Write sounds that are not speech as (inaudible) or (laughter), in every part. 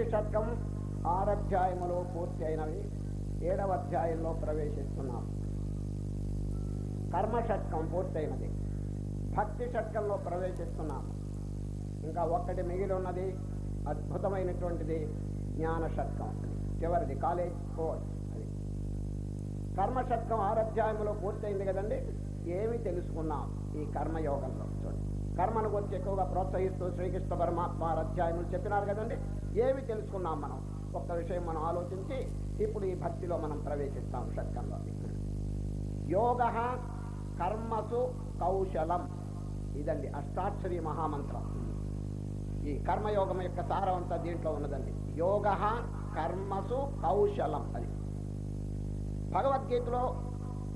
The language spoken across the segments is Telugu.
మొదటి ఆరధ్యాయములో పూర్తి అయినవి ఏడవ అధ్యాయంలో ప్రవేశిస్తున్నాం. కర్మ షట్కం పూర్తయినది. భక్తి శతకంలో ప్రవేశిస్తున్నాం. ఇంకా ఒక్కటి మిగిలి ఉన్నది. అద్భుతమైనటువంటిది జ్ఞాన షట్కం చివరిది కాలేజ్ కోర్స్ అది. కర్మ షట్కం ఆరాధ్యాయంలో పూర్తయింది కదండి? ఏమి తెలుసుకున్నాం ఈ కర్మయోగంలో? చూడండి. కర్మను గురించి ఎక్కువగా ప్రోత్సహిస్తూ శ్రీకృష్ణ పరమాత్మ అధ్యాయములు చెప్పినారు కదండి? ఏమి తెలుసుకున్నాం మనం? ఒక్క విషయం మనం ఆలోచించి ఇప్పుడు ఈ భక్తిలో మనం ప్రవేశిస్తాం షట్కంలో. యోగ కర్మసు కౌశలం. ఇదండి అష్టాక్షరి మహామంత్రం. ఈ కర్మయోగం యొక్క సారం అంతా దీంట్లో ఉన్నదండి. యోగ కర్మసు కౌశలం అది. భగవద్గీతలో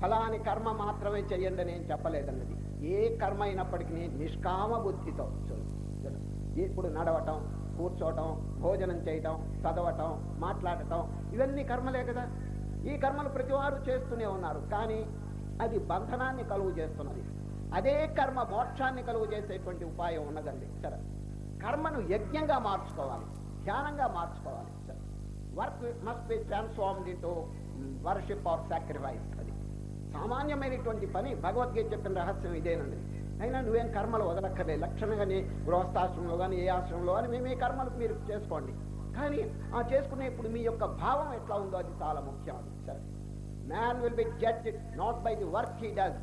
ఫలాని కర్మ మాత్రమే చెయ్యండి నేను చెప్పలేదన్నది ఏ కర్మ అయినప్పటికీ నిష్కామ బుద్ధితో. చూడండి ఇప్పుడు నడవటం కూర్చోవటం భోజనం చేయటం చదవటం మాట్లాడటం ఇవన్నీ కర్మలే కదా. ఈ కర్మలు ప్రతివారు చేస్తూనే ఉన్నారు. కానీ అది బంధనాన్ని కలుగు చేస్తున్నది. అదే కర్మ మోక్షాన్ని కలుగు చేసేటువంటి ఉపాయం ఉన్నదండి. సరే. కర్మను యజ్ఞంగా మార్చుకోవాలి. ధ్యానంగా మార్చుకోవాలి. సరే. Work must be transformed into worship of sacrifice అది. సామాన్యమైనటువంటి పని భగవద్గీత చెప్పిన రహస్యం ఇదేనండి. అయినా నువ్వేం కర్మలు వదలక్కర్లేదు. లక్షణంగాని గృహస్థాశ్రమంలో కానీ ఏ ఆశ్రమంలో కానీ మేము ఈ కర్మలు మీరు చేసుకోండి. కానీ ఆ చేసుకునేప్పుడు మీ యొక్క భావం ఎట్లా ఉందో అది చాలా ముఖ్యం. అది సరే. Man will be judge not by the work he does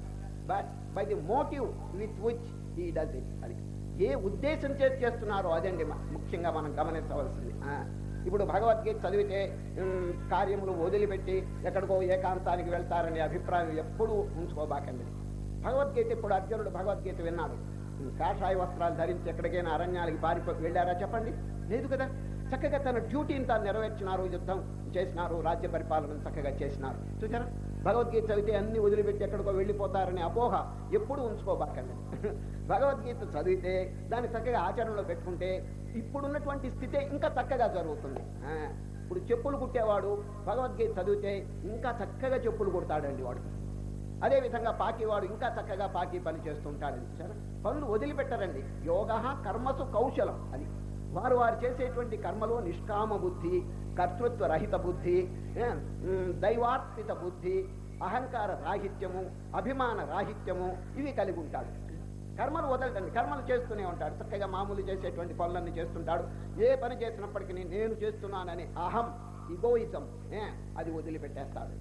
but by the motive with which he does it అది. ఏ ఉద్దేశం చేసి చేస్తున్నారో అదండి ముఖ్యంగా మనం గమనించవలసింది. ఆ, ఇప్పుడు భగవద్గీత చదివితే కార్యములు వదిలిపెట్టి ఎక్కడికో ఏకాంతానికి వెళ్తారనే అభిప్రాయం ఎప్పుడూ ఉంచుకోబాకండి. భగవద్గీత ఇప్పుడు అర్జునుడు భగవద్గీత విన్నాడు. కాషాయ వస్త్రాలు ధరించి ఎక్కడికైనా అరణ్యాలకి పారిపో వెళ్ళారా చెప్పండి? లేదు కదా. చక్కగా తన డ్యూటీని తాను నెరవేర్చినారు యుద్ధం చేసినారు రాజ్య పరిపాలన చక్కగా చేసినారు. చూసారా భగవద్గీత చదివితే అన్ని వదిలిపెట్టి ఎక్కడికో వెళ్ళిపోతారనే అపోహ ఎప్పుడు ఉంచుకోబాకండి. (laughs) భగవద్గీత చదివితే దాన్ని చక్కగా ఆచరణలో పెట్టుకుంటే ఇప్పుడున్నటువంటి స్థితే ఇంకా చక్కగా జరుగుతుంది. ఆ, ఇప్పుడు చెప్పులు కుట్టేవాడు భగవద్గీత చదివితే ఇంకా చక్కగా చెప్పులు కుడతాడండి వాడు. అదేవిధంగా పాకివాడు ఇంకా చక్కగా పాకి పని చేస్తుంటాడు. చూసారా పనులు వదిలిపెట్టరండి. యోగ కర్మసు కౌశలం అది. వారు వారు చేసేటువంటి కర్మలో నిష్కామ బుద్ధి కర్తృత్వ రహిత బుద్ధి ఏ, దైవార్పిత బుద్ధి అహంకార రాహిత్యము అభిమాన రాహిత్యము ఇవి కలిగి ఉంటాడు. కర్మలు వదలటండి కర్మలు చేస్తూనే ఉంటాడు. చక్కగా మామూలు చేసేటువంటి పనులన్నీ చేస్తుంటాడు. ఏ పని చేసినప్పటికీ నేను చేస్తున్నానని అహం ఇగోయిజం అది వదిలిపెట్టేస్తాడు.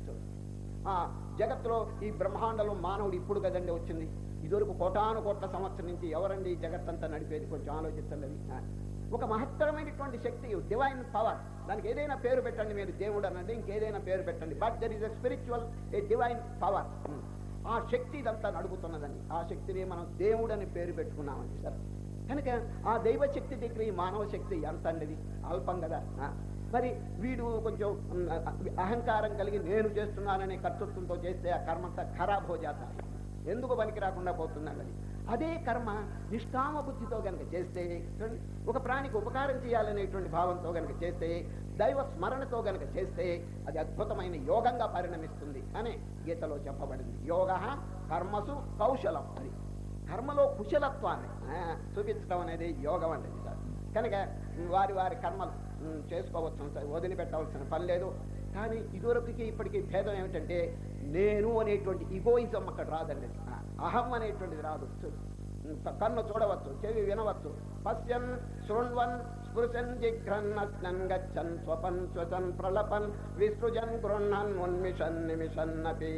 జగత్తులో ఈ బ్రహ్మాండంలో మానవుడు ఇప్పుడు కదండి వచ్చింది. ఇదివరకు కోటాను కోట్ల సంవత్సరం నుంచి ఎవరండి జగత్తంతా నడిపేది? కొంచెం ఆలోచించండి ఒక మహత్తరమైనటువంటి శక్తి డివైన్ పవర్ దానికి ఏదైనా పేరు పెట్టండి మీరు దేవుడు అనండి ఇంకేదైనా పేరు పెట్టండి. But there is a spiritual a divine power ఆ శక్తి ఇదంతా నడుపుతున్నదండి. ఆ శక్తిని మనం దేవుడు అని పేరు పెట్టుకున్నామండి సార్. కనుక ఆ దైవ శక్తి దగ్గర ఈ మానవ శక్తి ఎంత అండి అల్పం కదా. మరి వీడు కొంచెం అహంకారం కలిగి నేను చేస్తున్నాననే కర్తృత్వంతో చేస్తే ఆ కర్మంతా ఖరాబ్ హో జాతా ఎందుకు పనికి రాకుండా పోతుందండి అదే కర్మ నిష్కామ బుద్ధితో కనుక చేస్తే ఒక ప్రాణికి ఉపకారం చేయాలనేటువంటి భావంతో కనుక చేస్తే దైవ స్మరణతో కనుక చేస్తే అది అద్భుతమైన యోగంగా పరిణమిస్తుంది అని గీతలో చెప్పబడింది. యోగ కర్మసు కౌశలం అది. కర్మలో కుశలత్వాన్ని చూపించడం అనేది యోగం అంటే కనుక వారి వారి కర్మలు చేసుకోవచ్చు చేసుకోవచ్చు వదిలిపెట్టవలసిన పని లేదు. కానీ ఇదివరకుకి ఇప్పటికీ భేదం ఏమిటంటే నేను అనేటువంటి ఇగోయిజం అక్కడ రాదండి. అహం అనేటువంటిది రాదు. కన్ను చూడవచ్చు చెవి వినవచ్చు. పశ్యన్ శృణ్వన్ స్పృశన్ జిఘ్రన్నస్నన్ గచ్చన్ స్వపన్ శ్వసన్ ప్రలపన్ విసృజన్ గృహ్ణన్ ఉన్మిషన్ నిమిషన్నపి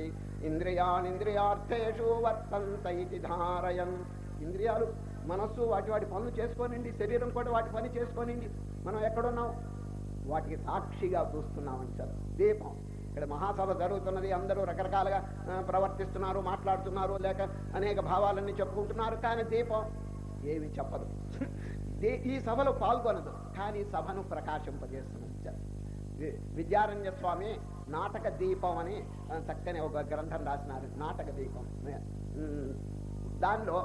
ఇంద్రియాణింద్రియార్థేషు వర్తంత ఇది ధారయన్. ఇంద్రియాలు మనస్సు వాటి వాటి పనులు చేసుకోనండి శరీరం కూడా వాటి పని చేసుకోనండి మనం ఎక్కడున్నాం? వాటికి సాక్షిగా చూస్తున్నామని సార్. దీపం. ఇక్కడ మహాసభ జరుగుతున్నది అందరూ రకరకాలుగా ప్రవర్తిస్తున్నారు మాట్లాడుతున్నారు లేక అనేక భావాలన్నీ చెప్పుకుంటున్నారు కానీ దీపం ఏమి చెప్పదు. ఈ సభలో పాల్గొనదు కానీ సభను ప్రకాశింపజేస్తున్నది సార్. విద్యారణ్య స్వామి నాటక దీపం అని చక్కని ఒక గ్రంథం రాసినారు నాటక దీపం. దానిలో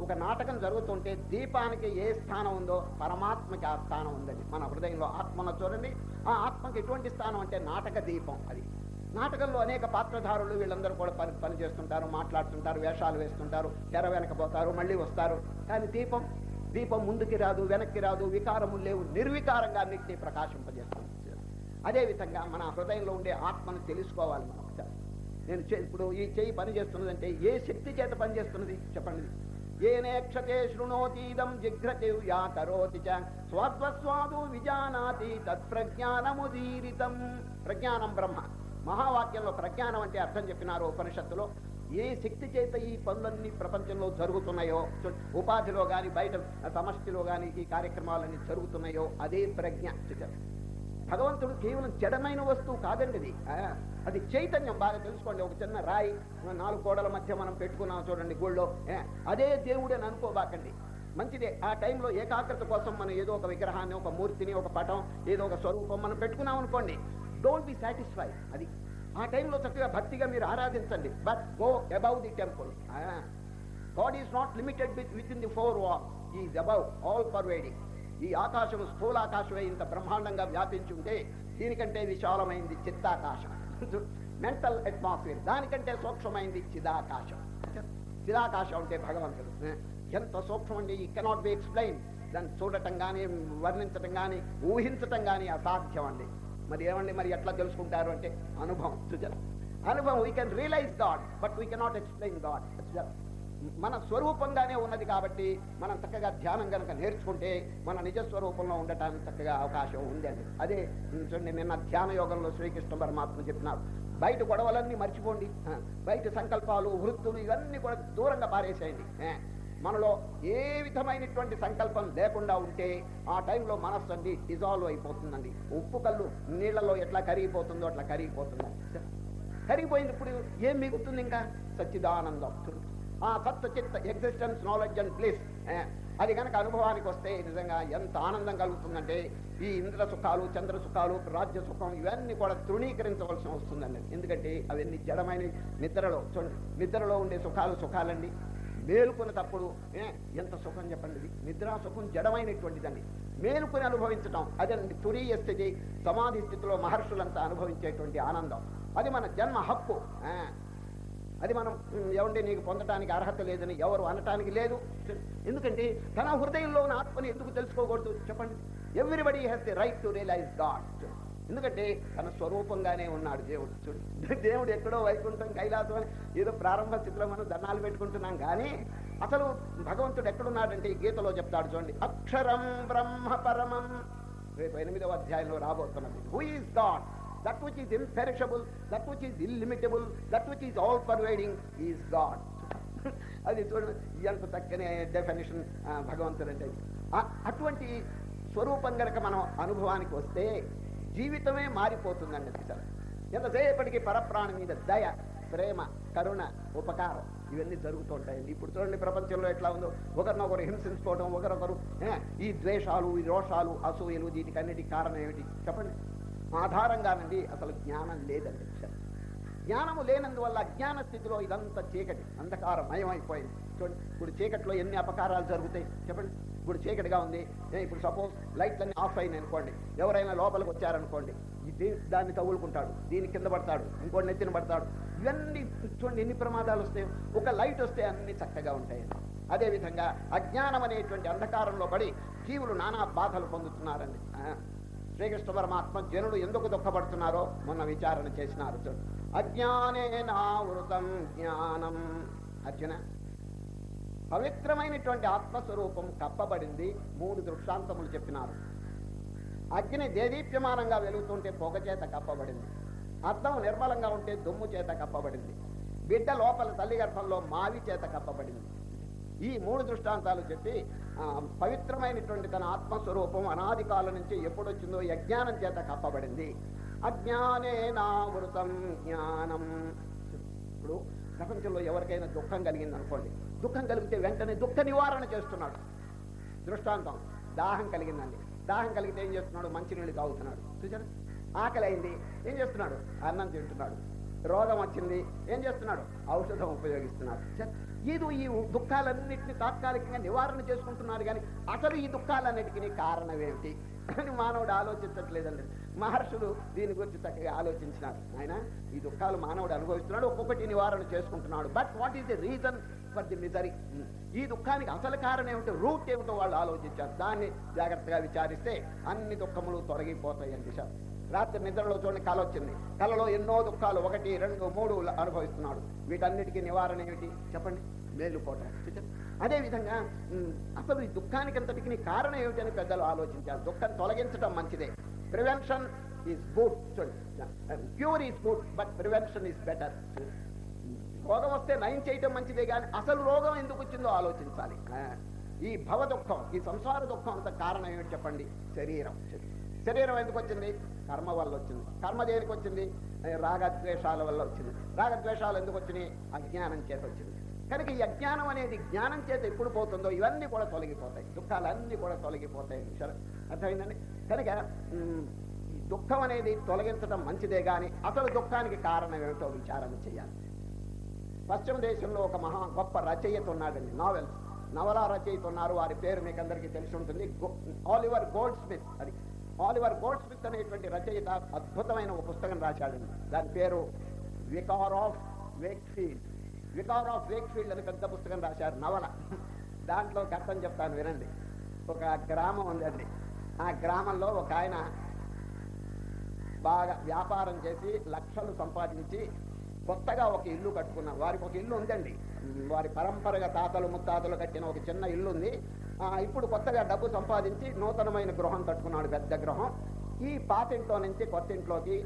ఒక నాటకం జరుగుతుంటే దీపానికి ఏ స్థానం ఉందో పరమాత్మకి ఆ స్థానం ఉందండి. మన హృదయంలో ఆత్మను చూడండి. ఆ ఆత్మకి ఎటువంటి స్థానం అంటే నాటక దీపం అది. నాటకంలో అనేక పాత్రధారులు వీళ్ళందరూ కూడా పని పనిచేస్తుంటారు మాట్లాడుతుంటారు వేషాలు వేస్తుంటారు తెర వెనకపోతారు మళ్ళీ వస్తారు. కానీ దీపం దీపం ముందుకి రాదు వెనక్కి రాదు వికారము లేవు నిర్వికారంగా అన్నింటినీ ప్రకాశింపజేస్తుంది. అదేవిధంగా మన హృదయంలో ఉండే ఆత్మను తెలుసుకోవాలి మనం ఒకసారి. నేను చే- ఇప్పుడు ఈ చేయి పని చేస్తున్నదంటే ఏ శక్తి చేత పనిచేస్తున్నది? చెప్పండి. ఏనేక్షతే శృణోతీదం జిఘ్రతి యా కరోతి చ స్వాద్వస్వాదు విజానాతి తత్ప్రజ్ఞానముదీరితం ప్రజ్ఞానం బ్రహ్మ మహావాక్యంలో ప్రజ్ఞానం అంటే అర్థం చెప్పినారు ఉపనిషత్తులో। ఏ శక్తి చేత ఈ పనులన్నీ ప్రపంచంలో జరుగుతున్నాయో ఉపాధిలో కానీ బయట సమష్టిలో కానీ ఈ కార్యక్రమాలన్నీ జరుగుతున్నాయో అదే ప్రజ్ఞ భగవంతుడు కేవలం చెడమైన వస్తువు కాదండి అది చైతన్యం. బాగా తెలుసుకోండి ఒక చిన్న రాయి నాలుగు గోడల మధ్య మనం పెట్టుకున్నాం చూడండి గుళ్ళో. అదే దేవుడు అని అనుకోబాకండి. మంచిదే ఆ టైంలో ఏకాగ్రత కోసం మనం ఏదో ఒక విగ్రహాన్ని ఒక మూర్తిని ఒక పటం ఏదో ఒక స్వరూపం మనం పెట్టుకున్నాం అనుకోండి డోంట్ బి సాటిస్ఫై అది ఆ టైంలో చక్కగా భక్తిగా మీరు ఆరాధించండి. But go above the temple God is not limited with within the four wall is above all pervading ఈ ఆకాశం స్థూలాకాశమే ఇంత బ్రహ్మాండంగా వ్యాపించి ఉంటే దీనికంటే విశాలమైంది చిత్తాకాశం. Mental atmosphere. దానికంటే సూక్ష్మమైంది చిదాకాశం. చిదాకాశం అంటే భగవంతుడు. ఎంత సూక్ష్మం అండి ఈ కెనాట్ బి ఎక్స్ప్లెయిన్ దాన్ని చూడటం కానీ వర్ణించటం కానీ ఊహించటం కానీ అసాధ్యం అండి మరి ఏమండి మరి ఎట్లా తెలుసుకుంటారు అంటే అనుభవం. అనుభవం we can realise God but we cannot explain God మన స్వరూపంగానే ఉన్నది కాబట్టి మనం చక్కగా ధ్యానం కనుక నేర్చుకుంటే మన నిజ స్వరూపంలో ఉండటానికి చక్కగా అవకాశం ఉందండి అదే చూడండి నిన్న ధ్యాన యోగంలో శ్రీకృష్ణ పరమాత్మ చెప్పినారు. బయట గొడవలన్నీ మర్చిపోండి. బయట సంకల్పాలు వృత్తులు ఇవన్నీ కూడా దూరంగా పారేసేయండి. మనలో ఏ విధమైనటువంటి సంకల్పం లేకుండా ఉంటే ఆ టైంలో మనస్సు అండి డిజాల్వ్ అయిపోతుందండి. ఉప్పు కళ్ళు నీళ్ళలో ఎట్లా కరిగిపోతుందో అట్లా కరిగిపోతుందో. కరిగిపోయింది ఇప్పుడు ఏం మిగుతుంది ఇంకా? సచ్చిదానందం. ఆ సత్త చిత్త ఎగ్జిస్టెన్స్ నాలెడ్జ్ అండ్ ప్లేస్ అది కనుక అనుభవానికి వస్తే నిజంగా ఎంత ఆనందం కలుగుతుందంటే ఈ ఇంద్ర సుఖాలు చంద్ర సుఖాలు రాజ్య సుఖం ఇవన్నీ కూడా తృణీకరించవలసి వస్తుందండి. ఎందుకంటే అవన్నీ జడమైన నిద్రలో చూడండి నిద్రలో ఉండే సుఖాలు సుఖాలండి. మేలుకున్న తప్పుడు ఎంత సుఖం చెప్పండి నిద్రా సుఖం జడమైనటువంటిదండి. మేలుకుని అనుభవించటం అదండి తురీయ స్థితి సమాధి స్థితిలో మహర్షులంతా అనుభవించేటువంటి ఆనందం. అది మన జన్మ హక్కు. అది మనం "ఉమ్, నీకు పొందటానికి అర్హత లేదని ఎవరు అనటానికి లేదు. ఎందుకంటే తన హృదయంలో ఉన్న ఆత్మని ఎందుకు తెలుసుకోకూడదు? చెప్పండి. Everybody has the right to realise God ఎందుకంటే తన స్వరూపంగానే ఉన్నాడు దేవుడు. చూడు దేవుడు ఎక్కడో వైకుంఠం కైలాసం అని ఏదో ప్రారంభ స్థితిలో మనం దండాలు పెట్టుకుంటున్నాం. కానీ అసలు భగవంతుడు ఎక్కడున్నాడంటే ఈ గీతలో చెప్తాడు చూడండి. అక్షరం బ్రహ్మ పరమం. రేపు ఎనిమిదవ అధ్యాయంలో రాబోతున్నది. Who is God that which is imperishable that which is illimitable that which is all pervading is God అది చూడండి ఎంత చక్కని డెఫినేషన్ భగవంతుడు అంటే అటువంటి స్వరూపం గనక మనం అనుభవానికి వస్తే జీవితమే మారిపోతుందండి అసలు. ఎంతసేపటికి పరప్రాణి మీద దయ ప్రేమ కరుణ ఉపకారం ఇవన్నీ జరుగుతూ ఉంటాయండి. ఇప్పుడు చూడండి ప్రపంచంలో ఎట్లా ఉందో. ఒకరినొకరు హింసించుకోవడం ఒకరొకరు ఈ ద్వేషాలు ఈ రోషాలు అసూయలు వీటికన్నిటికి కారణం ఏమిటి? చెప్పండి. ఆధారంగానండి అసలు జ్ఞానం లేదండి. జ్ఞానము లేనందువల్ల అజ్ఞాన స్థితిలో ఇదంతా చీకటి అంధకారం మయమైపోయింది చూడండి ఇప్పుడు చీకటిలో ఎన్ని అపకారాలు జరుగుతాయి చెప్పండి. ఇప్పుడు చీకటిగా ఉంది. ఇప్పుడు సపోజ్ లైట్లన్నీ ఆఫ్ అయినాయి అనుకోండి. ఎవరైనా లోపలికి వచ్చారనుకోండి ఇది దాన్ని తగులుకుంటాడు దీని కింద పడతాడు ఇంకోటి నెత్తిన పడతాడు. ఇవన్నీ చూడండి ఎన్ని ప్రమాదాలు వస్తాయి. ఒక లైట్ వస్తే అన్ని చక్కగా ఉంటాయండి. అదేవిధంగా అజ్ఞానం అనేటువంటి అంధకారంలో పడి జీవులు నానా బాధలు పొందుతున్నారండి. శ్రీకృష్ణ పరమాత్మ జనుడు ఎందుకు దుఃఖపడుతున్నారో మొన్న విచారణ చేసినారు చూడు. అజ్ఞానే నావృతం జ్ఞానం. అర్జున పవిత్రమైనటువంటి ఆత్మస్వరూపం కప్పబడింది మూడు దృష్టాంతములు చెప్పినారు. అగ్ని దేదీప్యమానంగా వెలుగుతుంటే పొగ చేత కప్పబడింది. అర్థం నిర్మలంగా ఉంటే దుమ్ము చేత కప్పబడింది. బిడ్డ లోపల తల్లి గర్భంలో మావి చేత కప్పబడింది. ఈ మూడు దృష్టాంతాలు చెప్పి పవిత్రమైనటువంటి తన ఆత్మస్వరూపం అనాది కాలం నుంచి ఎప్పుడొచ్చిందో యజ్ఞానం అజ్ఞానం చేత కప్పబడింది. అజ్ఞానే నావృతం జ్ఞానం. ఇప్పుడు ప్రపంచంలో ఎవరికైనా దుఃఖం కలిగింది అనుకోండి దుఃఖం కలిగితే వెంటనే దుఃఖ నివారణ చేస్తున్నాడు. దృష్టాంతం దాహం కలిగిందండి. దాహం కలిగితే ఏం చేస్తున్నాడు? మంచినీళ్ళు తాగుతున్నాడు. చూసారా ఆకలి అయింది ఏం చేస్తున్నాడు? అన్నం తింటున్నాడు. రోగం వచ్చింది ఏం చేస్తున్నాడు? ఔషధం ఉపయోగిస్తున్నాడు. ఏదో ఈ దుఃఖాలన్నింటినీ తాత్కాలికంగా నివారణ చేసుకుంటున్నారు కానీ అసలు ఈ దుఃఖాలన్నిటికీ కారణం ఏమిటి అని మానవుడు ఆలోచించట్లేదండి. మహర్షులు దీని గురించి చక్కగా ఆలోచించినారు. ఆయన ఈ దుఃఖాలు మానవుడు అనుభవిస్తున్నాడు ఒక్కొక్కటి నివారణ చేసుకుంటున్నాడు. But what is the reason for the misery ఈ దుఃఖానికి అసలు కారణం ఏమిటో రూట్ ఏమిటో వాళ్ళు ఆలోచించారు. దాన్ని జాగ్రత్తగా విచారిస్తే అన్ని దుఃఖములు తొలగిపోతాయి అని రాత్రి నిద్రలో చూడండి కళ వచ్చింది. కళలో ఎన్నో దుఃఖాలు ఒకటి రెండు మూడు అనుభవిస్తున్నాడు. వీటన్నిటికీ నివారణ ఏమిటి? చెప్పండి. మేలుకోవటం అదేవిధంగా అసలు ఈ దుఃఖానికి అంతటికి కారణం ఏమిటని పెద్దలు ఆలోచించారు. దుఃఖం తొలగించడం మంచిదే. ప్రివెన్షన్ ఈజ్ గుడ్ చూడండి. Cure is good but prevention is better రోగం వస్తే నయం చేయటం మంచిదే కానీ అసలు రోగం ఎందుకు వచ్చిందో ఆలోచించాలి. ఈ భవ దుఃఖం ఈ సంసార దుఃఖం అంత కారణం ఏమిటి చెప్పండి? శరీరం. శరీరం ఎందుకు వచ్చింది? కర్మ వల్ల వచ్చింది. కర్మ దేనికి వచ్చింది? రాగద్వేషాల వల్ల వచ్చింది. రాగద్వేషాలు ఎందుకు వచ్చినాయి? అజ్ఞానం చేత వచ్చింది. కనుక ఈ అజ్ఞానం అనేది జ్ఞానం చేత ఎప్పుడు పోతుందో ఇవన్నీ కూడా తొలగిపోతాయి. దుఃఖాలన్నీ కూడా తొలగిపోతాయి. అర్థమైందండి? కనుక ఈ దుఃఖం అనేది తొలగించడం మంచిదే కానీ అసలు దుఃఖానికి కారణం ఏమిటో విచారణ చేయాలి. పశ్చిమ దేశంలో ఒక మహా గొప్ప రచయిత ఉన్నాడండి. నావెల్స్. నవలా రచయిత ఉన్నారు. వారి పేరు మీకు అందరికీ తెలిసి ఉంటుంది. ఆలివర్ గోల్డ్ స్మిత్ అది. ఆలివర్ గోల్డ్ స్మిత్ అనేటువంటి రచయిత అద్భుతమైన ఒక పుస్తకం రాశాడండి దాని పేరు Vicar of Wakefield. Vicar of Wakefield అని పెద్ద పుస్తకం రాశారు. నవల. దాంట్లో ఒక అర్థం చెప్తాను వినండి. ఒక గ్రామం ఉందండి. ఆ గ్రామంలో ఒక ఆయన బాగా వ్యాపారం చేసి లక్షలు సంపాదించి కొత్తగా ఒక ఇల్లు కట్టుకున్నారు వారికి ఒక ఇల్లు ఉందండి. వారి పరంపరగా తాతలు ముత్తాతలు కట్టిన ఒక చిన్న ఇల్లు ఉంది ఇప్పుడు కొత్తగా డబ్బు సంపాదించి నూతనమైన గృహం కట్టుకున్నాడు పెద్ద గృహం. ఈ పాతింట్లో నుంచి కొత్త ఇంట్లోకి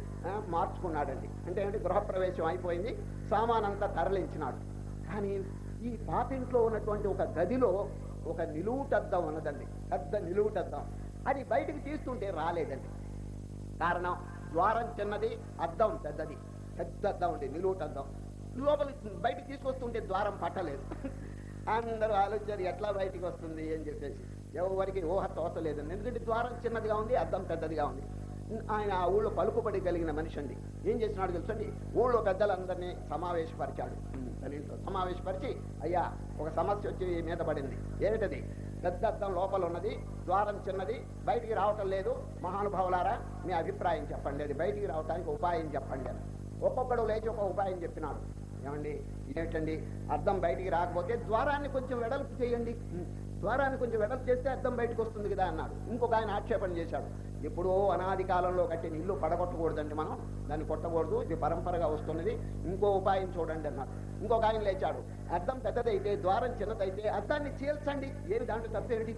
మార్చుకున్నాడండి. అంటే ఏంటి? గృహప్రవేశం అయిపోయింది సామానంతా తరలించినాడు. కానీ ఈ పాతింట్లో ఉన్నటువంటి ఒక గదిలో ఒక నిలువుటద్దం ఉన్నదండి. పెద్ద నిలువుటద్దం అది బయటికి తీస్తుంటే రాలేదండి. కారణం ద్వారం చిన్నది అద్దం పెద్దది. పెద్ద అద్దం ఉంది నిలువుటద్దం లోపలికి లోపలి బయటికి తీసుకొస్తుంటే ద్వారం పట్టలేదు. అందరూ ఆలోచించారు ఎట్లా బయటికి వస్తుంది అని చెప్పేసి. ఎవరికి ఊహ తోచలేదండి ఎందుకంటే ద్వారం చిన్నదిగా ఉంది అద్దం పెద్దదిగా ఉంది. ఆయన ఆ ఊళ్ళో పలుకుబడి కలిగిన మనిషి అండి ఏం చేసినాడు తెలుసండి? ఊళ్ళో పెద్దలందరినీ సమావేశపరిచాడు. తన ఇంట్లో సమావేశపరిచి అయ్యా ఒక సమస్య వచ్చి మీద పడింది. ఏమిటది? పెద్ద అద్దం లోపల ఉన్నది ద్వారం చిన్నది బయటికి రావటం లేదు. మహానుభావులారా మీ అభిప్రాయం చెప్పండి. అది బయటికి రావటానికి ఉపాయం చెప్పండి అని. ఒక్కొక్కడు లేచి ఒక ఉపాయం చెప్పినాడు. ఏమండి ఏమిటండి అర్థం బయటికి రాకపోతే ద్వారాన్ని కొంచెం వెడల్పు చేయండి. ద్వారాన్ని కొంచెం వెడల్పు చేస్తే అర్థం బయటకు వస్తుంది కదా అన్నాడు. ఇంకొక ఆయన ఆక్షేపణ చేశాడు. ఎప్పుడో అనాది కాలంలో కట్టిన ఇల్లు పడగొట్టకూడదండి మనం. దాన్ని కొట్టకూడదు. ఇది పరంపరగా వస్తున్నది. ఇంకో ఉపాయం చూడండి అన్నాడు. ఇంకొక ఆయన లేచాడు. అర్థం పెద్దదైతే ద్వారం చిన్నదైతే అర్థాన్ని చీల్చండి. ఏమి దాంట్లో తప్పేమిటి?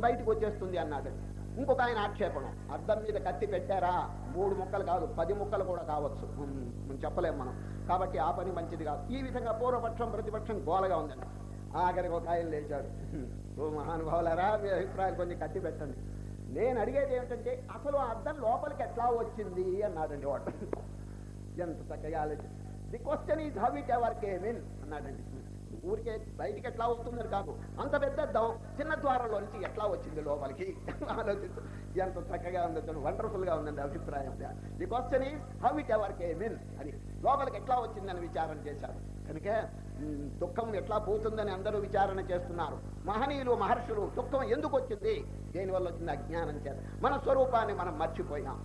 బయటకు వచ్చేస్తుంది అన్నాడు. ఇంకొక ఆయన ఆక్షేపణ. అర్థం మీద కత్తి పెట్టారా? మూడు ముక్కలు కాదు పది ముక్కలు కూడా కావచ్చు. చెప్పలేము మనం. కాబట్టి ఆ పని మంచిది కాదు. ఈ విధంగా పూర్వపక్షం ప్రతిపక్షం గోలగా ఉందండి. ఆఖరికి ఒక ఆయన లేచాడు. ఓ మహానుభావులరా మీ అభిప్రాయాలు కొంచెం కట్టి పెట్టండి. నేను అడిగేది ఏమిటంటే అసలు ఆ అర్థం లోపలికి ఎట్లా వచ్చింది అన్నాడండి వాడు. ఎంత చక్కగా ఆలోచన the question is how it ever came in అన్నాడండి. ఊరికే బయటికి ఎట్లా వస్తుందని కాదు. అంత పెద్ద దం చిన్న ద్వారంలో నుంచి ఎట్లా వచ్చింది లోపలికి? ఆలోచిస్తూ ఎంత చక్కగా ఉంది వండర్ఫుల్గా ఉందండి అభిప్రాయం. The question is how it ever came in అని లోపలికి ఎట్లా వచ్చిందని విచారణ చేశారు. కనుక దుఃఖం ఎట్లా పోతుందని అందరూ విచారణ చేస్తున్నారు. మహనీయులు మహర్షులు దుఃఖం ఎందుకు వచ్చింది? దేనివల్ల వచ్చింది? అజ్ఞానం చేత. మన స్వరూపాన్ని మనం మర్చిపోయినాం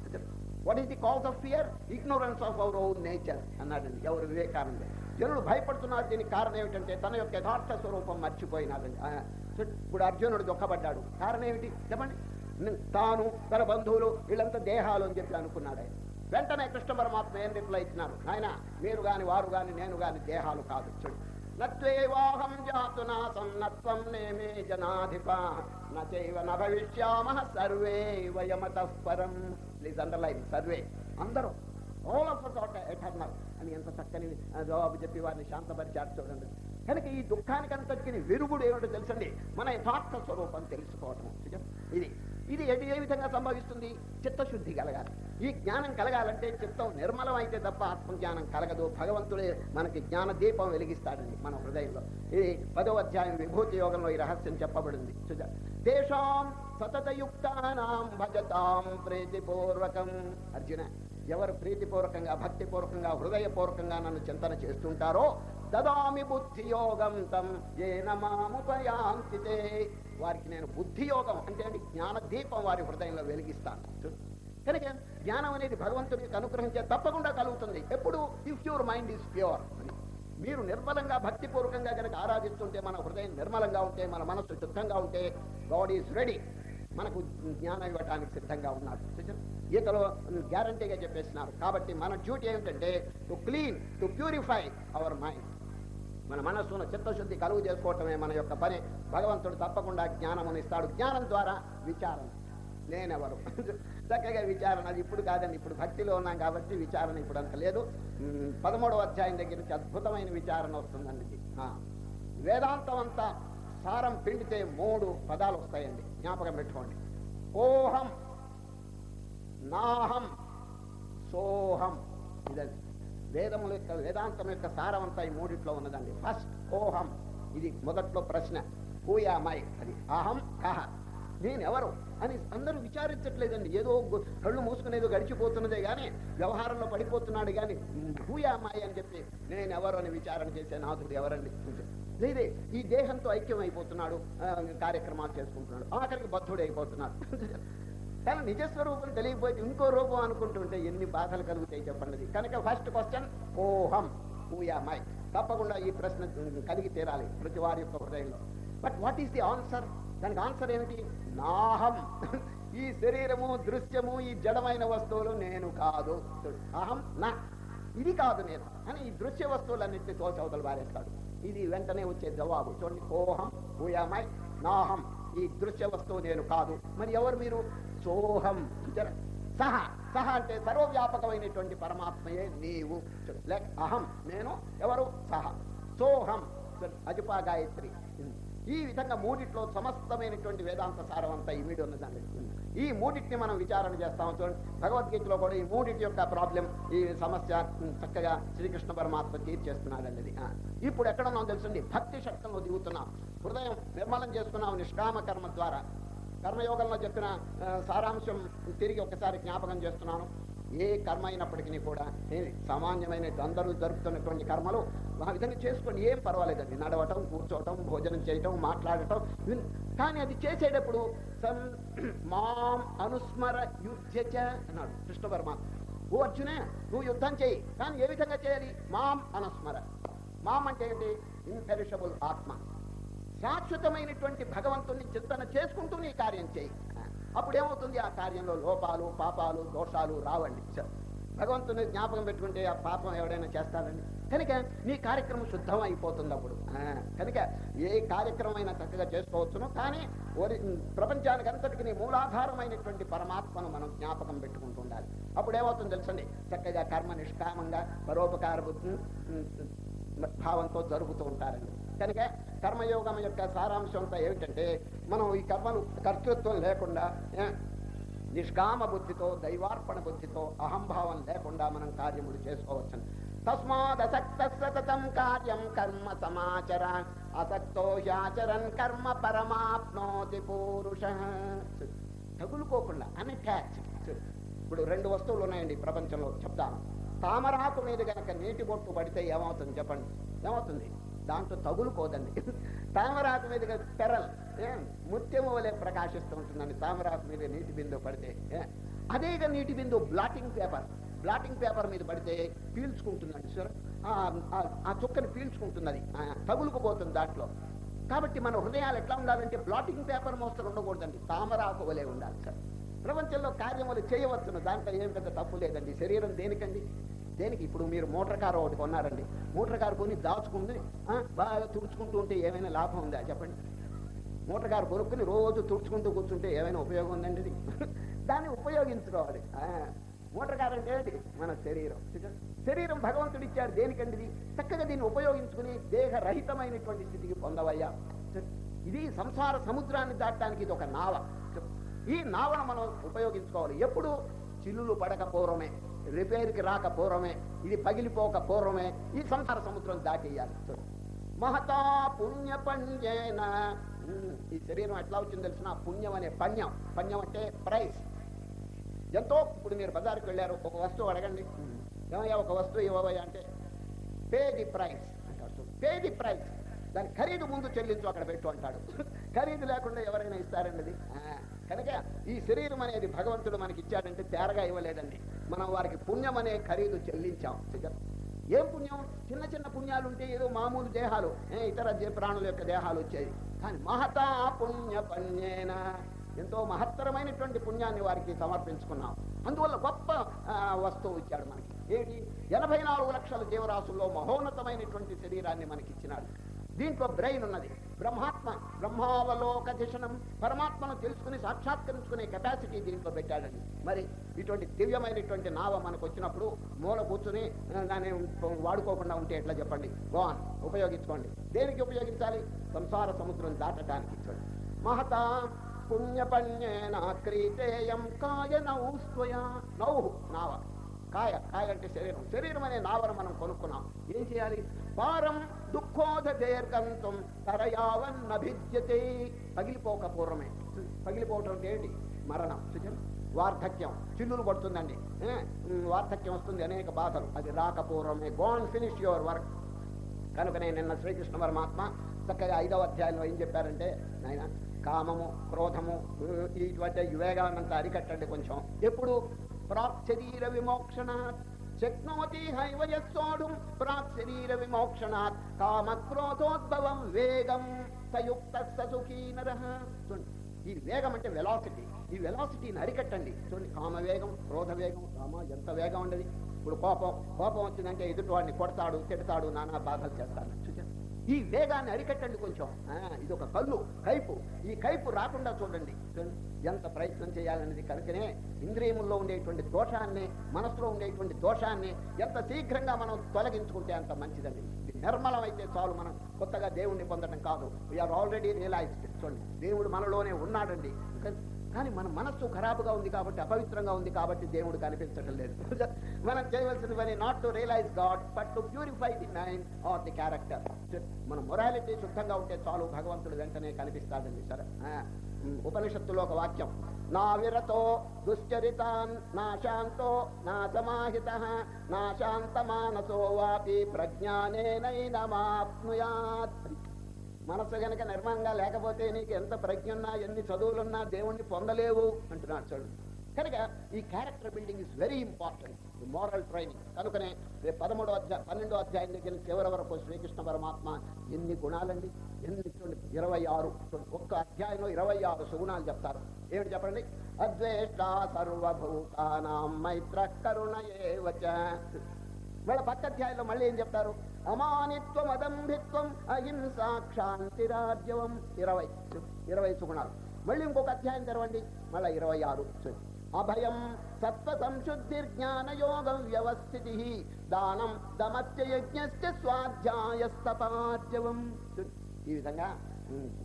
what is the cause of fear ignorance of our own nature అన్నాడండి. ఎవరు వివేకానంద జనులు భయపడుతున్నారు. దీనికి కారణం ఏమిటంటే తన యొక్క యథార్థ స్వరూపం మర్చిపోయినాడండి ఇప్పుడు అర్జునుడు దుఃఖపడ్డాడు. కారణం ఏమిటి? చెప్పండి. తాను తన బంధువులు వీళ్ళంతా దేహాలు అని చెప్పి అనుకున్నాడు ఆయన. వెంటనే కృష్ణ పరమాత్మ ఏం రిప్లై ఇచ్చినారు? ఆయన మీరు గాని వారు గాని నేను గాని దేహాలు కాదు. చూడు. నత్వేవాహం జాతునా సన్నత్వం నేమే జనాధిప. నైవ న భవిష్యామ సర్వే వయమత పరం. ప్లీజ్ అండర్లైన్ సర్వే. అందరూ ఆల్ ఆఫ్ చోట ఎటర్నల్ అని ఎంత చక్కని జవాబు చెప్పి వారిని శాంతపరిచారు చూడండి. కనుక ఈ దుఃఖానికి అంతటికి విరుగుడు ఏమిటో తెలుసండి? మన యథార్థ స్వరూపం తెలుసుకోవటం. ఇది ఇది ఎటు ఏ విధంగా సంభవిస్తుంది? చిత్తశుద్ధి కలగాలి. ఈ జ్ఞానం కలగాలంటే చిత్తం నిర్మలం అయితే తప్ప ఆత్మజ్ఞానం కలగదు. భగవంతుడే మనకి జ్ఞాన దీపం వెలిగిస్తాడండి మన హృదయంలో. ఇది పదవ అధ్యాయం విభూతి యోగంలో ఈ రహస్యం చెప్పబడింది. చూజ తేషాం సతతయుక్తానాం భజతాం ప్రీతిపూర్వకం. అర్జున ఎవరు ప్రీతిపూర్వకంగా భక్తిపూర్వకంగా హృదయపూర్వకంగా నన్ను చింతన చేస్తుంటారో దదామి బుద్ధి యోగం తం. ఏ నమాముపయాంతితే వారికి నేను బుద్ధి యోగం అంటే జ్ఞానదీపం జ్ఞాన దీపం వారి హృదయంలో వెలిగిస్తాను. కనుక జ్ఞానం అనేది భగవంతుడికి అనుగ్రహించే తప్పకుండా కలుగుతుంది. ఎప్పుడు if your mind is pure మీరు నిర్మలంగా భక్తిపూర్వకంగా కనుక ఆరాధిస్తుంటే మన హృదయం నిర్మలంగా ఉంటే మన మనస్సు శుద్ధంగా ఉంటే గాడ్ ఈజ్ రెడీ మనకు జ్ఞానం ఇవ్వడానికి సిద్ధంగా ఉన్నాడు. ఈతలో గీతలో గ్యారంటీగా చెప్పేసినారు కాబట్టి మన డ్యూటీ ఏమిటంటే to clean to purify our mind మన మనస్సును చిత్తశుద్ధి కలుగు చేసుకోవటమే మన యొక్క పని. భగవంతుడు తప్పకుండా జ్ఞానమును ఇస్తాడు. జ్ఞానం ద్వారా విచారణ నేనెవరు చక్కగా విచారణ అది ఇప్పుడు కాదండి ఇప్పుడు భక్తిలో ఉన్నాం కాబట్టి విచారణ ఇప్పుడు అంత లేదు. పదమూడవ అధ్యాయం దగ్గర నుంచి అద్భుతమైన విచారణ వస్తుందండి ఆ. వేదాంతం అంతా సారం పిండితే మూడు పదాలు వస్తాయండి. జ్ఞాపకం పెట్టుకోండి. ఓహం నాహం సోహం. ఇదండి. వేదముల యొక్క వేదాంతం యొక్క సారమంతా ఈ మూడిట్లో ఉన్నదండి. ఫస్ట్ ఓహం. ఇది మొదట్లో ప్రశ్న. ఊయామాయ్ అది అహం కహ. నేనెవరు? అని అందరూ విచారించట్లేదండి. ఏదో కళ్ళు మూసుకునేదో గడిచిపోతున్నదే కానీ వ్యవహారంలో పడిపోతున్నాడు కానీ హూయామాయి అని చెప్పి నేను అని విచారణ చేసే నాథుడు ఎవరండి? లేదే ఈ దేహంతో ఐక్యం అయిపోతున్నాడు కార్యక్రమాలు చేసుకుంటున్నాడు. ఆఖరికి బద్ధుడు అయిపోతున్నాడు తన నిజస్వరూపం తెలియకపోతే ఇంకో రూపం అనుకుంటుంటే ఎన్ని బాధలు కలుగుతాయి చెప్పండి. కనుక ఫస్ట్ క్వశ్చన్ ఓహం హూయామై తప్పకుండా ఈ ప్రశ్న కలిగి తీరాలి ప్రతి వారి యొక్క హృదయంలో. But what is the answer దానికి ఆన్సర్ ఏమిటి? నాహం. ఈ శరీరము దృశ్యము ఈ జడమైన వస్తువులు నేను కాదు. అహం నా. ఇది కాదు నేను. అని ఈ దృశ్య వస్తువులన్నింటినీ తోచవతలు వారేస్తాడు. ఇది వెంటనే వచ్చే జవాబు. చూడండి ఓహం హూయామై నాహం. ఈ దృశ్య వస్తువు నేను కాదు. మరి ఎవరు మీరు? సోహం చూచారా? సహ సహ అంటే సర్వవ్యాపకమైనటువంటి పరమాత్మయే నీవు. లైక్ లేక అహం నేను ఎవరు? సహ. సోహం అజపా గాయత్రి ఈ విధంగా మూడిట్లో సమస్తమైనటువంటి వేదాంత సారం అంతా ఇమిడి ఉన్నదండి ఈ మూడింటిని మనం విచారణ చేస్తాము చూడండి. భగవద్గీతలో కూడా ఈ మూడింటి యొక్క ప్రాబ్లం ఈ సమస్య చక్కగా శ్రీకృష్ణ పరమాత్మ తీర్చేస్తున్నాడండి ఇది. ఇప్పుడు ఎక్కడ ఉన్నాం తెలుసండి? భక్తి శక్తంలో దిగుతున్నాం. హృదయం నిర్మలం చేసుకున్నాం నిష్కామ కర్మ ద్వారా. కర్మయోగంలో చెప్పిన సారాంశం తిరిగి ఒకసారి జ్ఞాపకం చేస్తున్నాను. ఏ కర్మ అయినప్పటికీ కూడా సామాన్యమైన అందరూ జరుపుతున్నటువంటి కర్మలు ఆ విధంగా చేసుకొని ఏం పర్వాలేదండి. నడవటం కూర్చోవటం భోజనం చేయటం మాట్లాడటం కానీ అది చేసేటప్పుడు సం మాం అనుస్మర యుధ్యచ అన్నాడు కృష్ణ పరమాత్మ ఓ అర్జునే నువ్వు యుద్ధం చేయి కానీ ఏ విధంగా చేయాలి? మాం అనుస్మర. మాం అంటే ఏంటి? ఇన్పెరిషబుల్ ఆత్మ. శాశ్వతమైనటువంటి భగవంతుని చింతన చేసుకుంటూ నీ కార్యం చేయి. అప్పుడేమవుతుంది? ఆ కార్యంలో లోపాలు పాపాలు దోషాలు రావండి. భగవంతుని జ్ఞాపకం పెట్టుకుంటే ఆ పాపం ఎవడైనా చేస్తాడండి? కనుక నీ కార్యక్రమం శుద్ధం అయిపోతుంది అప్పుడు ఆ, కనుక ఏ కార్యక్రమం అయినా చక్కగా చేసుకోవచ్చును కానీ ఒరి ప్రపంచానికి అంతటికి నీ మూలాధారమైనటువంటి పరమాత్మను మనం జ్ఞాపకం పెట్టుకుంటూ ఉండాలి. అప్పుడు ఏమవుతుంది తెలుసండి? చక్కగా కర్మ నిష్కామంగా పరోపకార భావంతో జరుగుతూ ఉంటారండి. కనుక కర్మయోగం యొక్క సారాంశం అంతా ఏమిటంటే మనం ఈ కర్మలు కర్తృత్వం లేకుండా నిష్కామ బుద్ధితో దైవార్పణ బుద్ధితో అహంభావం లేకుండా మనం కార్యములు చేసుకోవచ్చు తస్మాదసక్త సతతం కార్యం కర్మ సమాచర అసక్తో హ్యాచరన్ కర్మ పరమాప్నోతి పూరుష. తగులుకోకుండా అన్అటాచ్ ఇప్పుడు రెండు వస్తువులు ఉన్నాయండి ప్రపంచంలో చెప్తాను. తామరాకు మీద కనుక నీటి బొట్టు పడితే ఏమవుతుంది చెప్పండి? ఏమవుతుంది? దాంట్లో తగులుకోదండి. తామరాకు మీద పెరల్. ముత్యము వలె ప్రకాశిస్తూ ఉంటుందండి తామరాకు మీద నీటి బిందువు పడితే. అదేగా నీటి బిందువు బ్లాటింగ్ పేపర్ బ్లాటింగ్ పేపర్ మీద పడితే పీల్చుకుంటుందండి సార్ ఆ చుక్కని పీల్చుకుంటుంది అది ఆ, తగులుకుపోతుంది దాంట్లో. కాబట్టి మన హృదయాలు ఎట్లా ఉండాలంటే బ్లాటింగ్ పేపర్ మోస్తరు ఉండకూడదండి. తామరాకు వలె ఉండాలి సార్ ప్రపంచంలో కార్యములు చేయవచ్చును. దాంట్లో ఏం పెద్ద తప్పు లేదండి. శరీరం దేనికండి? దేనికి? ఇప్పుడు మీరు మోటార్ కారు ఒకటి కొన్నారండి. మోటార్ కారు కొని దాచుకుంది బాగా తుడుచుకుంటూ ఉంటే ఏమైనా లాభం ఉందా? చెప్పండి. మోటార్ కారు కొనుక్కుని రోజు తుడుచుకుంటూ కూర్చుంటే ఏమైనా ఉపయోగం ఉందండి ఇది? (laughs) దాన్ని ఉపయోగించుకోవాలి. ఆ, మోటార్ కారు అంటే మన శరీరం. శరీరం భగవంతుడు ఇచ్చాడు. దేనికండి ఇది? చక్కగా దీన్ని ఉపయోగించుకుని దేహరహితమైనటువంటి స్థితికి పొందవయ్యా. ఇది సంసార సముద్రాన్ని దాటడానికి ఇది ఒక నావ. ఈ నావను మనం ఉపయోగించుకోవాలి. ఎప్పుడు? చిల్లులు పడక పూర్వమే. రిపేర్కి రాక పూర్వమే ఇది పగిలిపోక పూర్వమే ఈ సంసార సముద్రం దాటేయాలి. మహతా పుణ్య పంజేన. ఈ శరీరం ఎట్లా వచ్చింది తెలిసిన పుణ్యం అనే పణ్యం పణ్యం అంటే ప్రైస్. ఎంతో ఇప్పుడు మీరు బజార్కి వెళ్ళారు ఒక వస్తువు అడగండి. ఏమయ్యా ఒక వస్తువు ఇవ్వబోయా అంటే పే ది ప్రైస్ అంటాడు పే ది ప్రైస్. దాని ఖరీదు ముందు చెల్లించు అక్కడ పెట్టు అంటాడు. (laughs) ఖరీదు లేకుండా ఎవరైనా ఇస్తారండి కనుక ఈ శరీరం అనేది భగవంతుడు మనకి ఇచ్చాడంటే తేరగా ఇవ్వలేదండి. మనం వారికి పుణ్యం అనే ఖరీదు చెల్లించాం. ఏం పుణ్యం? చిన్న చిన్న పుణ్యాలు ఉంటే ఏదో మామూలు దేహాలు ఇతర జీ- ప్రాణుల యొక్క దేహాలు వచ్చాయి కానీ మహతా పుణ్య పుణ్యేన ఎంతో మహత్తరమైనటువంటి పుణ్యాన్ని వారికి సమర్పించుకున్నాం. అందువల్ల గొప్ప ఆ, వస్తువు ఇచ్చాడు మనకి. ఏంటి? ఎనభై నాలుగు లక్షల జీవరాశుల్లో మహోన్నతమైనటువంటి శరీరాన్ని మనకి ఇచ్చినాడు దీంట్లో బ్రెయిన్ ఉన్నది. బ్రహ్మాత్మ బ్రహ్మావలోక దిశనం పరమాత్మను తెలుసుకుని సాక్షాత్కరించుకునే కెపాసిటీ దీంట్లో పెట్టాడండి మరి ఇటువంటి దివ్యమైనటువంటి నావ మనకు వచ్చినప్పుడు మూల కూర్చుని దాన్ని వాడుకోకుండా ఉంటే ఎట్లా చెప్పండి? గోన్ ఉపయోగించుకోండి. దేనికి ఉపయోగించాలి? సంసార సముద్రం దాటడానికి చూడండి మహత పుణ్యపణ్యేన క్రీతేయం కాయ నౌస్త్వయ నౌహు నావ. కాయ కాయ అంటే శరీరం. శరీరం అనే నావను మనం కొనుక్కున్నాం. ఏం చేయాలి? పారం దుఃఖోధ దీర్ఘంతం తరయావన్నభిద్యతే. పగిలిపోక పూర్వమే. పగిలిపోవటం అంటే ఏంటి? మరణం. చూచారు వార్ధక్యం. చిల్లులు పడుతుందండి వార్ధక్యం వస్తుంది అనేక బాధలు. అది రాకపూర్వమే గోన్ ఫినిష్ యువర్ వర్క్ కనుకనే నిన్న శ్రీకృష్ణ పరమాత్మ చక్కగా ఐదవ అధ్యాయంలో ఏం చెప్పారంటే ఆయన కామము క్రోధము ఇటువంటి వివేగాలంతా అరికట్టండి కొంచెం. ఎప్పుడు? ప్రాక్ శరీర విమోక్షణ శక్నోతి హైవయస్సోడు ప్రాక్ శరీర విమోక్షణాత్ కామ వేగం సయుక్త సుఖీ నరః. చూడండి ఈ వేగం అంటే వెలాసిటీ. ఈ వెలాసిటీని అరికట్టండి. చూడండి కామ వేగం క్రోధ వేగం కామ ఎంత వేగం ఉండదు. ఇప్పుడు కోపం కోపం వచ్చిందంటే ఎదుటి వాడిని కొడతాడు తిడతాడు నానా బాధలు చేస్తాడు ఈ వేగాన్ని అరికట్టండి కొంచెం. ఇది ఒక కళ్ళు కైపు. ఈ కైపు రాకుండా చూడండి. ఎంత ప్రయత్నం చేయాలనేది కనుకనే ఇంద్రియముల్లో ఉండేటువంటి దోషాన్ని మనసులో ఉండేటువంటి దోషాన్ని ఎంత శీఘ్రంగా మనం తొలగించుకుంటే అంత మంచిదండి. నిర్మలం అయితే చాలు మనం కొత్తగా దేవుణ్ణి పొందడం కాదు. వీఆర్ ఆల్రెడీ రియలైజ్డ్ చూడండి దేవుడు మనలోనే ఉన్నాడండి. కానీ మన మనస్సు ఖరాబుగా ఉంది కాబట్టి అపవిత్రంగా ఉంది కాబట్టి దేవుడు కనిపించడం లేదు. (laughs) మనం చేయవలసిన పని not to realise God but to purify the mind or the character మన మొరాలిటీ శుద్ధంగా ఉంటే చాలు భగవంతుడు వెంటనే కనిపిస్తాడండి సరే? ఉపనిషత్తులో ఒక వాక్యం. నా విరతో దుశ్చరితాన్ నా శాంతో నా సమాహిత నా శాంత మానసో వాపి ప్రజ్ఞానేనైనమాప్నుయాత్. మనసు గనక నిర్మాణంగా లేకపోతే నీకు ఎంత ప్రజ్ఞ ఉన్నా ఎన్ని చదువులున్నా దేవుణ్ణి పొందలేవు అంటున్నాడు చదువు కనుక ఈ character building is very important moral training కనుకనే రేపు పదమూడో అధ్యాయం పన్నెండో అధ్యాయం దగ్గర చివరి వరకు శ్రీకృష్ణ పరమాత్మ ఎన్ని గుణాలండి? ఎన్ని చూడండి ఇరవై ఆరు. ఒక్క అధ్యాయంలో ఇరవై ఆరు సుగుణాలు చెప్తారు. ఏమిటి చెప్పండి? అద్వేష్ట సర్వభూతానాం మైత్ర కరుణ ఏవచ వాళ్ళ పక్క అధ్యాయంలో మళ్ళీ ఏం చెప్తారు? అమానిత్వం అదంభిత్వం అహింసా క్షాంతిరాజ్యవం ఇరవై ఇరవై సుగుణాలు. మళ్ళీ ఇంకొక అధ్యాయం తెరవండి. మళ్ళీ ఇరవై ఆరు అభయం సత్వ సంశుద్ధి జ్ఞాన యోగం వ్యవస్థితి దానం దమస్య యజ్ఞస్య స్వాధ్యాయస్తపార్జవం ఈ విధంగా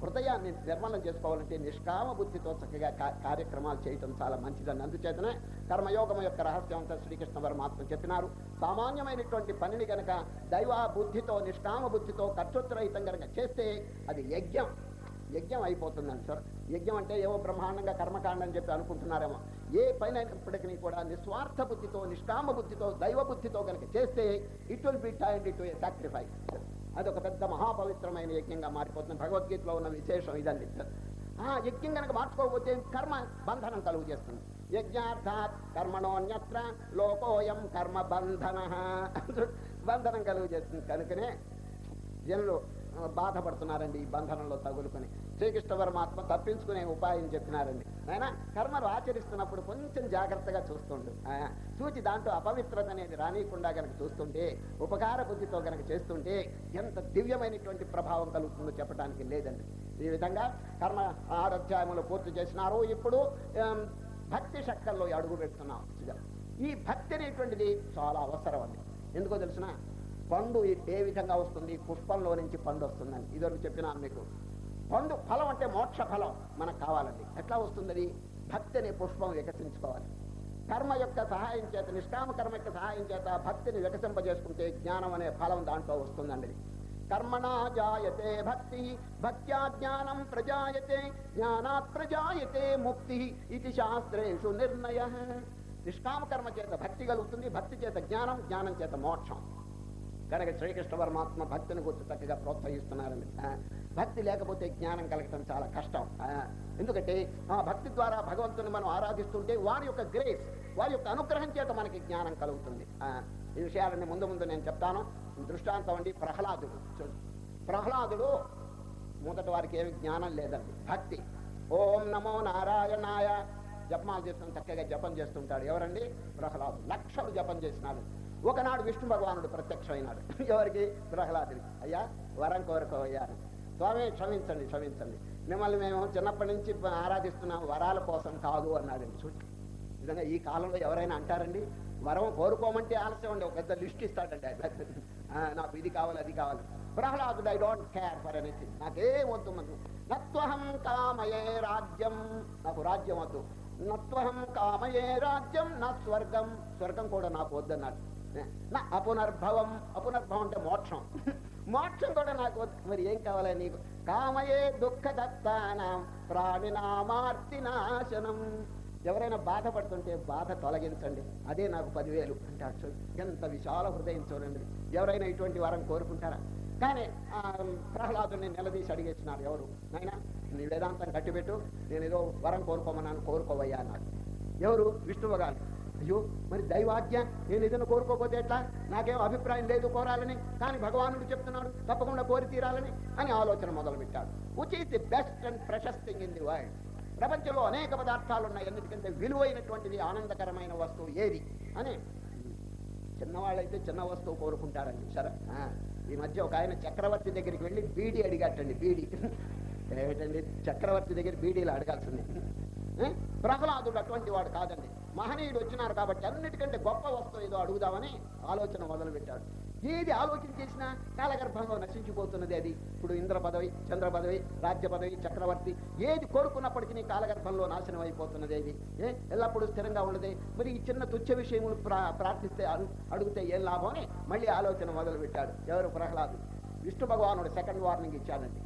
హృదయాన్ని నిర్మలం చేసుకోవాలంటే నిష్కామ బుద్ధితో చక్కగా కార్యక్రమాలు చేయటం చాలా మంచిదని. అందుచేతనే కర్మయోగం యొక్క రహస్యం అంతా శ్రీకృష్ణ పరమాత్మ చెప్పినారు. సామాన్యమైనటువంటి పనిని గనక దైవ బుద్ధితో నిష్కామ బుద్ధితో ఖర్చురహితం గనక చేస్తే అది యజ్ఞం. యజ్ఞం అయిపోతుందండి సార్. యజ్ఞం అంటే ఏవో బ్రహ్మాండంగా కర్మకాండం అని చెప్పి అనుకుంటున్నారేమో. ఏ పైన అయినప్పటికీ కూడా నిస్వార్థ బుద్ధితో నిష్కామ బుద్ధితో దైవ బుద్ధితో కనుక చేస్తే it will be టైండ్ to a sacrifice. అది ఒక పెద్ద మహాపవిత్రమైన యజ్ఞంగా మారిపోతుంది. భగవద్గీతలో ఉన్న విశేషం ఇదండి. ఆ యజ్ఞం కనుక మార్చుకోకపోతే కర్మ బంధనం కలుగు చేస్తుంది. యజ్ఞార్థాత్ కర్మణోన్యత్ర లోకోయం కర్మ బంధన. బంధనం కలుగు చేస్తుంది. కనుకనే జనులు బాధపడుతున్నారండి ఈ బంధనంలో తగులుకొని. శ్రీకృష్ణ పరమాత్మ తప్పించుకునే ఉపాయం చెప్పినారండి. ఆయన కర్మలు ఆచరిస్తున్నప్పుడు కొంచెం జాగ్రత్తగా చూస్తుండు. చూచి దాంట్లో అపవిత్రత అనేది రానియకుండా గనక చూస్తుంటే ఉపకార బుద్ధితో గనక చేస్తుంటే ఎంత దివ్యమైనటువంటి ప్రభావం కలుగుతుందో చెప్పడానికి లేదండి. ఈ విధంగా కర్మ ఆరధ్యాయములు పూర్తి చేసినారు. ఇప్పుడు భక్తి శక్తుల్లో అడుగు పెడుతున్నాం. ఈ భక్తి అనేటువంటిది చాలా అవసరం అండి. ఎందుకో తెలిసిన పండు ఏ విధంగా వస్తుంది? పుష్పంలో నుంచి పండు వస్తుందని ఇదివరకు చెప్పినాను మీకు. పండు ఫలం అంటే మోక్ష ఫలం మనకు కావాలండి. ఎట్లా వస్తుంది భక్తి అనే పుష్పం వికసించుకోవాలి. కర్మ యొక్క సహాయం చేత నిష్కామ కర్మ యొక్క సహాయం చేత భక్తిని వికసింపజేసుకుంటే జ్ఞానం అనే ఫలం దాంట్లో వస్తుందండి. కర్మణా జాయతే భక్తి భక్త్యా జ్ఞానం ప్రజాయతే జ్ఞానాత్ ప్రజాయతే ముక్తి ఇది శాస్త్రేషు నిర్ణయ. నిష్కామ కర్మ చేత భక్తి కలుగుతుంది భక్తి చేత జ్ఞానం జ్ఞానం చేత మోక్షం. కనుక శ్రీకృష్ణ పరమాత్మ భక్తిని గురించి చక్కగా ప్రోత్సహిస్తున్నారండి. భక్తి లేకపోతే జ్ఞానం కలగటం చాలా కష్టం. ఆ, ఎందుకంటే ఆ భక్తి ద్వారా భగవంతుని మనం ఆరాధిస్తుంటే వారి యొక్క గ్రేస్ వారి యొక్క అనుగ్రహం చేత మనకి జ్ఞానం కలుగుతుంది. ఆ, ఈ విషయాలన్నీ ముందు ముందు నేను చెప్తాను. దృష్టాంతం అండి ప్రహ్లాదుడు. ప్రహ్లాదుడు మొదటి వారికి ఏమి జ్ఞానం లేదండి. భక్తి. ఓం నమో నారాయణాయ. జపమాలు చేస్తున్న చక్కగా జపం చేస్తుంటాడు. ఎవరండి? ప్రహ్లాదు. లక్షలు జపం చేసినాడు. ఒకనాడు విష్ణు భగవానుడు ప్రత్యక్షమైనాడు. ఎవరికి? ప్రహ్లాదుడి అయ్యా వరం కోరుకోవయ్యా స్వామి క్షమించండి క్షమించండి. మిమ్మల్ని మేము చిన్నప్పటి నుంచి ఆరాధిస్తున్నాం వరాల కోసం కాదు అన్నాడండి చూడండి నిజంగా ఈ కాలంలో ఎవరైనా అంటారండి వరం కోరుకోమంటే ఆలస్యం అండి ఒక పెద్ద లిస్ట్ ఇస్తాడండి ఆయన. ఆ, నాకు ఇది కావాలి అది కావాలి. ప్రహ్లాదుడు I don't care for anything నాకేం వద్దు మధు. నత్వహం కామయే రాజ్యం. నాకు రాజ్యం వద్దు. నత్వహం కామయే రాజ్యం నా స్వర్గం. స్వర్గం కూడా నాకు వద్దన్నాడు. నా అపునర్భవం అపునర్భవం అంటే మోక్షం. మోక్షం కూడా నాకు వద్దు. మరి ఏం కావాలి నీకు? కామయే దుఃఖ దత్తానం ప్రాణినామార్తి నాశనం ఎవరైనా బాధపడుతుంటే బాధ తొలగించండి. అదే నాకు పదివేలు అంటాడు చూడు. ఎంత విశాల హృదయం చూడండి. ఎవరైనా ఇటువంటి వరం కోరుకుంటారా? కానీ ఆ, ప్రహ్లాదుని నిలదీసి అడిగేసినారు ఎవరు? నాయన నీ వేదాంతం కట్టిపెట్టు. నేను ఏదో వరం కోరుకోమన్నాను కోరుకోవయ్యా అన్నాడు. ఎవరు? విష్ణువు గారు. అయ్యో మరి దైవాజ్ఞ? నేను ఏదైనా కోరుకోకపోతే ఎట్లా? నాకేం అభిప్రాయం లేదు కోరాలని. కానీ భగవానుడు చెప్తున్నాడు తప్పకుండా కోరి తీరాలని అని ఆలోచన మొదలుపెట్టాడు. Which is the best and precious thing in the world ప్రపంచంలో అనేక పదార్థాలు ఉన్నాయి. ఎందుకంటే విలువైనటువంటిది ఆనందకరమైన వస్తువు ఏది? అని చిన్నవాళ్ళైతే చిన్న వస్తువు కోరుకుంటారండి. సరే ఈ మధ్య ఒక ఆయన చక్రవర్తి దగ్గరికి వెళ్ళి బీడీ అడిగట్టండి బీడీ. ఏమిటండి? చక్రవర్తి దగ్గర బీడీలు అడగాల్సింది. ప్రహ్లాదుడు అటువంటి వాడు కాదండి. మహనీయుడు వచ్చినారు కాబట్టి అన్నిటికంటే గొప్ప వస్తువు ఏదో అడుగుదామని ఆలోచన మొదలుపెట్టాడు. ఏది ఆలోచన చేసినా కాలగర్భంలో నశించిపోతున్నది అది. ఇప్పుడు ఇంద్ర పదవి చంద్ర పదవి రాజ్య పదవి చక్రవర్తి ఏది కోరుకున్నప్పటికీ కాలగర్భంలో నాశనం అయిపోతున్నది ఏది? ఏ? ఎల్లప్పుడూ స్థిరంగా ఉన్నది మరి ఈ చిన్న తుచ్చ విషయములు ప్రా ప్రార్థిస్తే అడిగితే ఏం లాభం అని మళ్ళీ ఆలోచన మొదలుపెట్టాడు. ఎవరు? ప్రహ్లాదు. విష్ణు భగవానుడు సెకండ్ వార్నింగ్ ఇచ్చాడండి.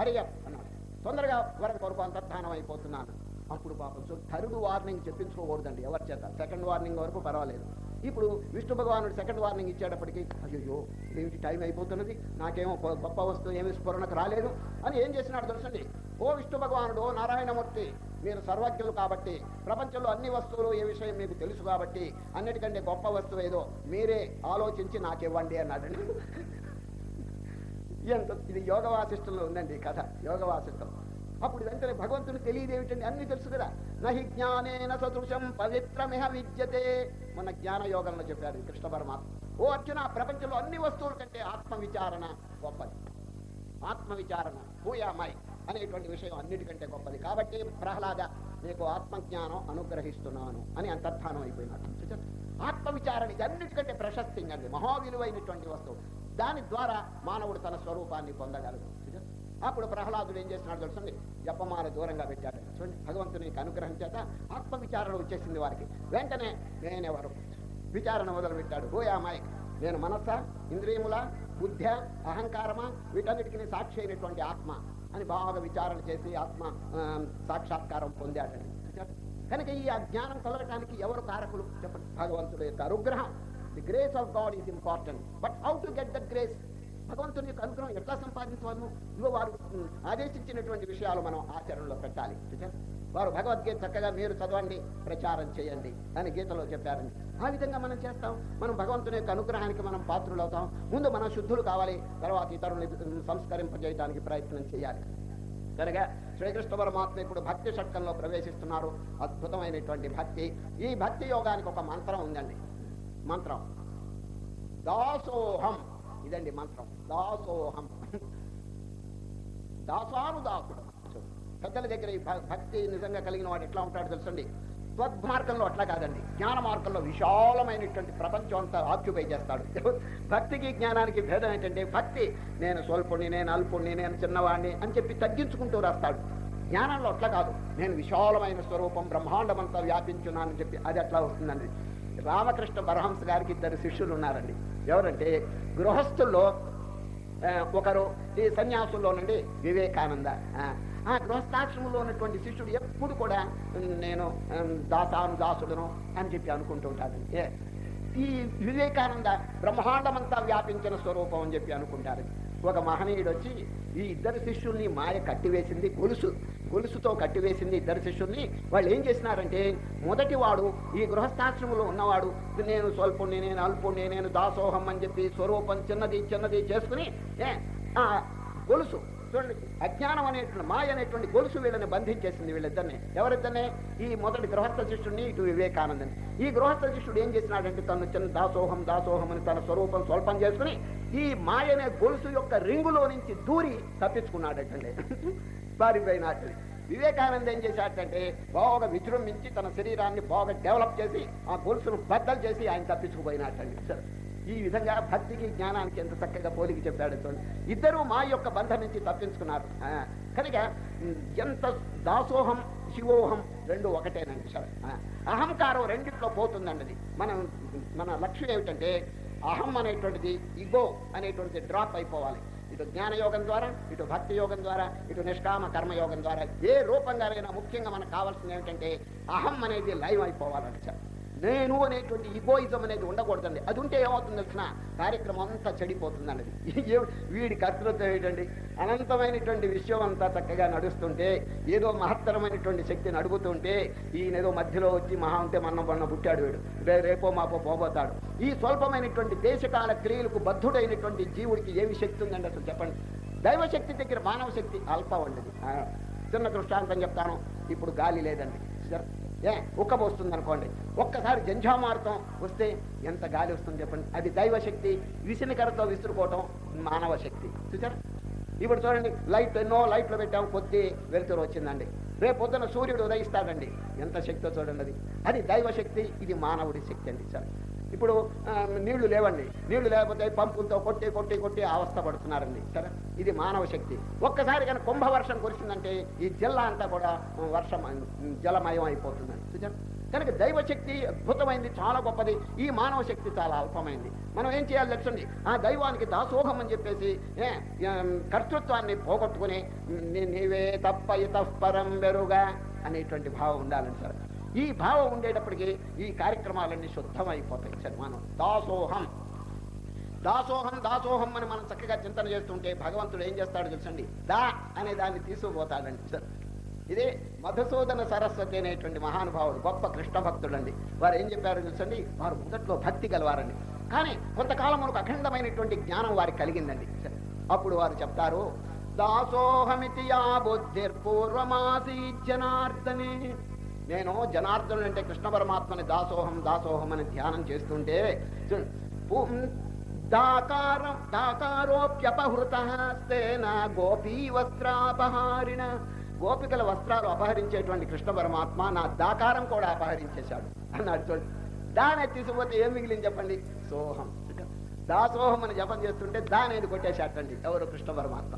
హరియప్ అన్నాడు. తొందరగా వరకు కొరకు అంతర్ధానం అయిపోతున్నాను. అప్పుడు పాపం. సో థర్డ్ వార్నింగ్ చెప్పించుకోకూడదండి ఎవరి చేత? సెకండ్ వార్నింగ్ వరకు పర్వాలేదు. ఇప్పుడు విష్ణు భగవానుడు సెకండ్ వార్నింగ్ ఇచ్చేటప్పటికి అయ్యో ఏమిటి టైం అయిపోతున్నది? నాకేమో గొప్ప వస్తువు ఏమి స్ఫురణకు రాలేదు అని ఏం చేసినాడు తెలుసండి? ఓ విష్ణు భగవానుడు ఓ నారాయణమూర్తి మీరు సర్వజ్ఞులు కాబట్టి ప్రపంచంలో అన్ని వస్తువులు ఏ విషయం మీకు తెలుసు కాబట్టి అన్నిటికంటే గొప్ప వస్తువు ఏదో మీరే ఆలోచించి నాకు ఇవ్వండి అన్నాడండి. (laughs) ఎంత ఇది యోగ వాసిష్టంలో ఉందండి కథ యోగ వాసిష్టం అప్పుడు వెంటనే భగవంతుని తెలియదు ఏమిటండి అన్ని తెలుసు కదా. నహి జ్ఞానేన సదృశం పవిత్రమిహ విద్యతే మన జ్ఞాన యోగంలో చెప్పారు కృష్ణ పరమాత్మ. ఓ అర్జున ప్రపంచంలో అన్ని వస్తువుల కంటే ఆత్మవిచారణ గొప్పది. ఆత్మవిచారణ విచారణ అనేటువంటి విషయం అన్నిటికంటే గొప్పది. కాబట్టి ప్రహ్లాద నీకు ఆత్మజ్ఞానం అనుగ్రహిస్తున్నాను అని అంతర్ధానం అయిపోయినాడు. ఆత్మవిచారణ ఇది అన్నిటికంటే ప్రశస్తింగ్ అండి మహావిలువైనటువంటి వస్తువు. దాని ద్వారా మానవుడు తన స్వరూపాన్ని పొందగలడు. అప్పుడు ప్రహ్లాదుడు ఏం చేస్తున్నాడు తెలుసండి జపమాల దూరంగా పెట్టాడు. చూడండి భగవంతుని యొక్క అనుగ్రహం చేత ఆత్మ విచారణ వచ్చేసింది వారికి. వెంటనే నేనెవరు. విచారణ మొదలు పెట్టాడు హోయామాయ్ నేను మనస్స ఇంద్రియముల బుద్ధ అహంకారమా వీటన్నిటికీ సాక్షి అయినటువంటి ఆత్మ అని బాగా విచారణ చేసి ఆత్మ ఆ, సాక్షాత్కారం పొందాడని కనుక ఈ అజ్ఞానం కలగటానికి ఎవరు కారకులు? చెప్పండి. భగవంతుడు యొక్క అనుగ్రహం. The grace of God is important but how to get the grace భగవంతుని యొక్క అనుగ్రహం ఎట్లా సంపాదించవలను ఇవో వారు ఆదేశించినటువంటి విషయాలు మనం ఆచరణలో పెట్టాలి. వారు భగవద్గీత చక్కగా మీరు చదవండి ప్రచారం చేయండి అని గీతలో చెప్పారండి. ఆ విధంగా మనం చేస్తాం. మనం భగవంతుని యొక్క అనుగ్రహానికి మనం పాత్రులు అవుతాం. ముందు మనం శుద్ధులు కావాలి తర్వాత ఇతరుల్ని సంస్కరింపజేయడానికి ప్రయత్నం చేయాలి. కనుక శ్రీకృష్ణ పరమాత్మ ఇప్పుడు భక్తి షట్కంలో ప్రవేశిస్తున్నారు. అద్భుతమైనటువంటి భక్తి. ఈ భక్తి యోగానికి ఒక మంత్రం ఉందండి. మంత్రం. దాసోహం. ఇదండి మంత్రం. దాసోహం దాసానుదాసుడు పెద్దల దగ్గర ఈ భక్తి నిజంగా కలిగిన వాడు ఎట్లా ఉంటాడు తెలుసండి? త్వద్మార్గంలో అట్లా కాదండి. జ్ఞాన మార్గంలో విశాలమైనటువంటి ప్రపంచం అంతా ఆక్యుపై చేస్తాడు. భక్తికి జ్ఞానానికి భేదం ఏంటంటే భక్తి నేను స్వల్పుణ్ణి నేను అల్పుణ్ణి నేను చిన్నవాడిని అని చెప్పి తగ్గించుకుంటూ రాస్తాడు. జ్ఞానంలో అట్లా కాదు. నేను విశాలమైన స్వరూపం బ్రహ్మాండమంతా వ్యాపించున్నానని చెప్పి అది అట్లా వస్తుందండి. రామకృష్ణ పరహంస గారికి ఇద్దరు శిష్యులు ఉన్నారండి. ఎవరంటే గృహస్థుల్లో ఒకరు ఈ సన్యాసుల్లో నుండి వివేకానంద ఆ, గృహస్థాశ్రమంలో ఉన్నటువంటి శిష్యుడు ఎప్పుడు కూడా నేను దాసాను దాసుడును అని చెప్పి అనుకుంటూ ఉంటాడు. ఏ, ఈ వివేకానంద బ్రహ్మాండమంతా వ్యాపించిన స్వరూపం అని చెప్పి అనుకుంటారు. ఒక మహనీయుడు వచ్చి ఈ ఇద్దరు శిష్యుల్ని మాయ కట్టివేసింది గొలుసు. గొలుసుతో కట్టివేసింది ఇద్దరు శిష్యుల్ని. వాళ్ళు ఏం చేసినారంటే మొదటి వాడు ఈ గృహస్థాశ్రమంలో ఉన్నవాడు నేను స్వల్పుణ్ణి నేను అల్పుణ్ణి నేను దాసోహం అని చెప్పి స్వరూపం చిన్నది చిన్నది చేసుకుని ఏ గొలుసు. చూడండి అజ్ఞానం అనేటువంటి మాయ అనేటువంటి గొలుసు వీళ్ళని బంధించేసింది వీళ్ళిద్దరిని. ఎవరిద్దరినే? ఈ మొదటి గృహస్థ శిష్యుడిని ఇటు వివేకానందని. ఈ గృహస్థ శిష్యుడు ఏం చేసినాడంటే తను చిన్న దాసోహం దాసోహం అని తన స్వరూపం స్వల్పం చేసుకుని ఈ మాయ అనే గొలుసు యొక్క రింగులో నుంచి దూరి తప్పించుకున్నాడటండి. పారిపోయినట్టు వివేకానంద ఏం చేశాడంటే బాగా విజృంభించి తన శరీరాన్ని బాగా డెవలప్ చేసి ఆ గొలుసును బద్దలు చేసి ఆయన తప్పించుకుపోయినట్టండి సరే. ఈ విధంగా భక్తికి జ్ఞానానికి ఎంత చక్కగా పోలిక చెప్పాడు చూడండి. ఇద్దరు మా యొక్క బంధం నుంచి తప్పించుకున్నారు. ఆ, కనుక ఎంత దాసోహం శివోహం రెండు ఒకటేనండి. సరే. ఆ, అహంకారం రెండిట్లో పోతుందన్నది మనం మన లక్ష్యం ఏమిటంటే అహం అనేటువంటిది ఇగో అనేటువంటిది డ్రాప్ అయిపోవాలి. ఇటు జ్ఞానయోగం ద్వారా ఇటు భక్తి యోగం ద్వారా ఇటు నిష్కామ కర్మయోగం ద్వారా ఏ రూపంగానైనా ముఖ్యంగా మనకు కావాల్సింది ఏమిటంటే అహం అనేది లైవ్ అయిపోవాలని సార్ నేను అనేటువంటి ఇగోయిజం అనేది ఉండకూడదండి. అది ఉంటే ఏమవుతుంది తెలిసిన కార్యక్రమం అంతా చెడిపోతుంది అన్నది (laughs) వీడి కర్తృత్వం ఏంటండి? అనంతమైనటువంటి విషయం అంతా చక్కగా నడుస్తుంటే ఏదో మహత్తరమైనటువంటి శక్తిని అడుగుతుంటే ఈయన ఏదో మధ్యలో వచ్చి మహా ఉంటే మన్నం మొన్న పుట్టాడు వీడు. రేపో మాపో పోబోతాడు. ఈ స్వల్పమైనటువంటి దేశకాల క్రియలకు బద్ధుడైనటువంటి జీవుడికి ఏమి శక్తి ఉందండి అసలు చెప్పండి? దైవశక్తి దగ్గర మానవ శక్తి అల్పం ఉండదు చిన్న దృష్టాంతం చెప్తాను. ఇప్పుడు గాలి లేదండి. ఏ ఏ ఉక్కబోస్తుంది అనుకోండి ఒక్కసారి జంఝామార్తం వస్తే ఎంత గాలి వస్తుంది చెప్పండి. అది దైవశక్తి విసినకరతో విసురుకోవటం మానవ శక్తి చూసారు ఇప్పుడు చూడండి లైట్ ఎన్నో లైట్లు పెట్టాం కొద్ది వెలుతురు వచ్చిందండి. రేపు పొద్దున సూర్యుడు ఉదయిస్తాడండి. ఎంత శక్తో చూడండి అది. అది దైవశక్తి ఇది మానవుడి శక్తి అండి సార్. ఇప్పుడు నీళ్ళు లేవండి. నీళ్ళు లేకపోతే పంపులతో కొట్టి కొట్టి కొట్టి అవస్థ పడుతున్నారండి సరే? ఇది మానవ శక్తి. ఒక్కసారి కనుక కుంభవర్షం కురిసిందంటే ఈ జిల్లా అంతా కూడా వర్షం జలమయం అయిపోతుందండి. చూచారు కనుక దైవశక్తి అద్భుతమైంది చాలా గొప్పది. ఈ మానవ శక్తి చాలా అల్పమైంది. మనం ఏం చేయాలి తెలుసండి? ఆ దైవానికి దాసోహం అని చెప్పేసి కర్తృత్వాన్ని పోగొట్టుకుని నీవే తప్ప ఇతఃపరం వెరుగా అనేటువంటి భావం ఉండాలండి సార్. ఈ భావం ఉండేటప్పటికి ఈ కార్యక్రమాలన్నీ శుద్ధమైపోతాయి. సన్మానం. మనం దాసోహం. దాసోహం దాసోహం అని మనం చక్కగా చింతన చేస్తుంటే భగవంతుడు ఏం చేస్తాడు తెలుసండి? దా అనే దాన్ని తీసుకుపోతాడండి సార్. ఇదే మధుసూదన సరస్వతి అనేటువంటి మహానుభావుడు గొప్ప కృష్ణ భక్తుడండి వారు ఏం చెప్పారు తెలుసండి? వారు మొదట్లో భక్తి గలవారండి. కానీ కొంతకాలం మనకు అఖండమైనటువంటి జ్ఞానం వారికి కలిగిందండి అప్పుడు వారు చెప్తారు దాసోహమితి యా బుద్ధిర్పూర్వమాసీ జనార్దనే నేను జనార్దనుడు అంటే కృష్ణ పరమాత్మని దాసోహం దాసోహం అని ధ్యానం చేస్తుంటే దాకారం దాకారోప్యపహృత హస్తేన గోపీ వస్త్రాపహారిణ గోపికల వస్త్రాలు అపహరించేటువంటి కృష్ణ పరమాత్మ నా దాకారం కూడా అపహరించేశాడు. అన్నాడు చూడండి దాని తీసుకుపోతే ఏం మిగిలింది చెప్పండి? సోహం. దాసోహం అని జపం చేస్తుంటే దానేది కొట్టేశాటండి ఎవరు? కృష్ణ పరమాత్మ.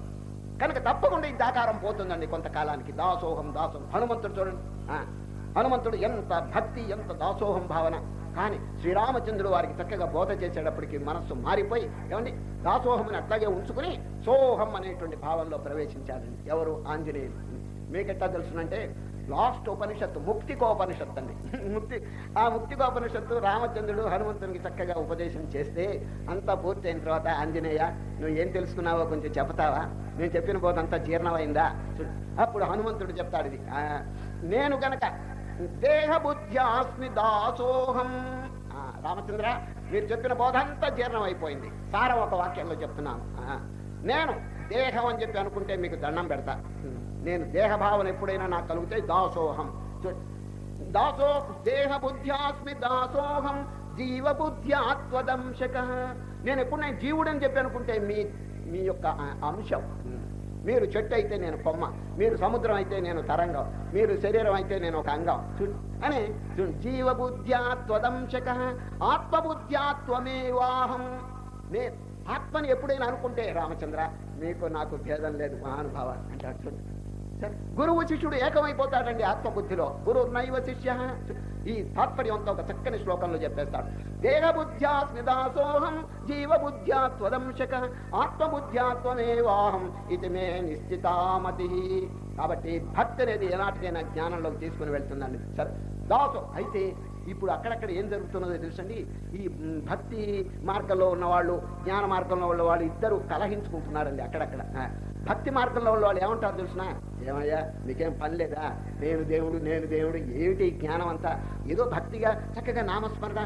కనుక తప్పకుండా ఈ దాకారం పోతుందండి కొంతకాలానికి. దాసోహం దాసోహం. హనుమంతుడు చూడండి. హనుమంతుడు ఎంత భక్తి ఎంత దాసోహం భావన. కానీ శ్రీరామచంద్రుడు వారికి చక్కగా బోధ చేసేటప్పటికి మనస్సు మారిపోయి ఏమండి దాసోహం అట్లాగే ఉంచుకుని సోహం అనేటువంటి భావంలో ప్రవేశించాడండి ఎవరు? ఆంజనేయులు. మీకెట్టా తెలుసునంటే లాస్ట్ ఉపనిషత్తు ముక్తికోపనిషత్తు అండి. ముక్తి ఆ ముక్తికోపనిషత్తు రామచంద్రుడు హనుమంతునికి చక్కగా ఉపదేశం చేస్తే అంతా పూర్తయిన తర్వాత ఆంజనేయ నువ్వు ఏం తెలుసుకున్నావో కొంచెం చెప్తావా నేను చెప్పిన పోతంతా జీర్ణమైందా? అప్పుడు హనుమంతుడు చెప్తాడు ఇది. ఆ, నేను గనక దేహ బుద్ధ్యాస్మి దాసోహం రామచంద్ర మీరు చెప్పిన బోధ అంతా జీర్ణం అయిపోయింది సారం ఒక వాక్యంలో చెప్తున్నాను. నేను దేహం అని చెప్పి అనుకుంటే మీకు దండం పెడతా. నేను దేహభావన ఎప్పుడైనా నాకు కలిగితే దాసోహం. దాసో దేహ బుద్ధ్యాస్మి దాసోహం జీవ బుద్ధ్యాత్వదంశక నేను ఎప్పుడు నేను జీవుడని చెప్పి అనుకుంటే మీ మీ యొక్క అంశం. మీరు చెట్టు అయితే నేను కొమ్మ మీరు సముద్రం అయితే నేను తరంగం మీరు శరీరం అయితే నేను ఒక అంగం చూ- అని చూ- జీవ ఆత్మబుద్ధ్యాత్వమేవాహం నే ఆత్మని ఎప్పుడైనా అనుకుంటే రామచంద్ర నీకు నాకు భేదం లేదు మహానుభావ అంటాడు చూడు. గురువు శిష్యుడు ఏకమైపోతాడండి ఆత్మబుద్ధిలో. గురువు నైవ శిష్య. ఈ తాత్పర్యంతో ఒక చక్కని శ్లోకంలో చెప్పేస్తాడు. దేహబుద్ధ్యా స్మిదాసోహం జీవబుద్ధ్యా జీవ బుద్ధ్యా త్వదంశక ఆత్మబుద్ధ్యాత్వమేవాహం ఇది మే నిశ్చితామతి. కాబట్టి భక్తి అనేది ఎలాంటిదైనా జ్ఞానంలోకి తీసుకుని వెళ్తుందండి సరే. దాసు అయితే ఇప్పుడు అక్కడక్కడ ఏం జరుగుతున్నదో తెలుసండి? ఈ భక్తి మార్గంలో ఉన్నవాళ్ళు జ్ఞాన మార్గంలో ఉన్న వాళ్ళు ఇద్దరు కలహించుకుంటున్నారండి అక్కడక్కడ. భక్తి మార్గంలో ఉన్న వాళ్ళు ఏమంటారు తెలిసిన? ఏమయ్యా నీకేం పని లేదా? నేను దేవుడు నేను దేవుడు ఏమిటి జ్ఞానం అంతా ఏదో భక్తిగా చక్కగా నామస్మరణ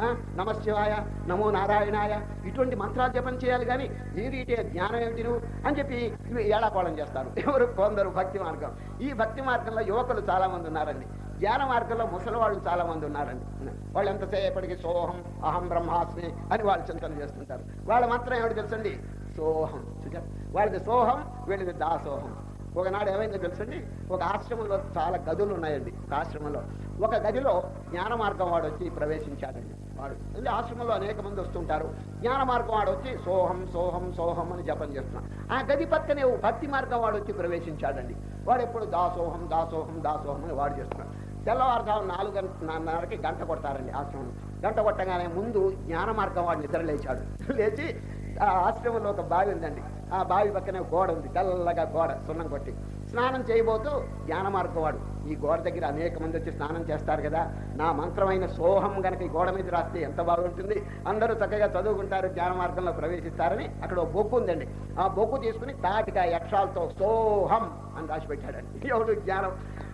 ఆ, నమశివాయ నమో నారాయణాయ ఇటువంటి మంత్రాలు జపం చేయాలి కానీ ఈ జ్ఞానం ఏమిటి నువ్వు? అని చెప్పి ఇవి ఏడాకోళం చేస్తారు. ఎవరు కొందరు భక్తి మార్గం. ఈ భక్తి మార్గంలో యువకులు చాలామంది ఉన్నారండి. జ్ఞాన మార్గంలో ముసలి వాళ్ళు చాలా మంది ఉన్నారండి. వాళ్ళు ఎంతసేపటికి సోహం అహం బ్రహ్మాస్మి అని వాళ్ళు చింతన చేస్తుంటారు. వాళ్ళ మాత్రం ఏమిటి తెలుసండి? సోహం. చూచారు వాళ్ళది సోహం వీళ్ళది దాసోహం. ఒకనాడు ఏమైందో తెలుసండి? ఒక ఆశ్రమంలో చాలా గదులు ఉన్నాయండి ఒక ఆశ్రమంలో. ఒక గదిలో జ్ఞాన మార్గం వాడు వచ్చి ప్రవేశించాడండి వాడు. అంటే ఆశ్రమంలో అనేక మంది వస్తుంటారు. జ్ఞాన మార్గం వాడు వచ్చి సోహం సోహం సోహం అని జపం చేస్తున్నాడు ఆ గది పక్కనే భక్తి మార్గం వాడు వచ్చి ప్రవేశించాడండి. వాడు ఎప్పుడు దాసోహం దాసోహం దాసోహం అని వాడు చేస్తున్నాడు. తెల్లవారుజాము నాలుగు గంటన్నరకి గంట కొడతారండి ఆశ్రమం. గంట కొట్టగానే ముందు జ్ఞాన మార్గం వాడు నిద్ర లేచాడు లేచి ఆ ఆశ్రమంలో ఒక బావి ఉందండి. ఆ బావి పక్కనే గోడ ఉంది తెల్లగా గోడ సున్నం కొట్టి. స్నానం చేయబోతూ ధ్యాన మార్గం వాడు. ఈ గోడ దగ్గర అనేక మంది వచ్చి స్నానం చేస్తారు కదా. నా మంత్రమైన సోహం గనక ఈ గోడ మీద రాస్తే ఎంత బాగుంటుంది? అందరూ చక్కగా చదువుకుంటారు ధ్యాన మార్గంలో ప్రవేశిస్తారని అక్కడ ఒక బొక్కు ఉందండి. ఆ బొక్కు తీసుకుని తాటిగా యక్షాలతో సోహం అని రాసి పెట్టాడండి. (laughs) ఎవడు జ్ఞానం?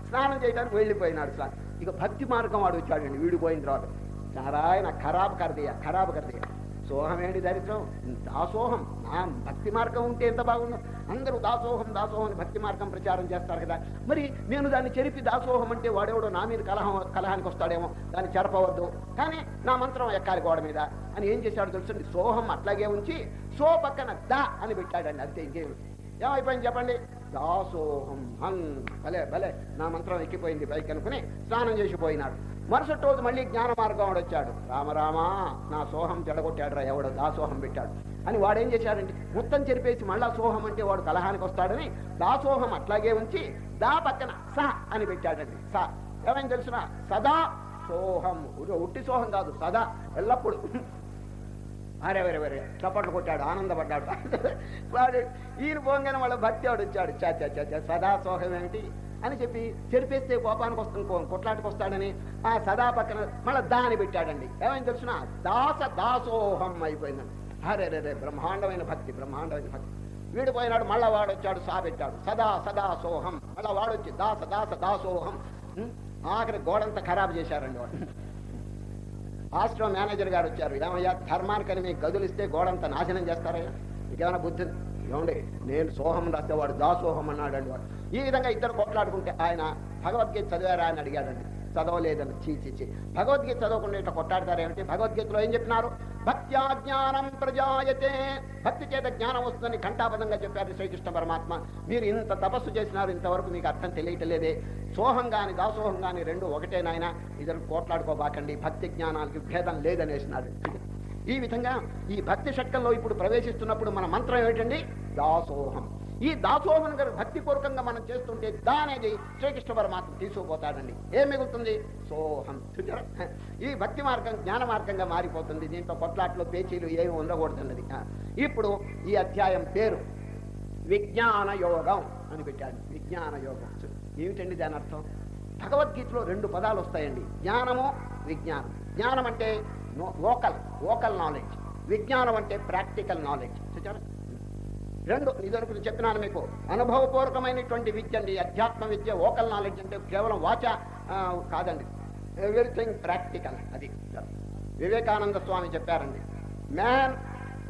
స్నానం చేయడానికి వెళ్ళిపోయినాడు సార్. ఇక భక్తి మార్గం వాడు వచ్చాడండి వీడిపోయిన తర్వాత. నారాయణ ఖరాబ్ కర్దీయ ఖరాబ్ కర్దీయ సోహం దరిద్రం దాసోహం నా భక్తి మార్గం ఉంటే ఎంత బాగుందో అందరూ దాసోహం దాసోహం భక్తి మార్గం ప్రచారం చేస్తారు కదా. మరి నేను దాన్ని చెరిపి దాసోహం అంటే వాడెవడో నా మీద కలహం కలహానికి వస్తాడేమో. దాన్ని చెరపవద్దు. కానీ నా మంత్రం ఎక్కాలి గోడ మీద. అని ఏం చేశాడు తెలుసండి? సోహం అట్లాగే ఉంచి సో పక్కన దా అని పెట్టాడండి. అంతే ఇంకేమి ఏమైపోయింది చెప్పండి? దాసోహం హం భలే భలే. నా మంత్రం ఎక్కిపోయింది పైకి అనుకుని స్నానం చేసి పోయినాడు. మరుసటి రోజు మళ్ళీ జ్ఞాన మార్గం వాడొచ్చాడు రామరామా నా సోహం చెడగొట్టాడు రా ఎవడో దాసోహం పెట్టాడు. అని వాడేం చేశాడంటే మొత్తం చెరిపేసి మళ్ళా సోహం అంటే వాడు కలహానికి వస్తాడని దాసోహం అట్లాగే ఉంచి దా పక్కన స అని పెట్టాడండి. స. ఏమైంది తెలుసిన? సదా సోహం. ఉట్టి సోహం కాదు సదా ఎల్లప్పుడు. అరే వరే వరే చప్పట్లు కొట్టాడు ఆనందపడ్డాడు. వాడు ఈయన పోగానే వాళ్ళ భక్తి వాడు వచ్చాడు. చా చా చా, సదా సోహం ఏమిటి? అని చెప్పి చెరిపేస్తే కోపానికి వస్తుంది కో- కొట్లాటకు వస్తాడని ఆ సదా పక్కన మళ్ళీ దాని పెట్టాడండి. ఏమైంది తెలుసిన? దాస దాసోహం అయిపోయిందండి. అరే రే బ్రహ్మాండమైన భక్తి బ్రహ్మాండమైన భక్తి. వీడు పోయినాడు మళ్ళా వాడొచ్చాడు సా పెట్టాడు. సదా సదా సోహం. మళ్ళా వాడొచ్చి దాస దాస దాసోహం. ఆఖరి గోడంతా ఖరాబు చేశారండి వాడు. ఆశ్రమ మేనేజర్ గారు వచ్చారు. ఏమయ్యా ధర్మానికని మీకు గదులు ఇస్తే గోడంతా నాశనం చేస్తారయ్యా? మీకేమైనా బుద్ధి? ఏమండి నేను సోహం రాస్తే వాడు దాసోహం అన్నాడండి వాడు. ఈ విధంగా ఇద్దరు కొట్లాడుకుంటే ఆయన భగవద్గీత చదివారా అని అడిగాడండి. చదవలేదని చీ భగవద్గీత చదవకుండా ఇట్లా కొట్లాడతారేమిటి భగవద్గీతలో ఏం చెప్పినారు? భక్త్యా జ్ఞానం ప్రజాయతే. భక్తి చేత జ్ఞానం వస్తుందని ఘంటాపదంగా చెప్పారు శ్రీకృష్ణ పరమాత్మ. మీరు ఇంత తపస్సు చేసినారు ఇంతవరకు మీకు అర్థం తెలియటలేదే. సోహం గాని దాసోహం కాని రెండు ఒకటే నాయన. ఇద్దరు కోట్లాడుకోబాకండి. భక్తి జ్ఞానానికి భేదం లేదనేసినాడు. ఈ విధంగా ఈ భక్తి షట్కంలో ఇప్పుడు ప్రవేశిస్తున్నప్పుడు మన మంత్రం ఏమిటండి? దాసోహం. ఈ దాసోహం గారు భక్తి పూర్వకంగా మనం చేస్తుంటే దానేది శ్రీకృష్ణ పరమాత్మ తీసుకుపోతాడండి. ఏం మిగులుతుంది? సోహం. ఈ భక్తి మార్గం జ్ఞాన మార్గంగా మారిపోతుంది. దీంట్లో కొట్లాట్లో పేచీలు ఏమి ఉండకూడదున్నది. ఇప్పుడు ఈ అధ్యాయం పేరు విజ్ఞాన యోగం అని పెట్టాడు. విజ్ఞాన యోగం. ఏమిటండి దాని అర్థం? భగవద్గీతలో రెండు పదాలు వస్తాయండి. జ్ఞానము విజ్ఞానం. జ్ఞానం అంటే లోకల్ లోకల్ నాలెడ్జ్ విజ్ఞానం అంటే ప్రాక్టికల్ నాలెడ్జ్ చూచారా రెండు ఇదొరకు చెప్పినాను మీకు. అనుభవపూర్వకమైనటువంటి విద్య అండి. అధ్యాత్మ విద్య వోకల్ నాలెడ్జ్ అంటే కేవలం వాచ కాదండి. ఎవ్రీథింగ్ ప్రాక్టికల్ అది. వివేకానంద స్వామి చెప్పారండి. Man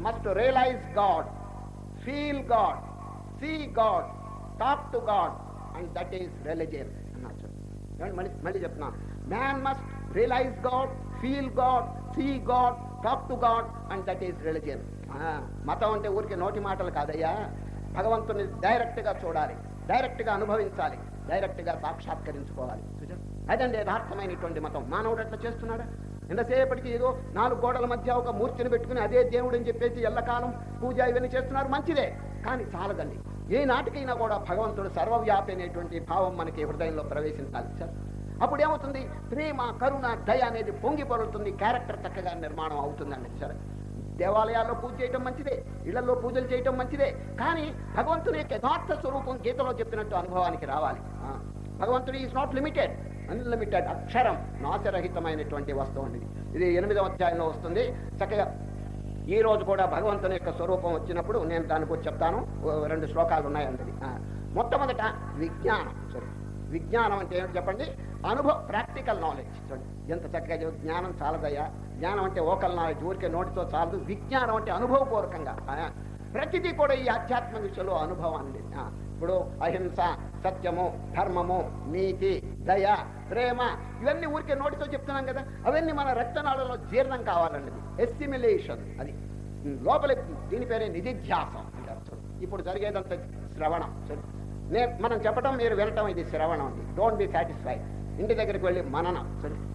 must realise God feel God see God talk to God and that is religion అన్నారు మళ్ళీ మళ్ళీ చెప్తున్నాను. Man must realise God feel God see God talk to God and that is religion మతం అంటే ఊరికి నోటి మాటలు కాదయ్యా. భగవంతుని డైరెక్ట్గా చూడాలి డైరెక్ట్గా అనుభవించాలి డైరెక్ట్గా సాక్షాత్కరించుకోవాలి. అదండి యథార్థమైనటువంటి మతం. మానవుడు అట్లా చేస్తున్నాడా? ఎంతసేపటికి ఏదో నాలుగు గోడల మధ్య ఒక మూర్తిని పెట్టుకుని అదే దేవుడు అని చెప్పేసి ఎల్లకాలం పూజ ఇవన్నీ చేస్తున్నారు. మంచిదే కానీ చాలదండి. ఏ నాటికైనా కూడా భగవంతుడు సర్వవ్యాపి అనేటువంటి భావం మనకి హృదయంలో ప్రవేశించాలి సార్. అప్పుడు ఏమవుతుంది ప్రేమ కరుణ దయ అనేది పొంగి పొరుతుంది క్యారెక్టర్ చక్కగా నిర్మాణం అవుతుందండి సరే. దేవాలయాల్లో పూజ చేయటం మంచిదే ఇళ్ళలో పూజలు చేయటం మంచిదే. కానీ భగవంతుని యొక్క యథార్థ స్వరూపం గీతలో చెప్పినట్టు అనుభవానికి రావాలి. ఆ, భగవంతుడు ఈజ్ నాట్ లిమిటెడ్ అన్లిమిటెడ్ అక్షరం నాశరహితమైనటువంటి వస్తువు అండి. ఇది ఎనిమిదవ అధ్యాయంలో వస్తుంది. చక్కగా ఈ రోజు కూడా భగవంతుని యొక్క స్వరూపం వచ్చినప్పుడు నేను దాని గురించి చెప్తాను. రెండు శ్లోకాలు ఉన్నాయండి ఆ, మొట్టమొదట విజ్ఞానం సరే విజ్ఞానం అంటే ఏమిటి చెప్పండి? అనుభవ ప్రాక్టికల్ నాలెడ్జ్ చూడండి ఎంత చక్కగా చెప్పు, జ్ఞానం చాలదయ్యా. జ్ఞానం అంటే ఓకల్ నాలెడ్జ్ ఊరికే నోటితో చాలదు. విజ్ఞానం అంటే అనుభవపూర్వకంగా. ఆ, ప్రతిదీ కూడా ఈ ఆధ్యాత్మ విషయంలో అనుభవం అండి. ఆ, ఇప్పుడు అహింస సత్యము ధర్మము నీతి దయ ప్రేమ ఇవన్నీ ఊరికే నోటితో చెప్తున్నాం కదా. అవన్నీ మన రక్తనాళంలో జీర్ణం కావాలండి ఎస్టిమిలేషన్ అది. లోపలి లోపల దీని పేరే నిధిధ్యాసం అంటారు ఇప్పుడు జరిగేదంత శ్రవణం. నేను మనం చెప్పడం మీరు వినటం ఇది శ్రవణం అండి. డోంట్ బి సాటిస్ఫైడ్ ఇంటి దగ్గరికి వెళ్ళి మననం. సరే.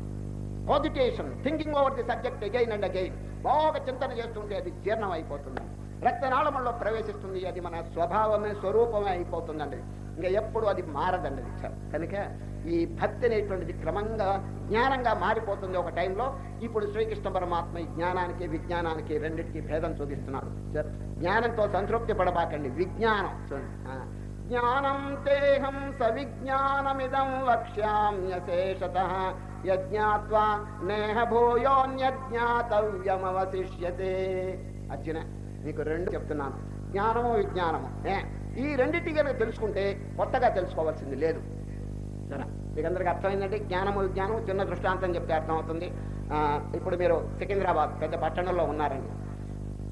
పాజిటేషన్ thinking over the subject again and again బాగా చింతన చేస్తుంటే అది జీర్ణం అయిపోతుంది రక్తనాళములో ప్రవేశిస్తుంది. అది మన స్వభావమే స్వరూపమే అయిపోతుందండి. ఇంకా ఎప్పుడు అది మారదండి కనుక ఈ భక్తి అనేటువంటిది క్రమంగా జ్ఞానంగా మారిపోతుంది ఒక టైంలో. ఇప్పుడు శ్రీకృష్ణ పరమాత్మ ఈ జ్ఞానానికి విజ్ఞానానికి రెండింటికి భేదం చూపిస్తున్నాడు. సార్ జ్ఞానంతో సంతృప్తి పడబాకండి. విజ్ఞానం. చూడండి. జ్ఞానం తేహం సవిజ్ఞానమిదం వక్ష్యామ్యశేషత యజ్ఞాత్వా నేహ భూయోన్యజ్ఞాతవ్యమవశిష్యతే అర్జున మీకు రెండు చెప్తున్నాను। జ్ఞానము విజ్ఞానము ఏ? ఈ రెండింటి కనుక తెలుసుకుంటే కొత్తగా తెలుసుకోవాల్సింది లేదు. సరే మీకు అర్థమైందంటే జ్ఞానము విజ్ఞానం చిన్న దృష్టాంతం చెప్తే అర్థమవుతుంది. ఆ, ఇప్పుడు మీరు సికింద్రాబాద్ పెద్ద పట్టణంలో ఉన్నారండి.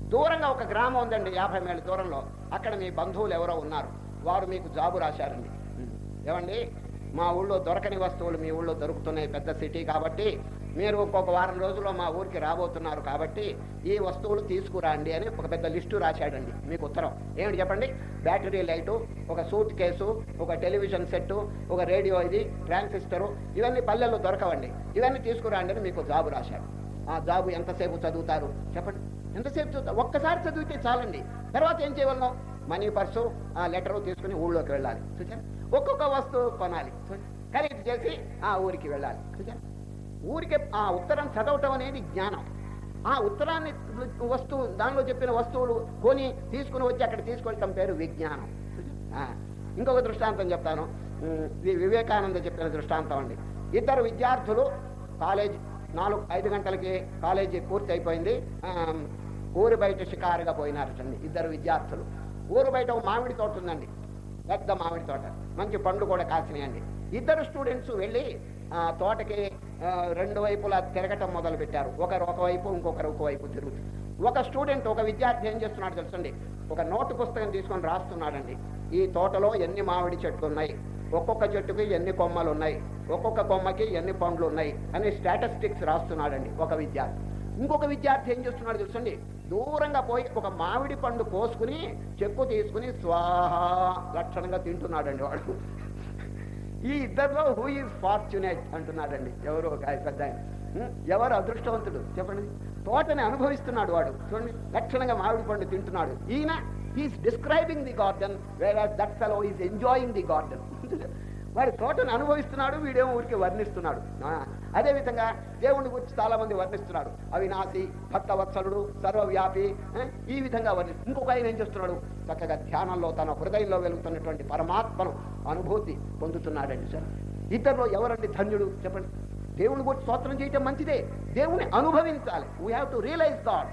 దూరంగా ఒక గ్రామం ఉందండి యాభై మైళ్ళ దూరంలో. అక్కడ మీ బంధువులు ఎవరో ఉన్నారు. వారు మీకు జాబు రాశారండి ఏమండి? మా ఊళ్ళో దొరకని వస్తువులు మీ ఊళ్ళో దొరుకుతున్నాయి పెద్ద సిటీ కాబట్టి మీరు ఇంకొక వారం రోజుల్లో మా ఊరికి రాబోతున్నారు కాబట్టి ఈ వస్తువులు తీసుకురండి అని ఒక పెద్ద లిస్టు రాశాడండి. మీకు ఉత్తరం. ఏమిటి చెప్పండి? బ్యాటరీ లైటు ఒక సూట్ కేసు ఒక టెలివిజన్ సెట్టు ఒక రేడియో ఇది ట్రాన్సిస్టరు ఇవన్నీ పల్లెల్లో దొరకవండి. ఇవన్నీ తీసుకురండి అని మీకు జాబు రాశాడు. ఆ జాబు ఎంతసేపు చదువుతారు? చెప్పండి. ఎంతసేపు చూద్దాం ఒక్కసారి చదివితే చాలండి. తర్వాత ఏం చేయగలను? మనీ పర్సు ఆ లెటరు తీసుకుని ఊళ్ళోకి వెళ్ళాలి. చూచారు ఒక్కొక్క వస్తువు కొనాలి. ఖరీదు చేసి ఆ ఊరికి వెళ్ళాలి. చూచారు ఊరికే ఆ ఉత్తరం చదవటం అనేది జ్ఞానం. ఆ ఉత్తరాన్ని వస్తువు దానిలో చెప్పిన వస్తువులు కొని తీసుకుని వచ్చి అక్కడ తీసుకెళ్ళటం పేరు విజ్ఞానం. ఆ, ఇంకొక దృష్టాంతం చెప్తాను. వివేకానంద చెప్పిన దృష్టాంతం అండి. ఇద్దరు విద్యార్థులు కాలేజ్ నాలుగు ఐదు గంటలకి కాలేజీ పూర్తి అయిపోయింది ఆ, ఊరు బయట షికారుగా పోయినారటండి ఇద్దరు విద్యార్థులు. ఊరు బయట ఒక మామిడి తోట ఉందండి పెద్ద మామిడి తోట. మంచి పండ్లు కూడా కాసినాయండి. ఇద్దరు స్టూడెంట్స్ వెళ్ళి ఆ తోటకి రెండు వైపులా తిరగటం మొదలు పెట్టారు. ఒకరు ఒకవైపు ఇంకొకరు ఒకవైపు తిరుగుతూ. ఒక స్టూడెంట్ ఒక విద్యార్థి ఏం చేస్తున్నాడు తెలుసండి? ఒక నోటు పుస్తకం తీసుకొని రాస్తున్నాడండి. ఈ తోటలో ఎన్ని మామిడి చెట్లు ఉన్నాయి? ఒక్కొక్క చెట్టుకి ఎన్ని కొమ్మలు ఉన్నాయి? ఒక్కొక్క కొమ్మకి ఎన్ని పండ్లు ఉన్నాయి? అని స్టాటిస్టిక్స్ రాస్తున్నాడండి ఒక విద్యార్థి. ఇంకొక విద్యార్థి ఏం చేస్తున్నాడు తెలుసండి? దూరంగా పోయి ఒక మామిడి పండు కోసుకుని చెక్కు తీసుకుని స్వాహా లక్షణంగా తింటున్నాడండి వాడు. ఈ ఇద్దరిలో హూ ఈజ్ ఫార్చునేట్ అంటున్నాడండి. ఎవరు ఒక పెద్ద ఆయన. ఎవరు అదృష్టవంతుడు? చెప్పండి. తోటని అనుభవిస్తున్నాడు వాడు. చూడండి లక్షణంగా మామిడి పండు తింటున్నాడు. ఈయన is describing the garden where that fellow is enjoying the garden వాడి తోటను అనుభవిస్తున్నాడు వీడేమో ఊరికి వర్ణిస్తున్నాడు. అదేవిధంగా అదే విధంగా దేవుని గురించి చాలా మంది వర్ణిస్తున్నాడు అవినాశి భక్తవత్సలుడు సర్వవ్యాపి ఈ విధంగా వర్ణి ఇంకొక ఆయన ఏం చేస్తున్నాడు? చక్కగా ధ్యానంలో తన హృదయంలో వెలుగుతున్నటువంటి పరమాత్మను అనుభూతి పొందుతున్నాడండి సార్. ఇద్దరిలో ఎవరండి ధన్యుడు? చెప్పండి. దేవుని గురించి స్తోత్రం చేయటం మంచిదే. దేవుని అనుభవించాలి. We have to realise God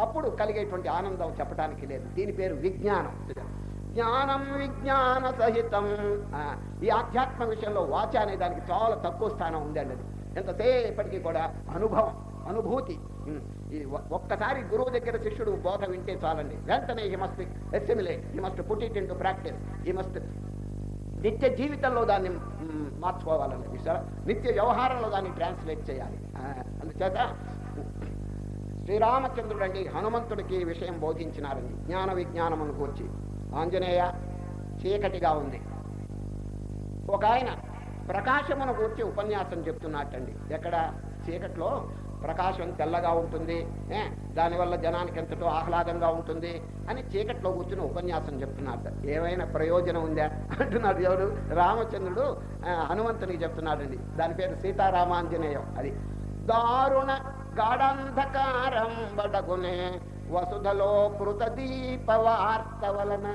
అప్పుడు కలిగేటువంటి ఆనందం చెప్పడానికి లేదు. దీని పేరు విజ్ఞానం. జ్ఞానం విజ్ఞాన సహితం ఆ, ఈ ఆధ్యాత్మ విషయంలో వాచ అనే దానికి చాలా తక్కువ స్థానం ఉందండి అది. ఎంతసేపటికి కూడా అనుభవం అనుభూతి. ఈ ఒక్కసారి గురువు దగ్గర శిష్యుడు బోధ వింటే చాలండి. వెంటనే he must assimilate he must put it into practice he must నిత్య జీవితంలో దాన్ని మ్, మార్చుకోవాలన్నది. నిత్య వ్యవహారంలో దాన్ని ట్రాన్స్లేట్ చేయాలి. ఆ, అందుచేత శ్రీరామచంద్రుడు అండి హనుమంతుడికి ఈ విషయం బోధించినారండి. జ్ఞాన విజ్ఞానమును గూర్చి. ఆంజనేయ చీకటిగా ఉంది. ఒక ఆయన ప్రకాశమును గురించి ఉపన్యాసం చెప్తున్నట్టండి ఎక్కడ? చీకట్లో ప్రకాశం తెల్లగా ఉంటుంది. ఏ, దానివల్ల జనానికి ఎంతటో ఆహ్లాదంగా ఉంటుంది అని చీకట్లో కూర్చుని ఉపన్యాసం చెప్తున్నాడు. ఏమైనా ప్రయోజనం ఉందా? అంటున్నాడు ఎవరు రామచంద్రుడు ఆ, హనుమంతునికి చెప్తున్నాడండి. దాని పేరు సీతారామాంజనేయం అది. దారుణ గాఢంధకారం బడగునే వసుధలో కృత దీప వార్త వలన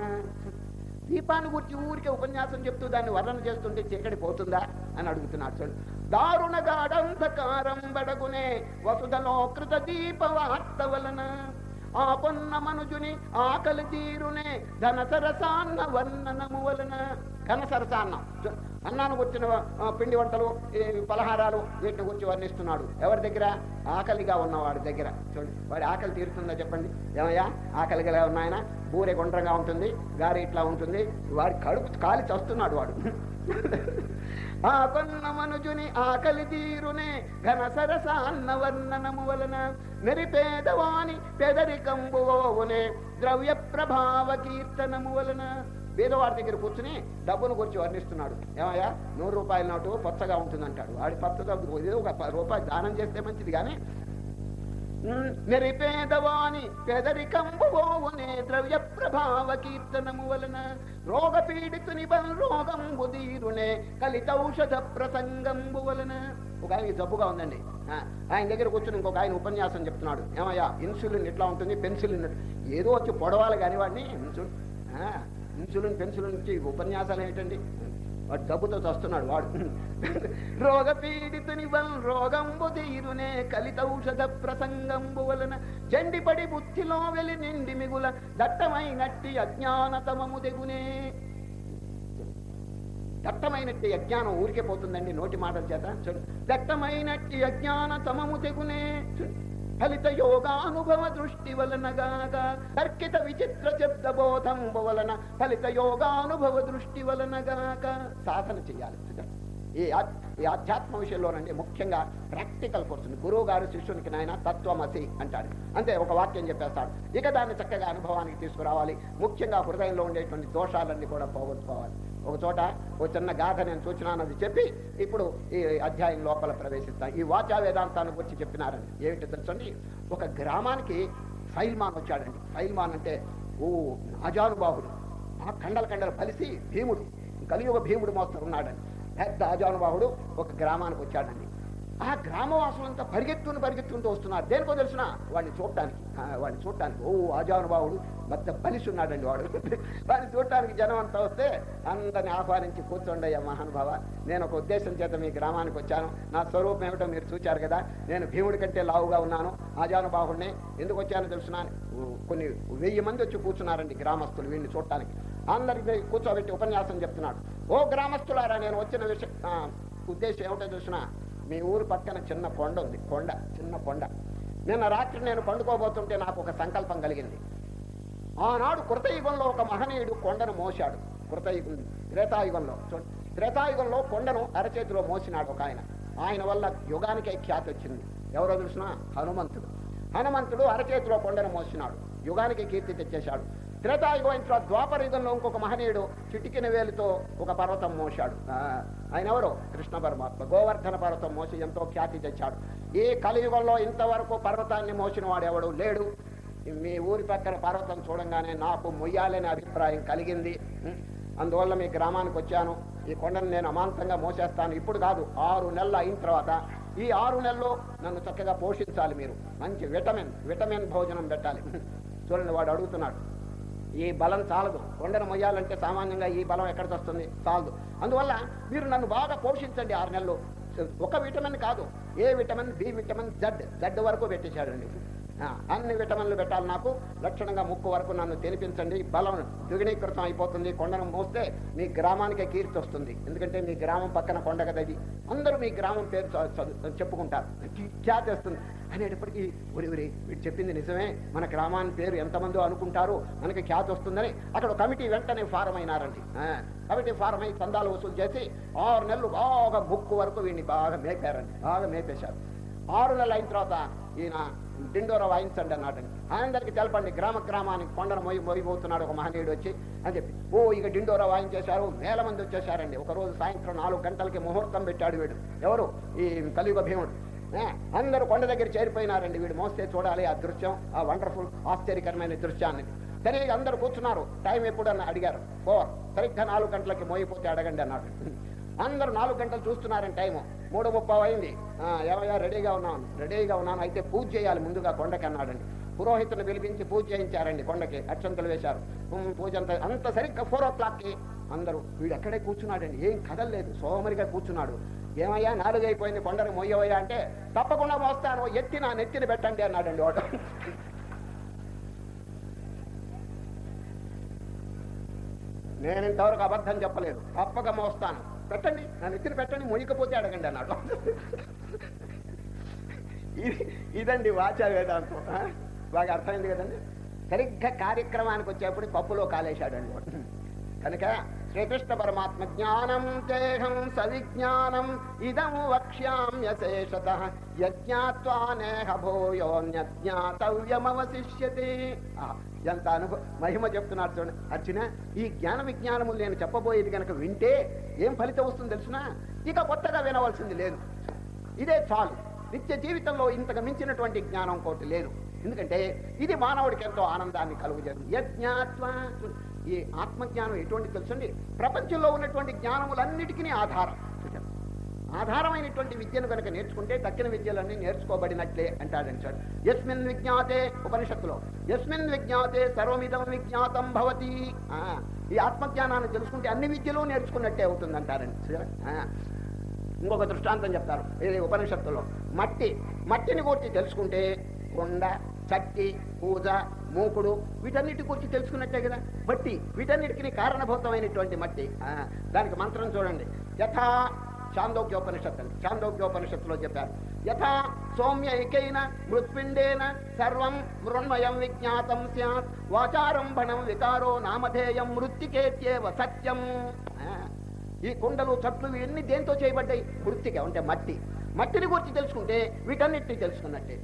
దీపాన్ని గురించి ఊరికే ఉపన్యాసం చెప్తూ దాన్ని వర్ణన చేస్తుంటే చీకటి పోతుందా అని అడుగుతున్నాడు చూడు. దారుణ గాఢంధకారం బడగునే వసుధలో కృత దీప వార్త వలన ఆ పొన్న మనుజుని ఆకలి తీరునే ధనసరసాన్న వర్ణనము వలన. ఘనసరసాన్నం అన్నాను వచ్చిన పిండి వంటలు పలహారాలు వీటిని గురించి వర్ణిస్తున్నాడు. ఎవరి దగ్గర? ఆకలిగా ఉన్నవాడి దగ్గర. చూడండి వాడి ఆకలి తీరుతుందా చెప్పండి? ఏమయ్యా? ఆకలిగా ఉన్నాయన బూరె గుండ్రంగా ఉంటుంది గారి ఇట్లా ఉంటుంది వాడి కడుపు కాలి చస్తున్నాడు వాడు. ఆ కొన్న మనుజుని ఆకలి తీరునే ఘన సరసాన్న వర్ణనము వలన నిరిపేదవాని పెదరికంబువోవునే ద్రవ్య ప్రభావ కీర్తనము వలన పేదవాడి దగ్గర కూర్చుని డబ్బును గురించి వర్ణిస్తున్నాడు. ఏమయ్యా? నూరు రూపాయల నాటు పచ్చగా ఉంటుందంటాడు. వాడి పచ్చగా ఏదో ఒక రూపాయి దానం చేస్తే మంచిది కానీ ఉమ్, నిరిపేదవాని పెదరికంబువోవునే ద్రవ్య ప్రభావ కీర్తనము వలన రోగ పీడితుని బల్ రోగం బుదీరునే కలితౌషధ ప్రసంగంబు వలన. ఒక ఆయన జబ్బుగా ఉందండి. ఆయన దగ్గర కూర్చుని ఇంకొక ఆయన ఉపన్యాసం చెప్తున్నాడు. ఏమయ్యా? ఇన్సులిన్ ఎట్లా ఉంటుంది పెన్సిలిన్ ఏదో వచ్చి పొడవాలి కానీ వాడిని ఇన్సులిన్ ఆ, ఇన్సులిన్ పెన్సులిన్ ఇచ్చి ఉపన్యాసాలు ఏంటండి వాడు డబ్బుతో చస్తున్నాడు వాడు. రోగ పీడితుని వల్ రోగంబు తీరునే కలితౌషధ ప్రసంగంబు వలన జండిపడి బుద్ధిలో వెలి నిండి మిగుల దట్టమైనట్టి అజ్ఞానతమము తెగునే. దట్టమైనట్టి అజ్ఞానం ఊరికే పోతుందండి నోటి మాటల చేత. చూడు. దట్టమైనట్టి అజ్ఞాన తమము తెగునే. చూడు. ఫలిత యోగానుభవ దృష్టి వలనగాక తర్కిత విచిత్ర శబ్ద బోధంబు వలన ఫలిత యోగానుభవ దృష్టి వలనగాక సాధన చేయాలి. ఈ ఈ ఆధ్యాత్మ విషయంలోనండి ముఖ్యంగా ప్రాక్టికల్ కోర్సుని గురువు గారు శిష్యునికి నాయన తత్వమసి అంటాడు అంతే ఒక వాక్యం చెప్పేస్తాడు. ఇక దాన్ని చక్కగా అనుభవానికి తీసుకురావాలి. ముఖ్యంగా హృదయంలో ఉండేటువంటి దోషాలన్నీ కూడా పోగొట్టుకోవాలి. ఒక చోట ఒక చిన్న గాథ నేను సూచనది చెప్పి ఇప్పుడు ఈ అధ్యాయం లోపల ప్రవేశిస్తాను. ఈ వాచా వేదాంతాన్ని గురించి చెప్పినారండి ఏమిటి తెలుసండి? ఒక గ్రామానికి ఫైల్మాన్ వచ్చాడండి. ఫైల్మాన్ అంటే ఓ అజానుబాహుడు ఆ కండల కండలు కలిసి భీముడు కలియుగ భీముడు మోస్తరు ఉన్నాడండి. పెద్ద అజానుబాహుడు ఒక గ్రామానికి వచ్చాడండి. ఆ గ్రామవాసులంతా పరిగెత్తుని పరిగెత్తుకుంటూ వస్తున్నారు. దేనికో తెలిసిన వాడిని చూడటానికి వాడిని చూడటానికి ఓ ఆజానుబాహుడు పెద్ద బలిసి ఉన్నాడండి వాడు. (laughs) వాడిని చూడటానికి జనం అంతా వస్తే అందరిని ఆహ్వానించి కూర్చోండి అయ్యా మహానుభావ. నేను ఒక ఉద్దేశం చేత మీ గ్రామానికి వచ్చాను. నా స్వరూపం ఏమిటో మీరు చూచారు కదా. నేను భీముడి కంటే లావుగా ఉన్నాను. ఆజానుబాహుడిని ఎందుకు వచ్చానో తెలుసునా? కొన్ని వెయ్యి మంది వచ్చి కూర్చున్నారండి గ్రామస్తులు వీడిని చూడటానికి. అందరికి కూర్చోబెట్టి ఉపన్యాసం చెప్తున్నాడు. ఓ గ్రామస్తులారా నేను వచ్చిన విషయం ఉద్దేశం ఏమిటో చూసినా మీ ఊరు పక్కన చిన్న కొండ ఉంది. కొండ చిన్న కొండ. నిన్న రాత్రి నేను పండుకోబోతుంటే నాకు ఒక సంకల్పం కలిగింది. ఆనాడు కృతయుగంలో ఒక మహనీయుడు కొండను మోశాడు. కృతయుగం త్రేతాయుగంలో. చూడండి త్రేతాయుగంలో కొండను అరచేతిలో మోసినాడు ఒక ఆయన. ఆయన వల్ల యుగానికే ఖ్యాతి వచ్చింది. ఎవరో తెలిసిన? హనుమంతుడు. హనుమంతుడు అరచేతిలో కొండను మోసినాడు. యుగానికి కీర్తి తెచ్చేశాడు. త్రేతాయుగం అయిన తర్వాత ద్వాపర యుగంలో ఇంకొక మహనీయుడు చిటికిన వేలుతో ఒక పర్వతం మోశాడు. ఆయన ఎవరు? కృష్ణ పరమాత్మ. గోవర్ధన పర్వతం మోసి ఎంతో ఖ్యాతి తెచ్చాడు. ఈ కలియుగంలో ఇంతవరకు పర్వతాన్ని మోసిన వాడు ఎవడు లేడు. మీ ఊరి పక్కన పర్వతం చూడంగానే నాకు మొయ్యాలనే అభిప్రాయం కలిగింది. అందువల్ల మీ గ్రామానికి వచ్చాను. ఈ కొండను నేను అమాంతంగా మోసేస్తాను. ఇప్పుడు కాదు ఆరు నెలలు అయిన తర్వాత ఈ ఆరు నెలల్లో నన్ను చక్కగా పోషించాలి మీరు. మంచి విటమిన్ విటమిన్ భోజనం పెట్టాలి. చూడండి వాడు అడుగుతున్నాడు. ఈ బలం చాలదు. కొండను మొయ్యాలంటే సామాన్యంగా ఈ బలం ఎక్కడికి వస్తుంది? చాలదు. అందువల్ల మీరు నన్ను బాగా పోషించండి ఆరు నెలలు. ఒక విటమిన్ కాదు. A vitamin B vitamin Z. Z వరకు పెట్టేశాడండి. అన్ని విటమిన్లు పెట్టాలి నాకు. లక్షణంగా ముక్కు వరకు నన్ను తెలిపించండి బలం ద్విగుణీకృతం అయిపోతుంది. కొండను మోస్తే మీ గ్రామానికే కీర్తి వస్తుంది. ఎందుకంటే మీ గ్రామం పక్కన కొండ కదా ఇది. అందరూ మీ గ్రామం పేరు చెప్పుకుంటారు. ఖ్యాతి వస్తుంది అనేటప్పటికీ ఒరి ఒరి వీడు చెప్పింది నిజమే. మన గ్రామాన్ని పేరు ఎంతమందో అనుకుంటారు. మనకి ఖ్యాతి వస్తుందని అక్కడ కమిటీ వెంటనే ఫారం అయినారండి. కమిటీ ఫారం అయి చందాలు వసూలు చేసి ఆరు నెలలు బాగా బుక్కు వరకు వీడిని బాగా మేపారండి. బాగా మేపేశారు. ఆరు నెలలు అయిన తర్వాత ఈయన డిండోర వాయించండి అన్నాడు అందరికి తెలపండి గ్రామ గ్రామానికి కొండను మోయి మోయిపోతున్నాడు ఒక మహనీయుడు వచ్చి అని చెప్పి ఓ ఇక డిండోర వాయించేశారు వేల మంది వచ్చేసారండి ఒక రోజు సాయంత్రం నాలుగు గంటలకి ముహూర్తం పెట్టాడు వీడు. ఎవరు? ఈ కలియుగ భీముడు. అందరూ కొండ దగ్గర చేరిపోయినారండి వీడు. మోస్తే చూడాలి ఆ దృశ్యం ఆ వండర్ఫుల్ ఆశ్చర్యకరమైన దృశ్యాన్ని. సరే అందరూ కూర్చున్నారు. టైం ఎప్పుడన్నా అడిగారు. ఓ సరిగ్గా నాలుగు గంటలకి మోయిపోతే అడగండి అన్నాడు. అందరూ నాలుగు గంటలు చూస్తున్నారని టైము. మూడు ముప్పై అయింది. ఏమయ్యా రెడీగా ఉన్నాను రెడీగా ఉన్నాను. అయితే పూజ చేయాలి ముందుగా కొండకి అన్నాడండి. పురోహితుని పిలిపించి పూజ చేయించారండి కొండకి. అక్షంతలు వేశారు. పూజ అంత అంత సరిగ్గా ఫోర్ ఓ క్లాక్కి అందరూ వీడు అక్కడే కూర్చున్నాడండి. ఏం కదలలేదు సోమరిగా కూర్చున్నాడు. ఏమయ్యా నాలుగైపోయింది కొండను మొయ్యవయ్యా అంటే తప్పకుండా మోస్తాను. ఎత్తి నా నెత్తిని పెట్టండి అన్నాడండి వాడు. నేను ఇంతవరకు అబద్ధం చెప్పలేదు. తప్పక మోస్తాను. పెట్టండి నా నెత్తిని పెట్టండి మొయ్యకపోతే అడగండి అన్నాడు ఇదండి వాచా వేదాంతం. బాగా అర్థమైంది కదండి? సరిగ్గా కార్యక్రమానికి వచ్చేప్పుడు పప్పులో కాలేశాడండి వాడు. కనుక శ్రీకృష్ణ పరమాత్మ జ్ఞానం తేహం సవిజ్ఞానం ఇదం వక్ష్యామ్యశేషత యజ్ఞాత్వానేహ భూయోన్యజ్ఞాతవ్యమవశిష్యతే. ఎంత అనుభవ మహిమ చెప్తున్నారు చూడండి. అర్చన ఈ జ్ఞాన విజ్ఞానములు నేను చెప్పబోయేది కనుక వింటే ఏం ఫలితం వస్తుంది తెలిసిన? ఇక కొత్తగా వినవలసింది లేదు. ఇదే చాలు. నిత్య జీవితంలో ఇంతకు మించినటువంటి జ్ఞానం కోటి లేదు. ఎందుకంటే ఇది మానవుడికి ఎంతో ఆనందాన్ని కలుగుజేస్తుంది. యజ్ఞాత్వ ఈ ఆత్మజ్ఞానం ఎటువంటి తెలుసండి? ప్రపంచంలో ఉన్నటువంటి జ్ఞానములన్నిటికీ ఆధారం. ఆధారమైనటువంటి విద్యను కనుక నేర్చుకుంటే తక్కిన విద్యలన్నీ నేర్చుకోబడినట్లే అంటాడండి సార్. యస్మిన్ విజ్ఞాతే ఉపనిషత్తులో యస్మిన్ విజ్ఞాతే సర్వమిదం విజ్ఞాతం భవతి. ఆ, ఈ ఆత్మజ్ఞానాన్ని తెలుసుకుంటే అన్ని విద్యలు నేర్చుకున్నట్టే అవుతుంది ఆ. ఇంకొక దృష్టాంతం చెప్తారు ఇది ఉపనిషత్తులో మట్టి మట్టిని గురించి తెలుసుకుంటే కొండ చట్టి పూజ మూకుడు వీటన్నిటి గురించి తెలుసుకున్నట్టే కదా మట్టి వీటన్నిటికీ కారణభూతమైనటువంటి మట్టి. ఆ, దానికి మంత్రం చూడండి. యథా చాందోగ్యోపనిషత్తు అండి చాందోగ్యోపనిషత్తులో చెప్పారు. యథా సౌమ్య ఏకైన మృత్పిండేన సర్వం మృణ్మయం విజ్ఞాతం స్యాత్ వాచారంభణం వికారో నామధేయం మృత్తికేత్యేవ సత్యం. ఈ కుండలు చట్లు ఇవన్నీ దేంతో చేయబడ్డాయి? మృత్తిక అంటే మట్టి. మట్టిని గురించి తెలుసుకుంటే వీటన్నిటిని తెలుసుకున్నట్టే.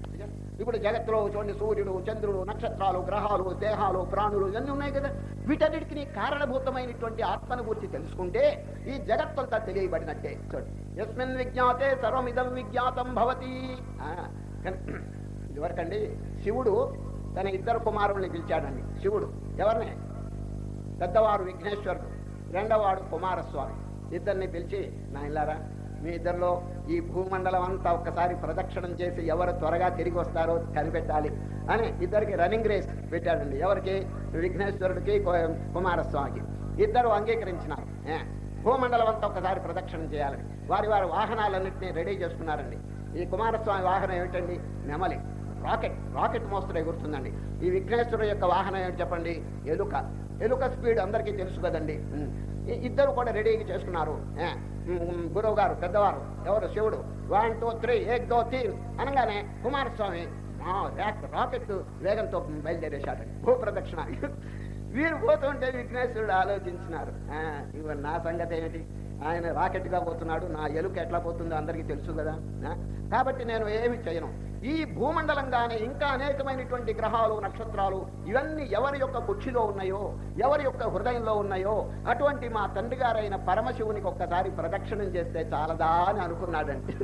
ఇప్పుడు జగత్తులో చూడండి సూర్యుడు చంద్రుడు నక్షత్రాలు గ్రహాలు దేహాలు ప్రాణులు ఇవన్నీ ఉన్నాయి కదా. వీటన్నిటికీ కారణభూతమైనటువంటి ఆత్మను గురించి తెలుసుకుంటే ఈ జగత్తంతా తెలియబడినట్టే. చూడండి యస్మిన్ విజ్ఞాతే సర్వమిదం విజ్ఞాతం భవతి. ఆ, ఇదివరకండి శివుడు తన ఇద్దరు కుమారుల్ని పిలిచాడండి. శివుడు ఎవరిని? పెద్దవాడు విఘ్నేశ్వరుడు రెండవవాడు కుమారస్వామి. ఇద్దరిని పిలిచి నాయనలారా మీ ఇద్దరిలో ఈ భూమండలం అంతా ఒక్కసారి ప్రదక్షిణం చేసి ఎవరు త్వరగా తిరిగి వస్తారో కనిపెట్టాలి అని ఇద్దరికి రన్నింగ్ రేస్ పెట్టాడండి. ఎవరికి? విఘ్నేశ్వరుడికి కుమారస్వామికి. ఇద్దరు అంగీకరించినారు. భూమండలం అంతా ఒకసారి ప్రదక్షిణం చేయాలని. వారి వారి వాహనాలన్నింటినీ రెడీ చేసుకున్నారండి. ఈ కుమారస్వామి వాహనం ఏమిటండి? నెమలి. రాకెట్. రాకెట్ మోస్తరు ఎగురుతుందండి. ఈ విఘ్నేశ్వరుడు యొక్క వాహనం ఏమిటి చెప్పండి? ఎలుక. ఎలుక స్పీడ్ అందరికీ తెలుసు కదండి. ఇద్దరు కూడా రెడీగా చేసుకున్నారు. గురువు గారు పెద్దవారు ఎవరు? శివుడు. వన్ టూ త్రీ ఏక్ దో తీన్ అనగానే కుమారస్వామి రాకెట్ వేగంతో బయలుదేరేశాడండి భూ ప్రదక్షిణ వీరు పోతుంటే విఘ్నేశ్వరుడు ఆలోచించినారు. ఆ, ఇవ నా సంగతి ఏమిటి? ఆయన రాకెట్గా పోతున్నాడు నా ఎలుక ఎట్లా పోతుందో అందరికీ తెలుసు కదా కాబట్టి నేను ఏమి చేయను. ఈ భూమండలంగానే ఇంకా అనేకమైనటువంటి గ్రహాలు నక్షత్రాలు ఇవన్నీ ఎవరి యొక్క కుక్షిలో ఉన్నాయో ఎవరి యొక్క హృదయంలో ఉన్నాయో అటువంటి మా తండ్రి గారైన పరమశివునికి ఒక్కసారి ప్రదక్షిణం చేస్తే చాలదా అని అనుకున్నాడంటే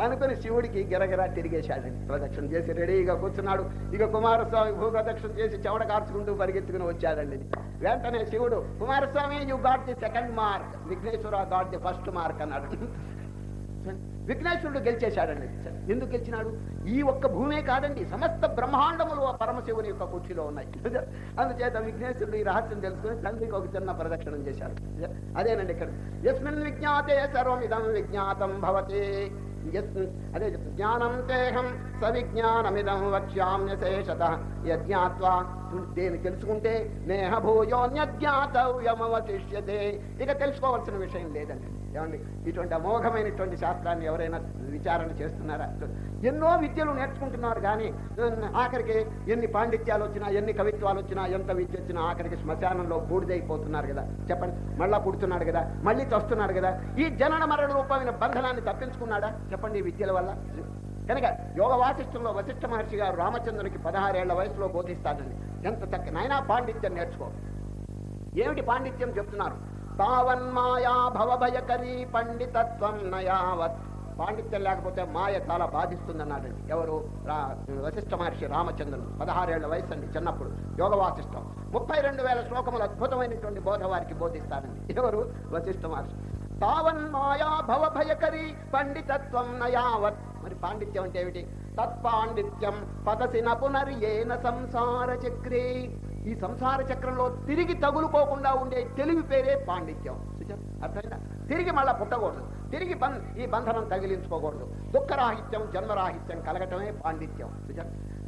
అనుకుని శివుడికి గిరగిరా తిరిగేశాడండి ప్రదక్షిణ చేసి రెడీగా కూర్చున్నాడు. ఇక కుమారస్వామి భూ ప్రదక్షిణ చేసి చెవడ కార్చుకుంటూ పరిగెత్తుకుని వచ్చాడండి. వెంటనే శివుడు Kumaraswami you got the second mark Vighneshwara got the first mark అన్నాడు. విఘ్నేశ్వరుడు గెలిచేశాడండి. ఎందుకు గెలిచినాడు? ఈ ఒక్క భూమే కాదండి సమస్త బ్రహ్మాండములు ఆ పరమశివుని యొక్క కుర్చీలో ఉన్నాయి. అందుచేత విఘ్నేశ్వరుడు ఈ రహస్యం తెలుసుకుని తండ్రికి ఒక చిన్న ప్రదక్షిణం చేశాడు. అదేనండి ఇక్కడ. యస్మిన్ విజ్ఞాతే సర్వమిదం విజ్ఞాతం భవతి. యత్- అదే జ్ఞానం తేహం సవిజ్ఞానమిదం వక్ష్యామ్యశేషత యజ్ఞాత్వా దేని తెలుసుకుంటే నేహ భూయోన్యజ్ఞాతవ్యమవశిష్యతే ఇక తెలుసుకోవాల్సిన విషయం లేదండి. ఏమండి ఇటువంటి అమోఘమైనటువంటి శాస్త్రాన్ని ఎవరైనా విచారణ చేస్తున్నారా? ఎన్నో విద్యలు నేర్చుకుంటున్నారు కానీ ఆఖరికి ఎన్ని పాండిత్యాలు వచ్చినా ఎన్ని కవిత్వాలు వచ్చినా ఎంత విద్య వచ్చినా ఆఖరికి శ్మశానంలో బూడిదైపోతున్నారు కదా. చెప్పండి మళ్ళా పుడుతున్నాడు కదా మళ్ళీ చస్తున్నాడు కదా. ఈ జనన మరణ రూపమైన బంధనాన్ని తప్పించుకున్నాడా? చెప్పండి ఈ విద్యల వల్ల. కనుక యోగ వాసిష్టంలో వశిష్ఠ మహర్షి గారు రామచంద్రునికి పదహారేళ్ళ వయసులో బోధిస్తాడండి. ఎంత చక్క నాయనా పాండిత్యం నేర్చుకో. ఏమిటి పాండిత్యం చెప్తున్నారు? తావన్మాయా భవభయకరీ పండితత్వం నయావత్ పాండిత్యం లేకపోతే మాయ చాలా బాధిస్తుందన్నాడండి. ఎవరు? రా వశిష్ఠ మహర్షి రామచంద్రుడు. పదహారేళ్ళ వయసు అండి చిన్నప్పుడు. యోగ వాసిష్టం ముప్పై రెండు వేల శ్లోకములు అద్భుతమైనటువంటి బోధ వారికి బోధిస్తారండి ఎవరు? వశిష్ఠ మహర్షి. తావన్ మాయా భవభయకరీ పండితత్వం నయావత్ మరి పాండిత్యం అంటే ఏమిటి? తత్పాండిత్యం పదసిన పునర్యేన సంసార చక్రీ ఈ సంసార చక్రంలో తిరిగి తగులుకోకుండా ఉండే తెలివి పేరే పాండిత్యం. చూచారా? అర్థమైందా? తిరిగి మళ్ళా పుట్టకూడదు. తిరిగి బంధ ఈ బంధనం తగిలించుకోకూడదు. దుఃఖరాహిత్యం జన్మరాహిత్యం కలగటమే పాండిత్యం.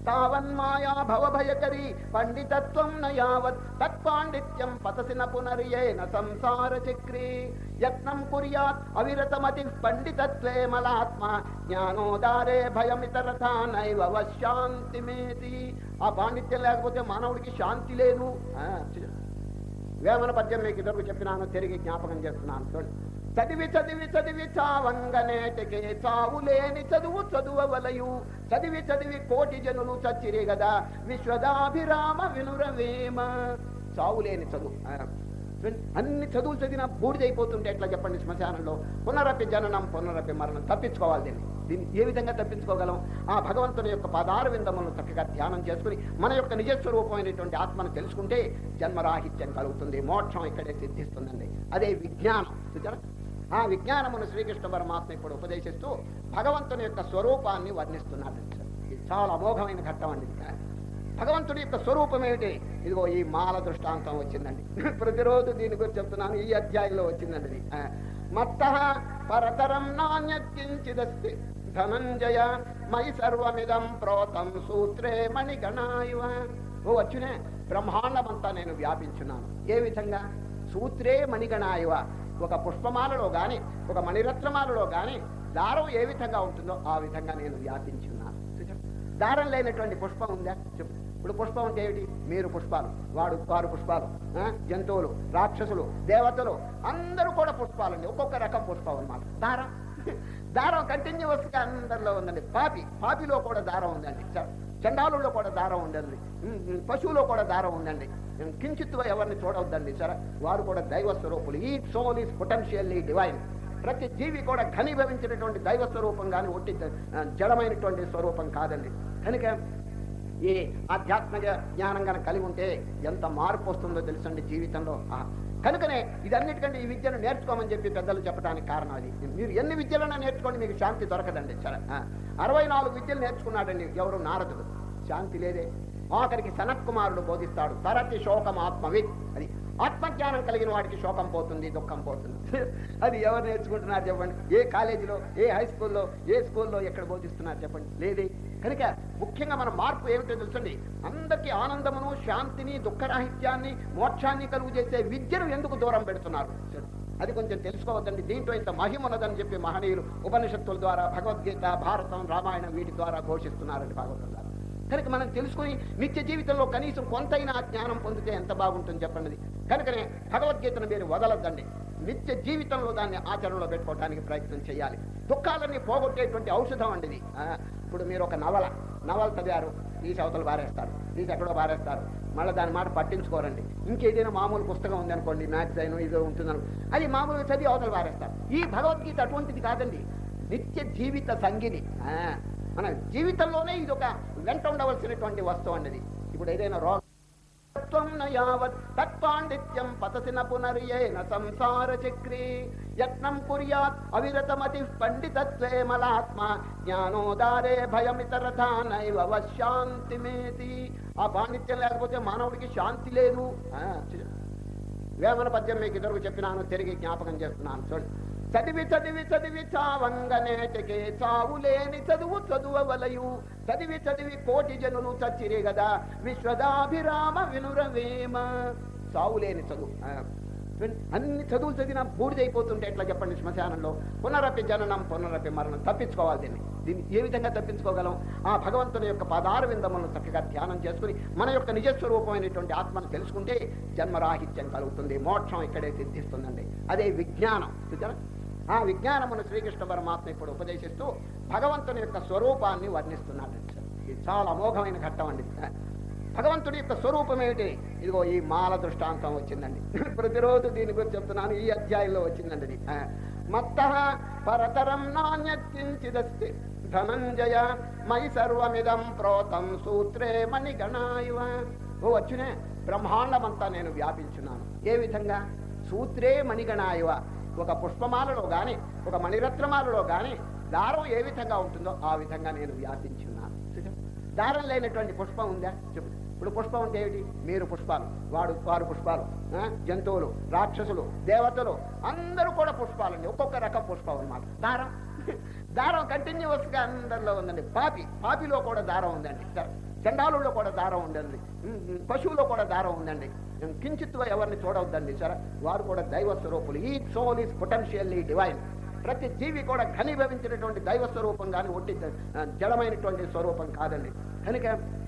తావన్మాయా భవభయకరీ పండితత్వం నయావత్ తత్పాండిత్యం పతసిన పునర్యేన సంసార చక్రీ యత్నం కుర్యాత్ అవిరతమతి పండితత్వే మలాత్మ జ్ఞానోదారే భయమితరథా నైవ వశాంతిమేతి ఆ పాండిత్యం లేకపోతే మానవుడికి శాంతి లేదు. వేమన పద్యం మీకు ఇద్దరు చెప్పినాను తిరిగి జ్ఞాపకం చేస్తున్నాను. చూడండి. చదివి చదివి చదివి చావంగనేటికి చావు లేని చదువు చదువవలయు. చదివి చదివి కోటి జనులు చచ్చిరి గదా. విశ్వదాభిరామ వినురవేమ చావు లేని చదువు. అన్ని చదువులు చదివినా బూడిదైపోతుంటే ఎట్లా చెప్పండి శ్మశానంలో? పునరపి జననం పునరపి మరణం. తప్పించుకోవాలి దీన్ని. దీన్ని ఏ విధంగా తప్పించుకోగలం? ఆ భగవంతుని యొక్క పదార విందములను చక్కగా ధ్యానం చేసుకుని మన యొక్క నిజస్వరూపమైనటువంటి ఆత్మను తెలుసుకుంటే జన్మరాహిత్యం కలుగుతుంది మోక్షం ఇక్కడే సిద్ధిస్తుందండి. అదే విజ్ఞానం. ఆ విజ్ఞానమును శ్రీకృష్ణ పరమాత్మ ఇప్పుడు ఉపదేశిస్తూ భగవంతుని యొక్క స్వరూపాన్ని వర్ణిస్తున్నాడు. ఇది చాలా అమోఘమైన ఘట్టం అండి. భగవంతుడి యొక్క స్వరూపం ఏమిటి? ఇదిగో ఈ మాల దృష్టాంతం వచ్చిందండి. ప్రతిరోజు దీని గురించి చెప్తున్నాను. ఈ అధ్యాయంలో వచ్చిందండి ఇది. మత్త పరతరం నాణ్యత్కించిదస్తి. ధనంజయ మయి సర్వమిదం ప్రోతం సూత్రే మణిగణాయువ. ఓ వచ్చునే బ్రహ్మాండమంతా నేను వ్యాపించున్నాను. ఏ విధంగా? సూత్రే మణిగణాయువ. ఒక పుష్పమాలలో గాని ఒక మణిరత్నమాలలో గాని దారం ఏ విధంగా ఉంటుందో ఆ విధంగా నేను వ్యాపించి ఉన్నాను. దారం లేనటువంటి పుష్పం ఉందా? చెప్పు. ఇప్పుడు పుష్పం అంటే ఏమిటి? మీరు పుష్పాలు వాడు వారు పుష్పాలు ఆ? జంతువులు రాక్షసులు దేవతలు అందరూ కూడా పుష్పాలండి ఒక్కొక్క రకం పుష్పం అన్నమాట. దారం. దారం కంటిన్యూస్గా అందరిలో ఉందండి. పాపి పాపిలో కూడా దారం ఉందండి. చండాలుల్లో కూడా దారం ఉండండి. పశువులో కూడా దారం ఉందండి కించిత్తుగా ఎవరిని చూడవద్దండి సరే? వారు కూడా దైవ స్వరూపులు. ఈ సోల్ ఈస్ పొటెన్షియల్లీ డివైన్. ప్రతి జీవి కూడా ఘనీభవించినటువంటి దైవ స్వరూపం కానీ ఒట్టి జడమైనటువంటి స్వరూపం కాదండి. కనుక ఈ ఆధ్యాత్మిక జ్ఞానం కనుక కలిగి ఉంటే ఎంత మార్పు వస్తుందో తెలుసండి జీవితంలో? ఆ, కనుకనే ఇదన్నిటికంటే ఈ విద్యను నేర్చుకోమని చెప్పి పెద్దలు చెప్పడానికి కారణం అది. మీరు ఎన్ని విద్యలైనా నేర్చుకోండి మీకు శాంతి దొరకదండి. సరే అరవై నాలుగు విద్యలు నేర్చుకున్నాడండి ఎవరు? నారదుడు. శాంతి లేదే. ఆఖరికి సనత్ కుమారుడు బోధిస్తాడు. తరతి శోకం ఆత్మవిత్. అది ఆత్మజ్ఞానం కలిగిన వాడికి శోకం పోతుంది దుఃఖం పోతుంది. (laughs) అది ఎవరు నేర్చుకుంటున్నారు చెప్పండి? ఏ కాలేజీలో ఏ హై స్కూల్లో ఏ స్కూల్లో ఎక్కడ బోధిస్తున్నారు చెప్పండి? లేదే. కనుక ముఖ్యంగా మన మార్పు ఏమిటో తెలుసండి? అందరికీ ఆనందమును శాంతిని దుఃఖరాహిత్యాన్ని మోక్షాన్ని కలుగు చేసే విద్యను ఎందుకు దూరం పెడుతున్నారు? అది కొంచెం తెలుసుకోవద్దండి. దీంట్లో ఇంత మహిమ ఉన్నదని చెప్పి మహనీయులు ఉపనిషత్తుల ద్వారా భగవద్గీత భారతం రామాయణం వీటి ద్వారా ఘోషిస్తున్నారండి భాగవతం కనుక మనం తెలుసుకుని నిత్య జీవితంలో కనీసం కొంతైనా జ్ఞానం పొందితే ఎంత బాగుంటుంది చెప్పండి. కనుకనే భగవద్గీతను మీరు వదలద్దండి. నిత్య జీవితంలో దాన్ని ఆచరణలో పెట్టుకోవడానికి ప్రయత్నం చేయాలి. దుఃఖాలన్నీ పోగొట్టేటువంటి ఔషధం అండి ఇప్పుడు మీరు ఒక నవల నవల చదివారు తీసి అవతలు బారేస్తారు తీసి ఎక్కడో బారేస్తారు మళ్ళీ దాని మాట పట్టించుకోరండి. ఇంకేదైనా మామూలు పుస్తకం ఉందనుకోండి అనుకోండి మ్యాగజైన్ ఇదో ఉంటుందని అది మామూలుగా చదివి అవతలు బారేస్తారు ఈ భగవద్గీత అటువంటిది కాదండి నిత్య జీవిత సంగిని ఆ, మన జీవితంలోనే ఇది ఒక వెంట ఉండవలసినటువంటి వస్తువు అండి ఇప్పుడు ఏదైనా రోగం తత్వం న యావత్ తత్పాండిత్యం పతసిన పునర్యేన సంసార చక్రీ యత్నం కుర్యాత్ అవిరతమతి పండితత్వే మలాత్మ జ్ఞానోదారే భయమితరథానైవ నైవ వశాంతిమేతి ఆ పాండిత్యం లేకపోతే మానవుడికి శాంతి లేదు వేమన పద్యం మీకు ఇద్దరు చెప్పినాను తిరిగి జ్ఞాపకం చేస్తున్నాను చూడండి చదివి చదివి చదివి చావంగనేటికే చావు లేని చదువు చదువవలయు. చదివి చదివి కోటి జనులు చచ్చిరే గదా. విశ్వదాభిరామ వినురవేమ. చావు లేని చదువు అన్ని చదువులు చదివినా బూడిదైపోతుంటే ఎట్లా చెప్పండి శ్మశానంలో? పునరపి జననం పునరపి మరణం. తప్పించుకోవాలి దీన్ని. దీన్ని ఏ విధంగా తప్పించుకోగలం? ఆ భగవంతుని యొక్క పదార విందములను చక్కగా ధ్యానం చేసుకుని మన యొక్క నిజస్వరూపమైనటువంటి ఆత్మను తెలుసుకుంటే జన్మరాహిత్యం కలుగుతుంది మోక్షం ఇక్కడే సిద్ధిస్తుందండి. అదే విజ్ఞానం. చూచారా ఆ విజ్ఞానమును శ్రీకృష్ణ పరమాత్మ ఇప్పుడు ఉపదేశిస్తూ భగవంతుని యొక్క స్వరూపాన్ని వర్ణిస్తున్నాడు. ఇది చాలా అమోఘమైన ఘట్టం అండి. భగవంతుడి యొక్క స్వరూపం ఏమిటి? ఇదిగో ఈ మాల దృష్టాంతం వచ్చిందండి. ప్రతిరోజు దీని గురించి చెప్తున్నాను. ఈ అధ్యాయంలో వచ్చిందండి ఇది. మత్త పరతరం నాణ్యత్కించిదస్తి ధనంజయ మై సర్వమిదం ప్రోతం సూత్రే మణిగణాయువ. ఓ వచ్చునే బ్రహ్మాండమంతా నేను వ్యాపించున్నాను. ఏ విధంగా? సూత్రే మణిగణాయువ. ఒక పుష్పమాలలో గాని ఒక మణిరత్నమాలలో గాని దారం ఏ విధంగా ఉంటుందో ఆ విధంగా నేను వ్యాపించున్నాను? దారం లేనటువంటి పుష్పం ఉందా? చెప్పు. ఇప్పుడు పుష్పం అంటే ఏమిటి? మీరు పుష్పాలు. వాడు వారు పుష్పాలు? జంతువులు రాక్షసులు దేవతలు అందరూ కూడా పుష్పాలండి ఒక్కొక్క రకం పుష్పం అన్నమాట. దారం. దారం కంటిన్యూస్గా అందరిలో ఉందండి. పాపి పాపిలో కూడా దారం ఉందండి. సరే. చండాలుల్లో కూడా దారం ఉందండి. పశువులో కూడా దారం ఉందండి. కించిత్తుగా ఎవరిని చూడవద్దండి సరే? వారు కూడా దైవ స్వరూపులు. ఈ సోల్ ఈస్ పొటెన్షియల్లీ డివైన్ ప్రతి జీవి కూడా ఘనీభవించినటువంటి దైవ స్వరూపం కానీ ఒట్టి జడమైనటువంటి స్వరూపం కాదండి. కనుక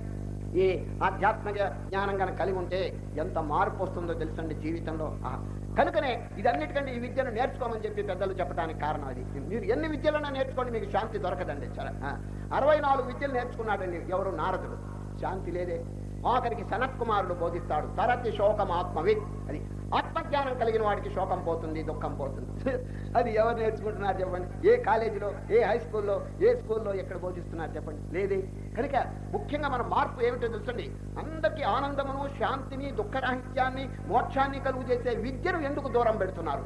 ఈ ఆధ్యాత్మిక జ్ఞానం కనుక కలిగి ఉంటే ఎంత మార్పు వస్తుందో తెలుసండి జీవితంలో? ఆ, కనుకనే ఇదన్నిటికంటే ఈ విద్యను నేర్చుకోమని చెప్పి పెద్దలు చెప్పడానికి కారణం అది. మీరు ఎన్ని విద్యలైనా నేర్చుకోండి మీకు శాంతి దొరకదండి సరే? ఆ, అరవై నాలుగు విద్యలు నేర్చుకున్నాడండి ఎవరు? నారదుడు. శాంతి లేదే. ఆఖరికి సనత్ కుమారుడు బోధిస్తాడు తరతి శోకం ఆత్మవిత్ అది ఆత్మజ్ఞానం కలిగిన వాడికి శోకం పోతుంది దుఃఖం పోతుంది. (laughs) అది ఎవరు నేర్చుకుంటున్నారు చెప్పండి? ఏ కాలేజీలో ఏ హై స్కూల్లో ఏ స్కూల్లో ఎక్కడ బోధిస్తున్నారు చెప్పండి? లేదే. కనుక ముఖ్యంగా మన మార్పు ఏమిటో తెలుసండి? అందరికీ ఆనందమును శాంతిని దుఃఖరాహిత్యాన్ని మోక్షాన్ని కలుగు చేసే విద్యను ఎందుకు దూరం పెడుతున్నారు?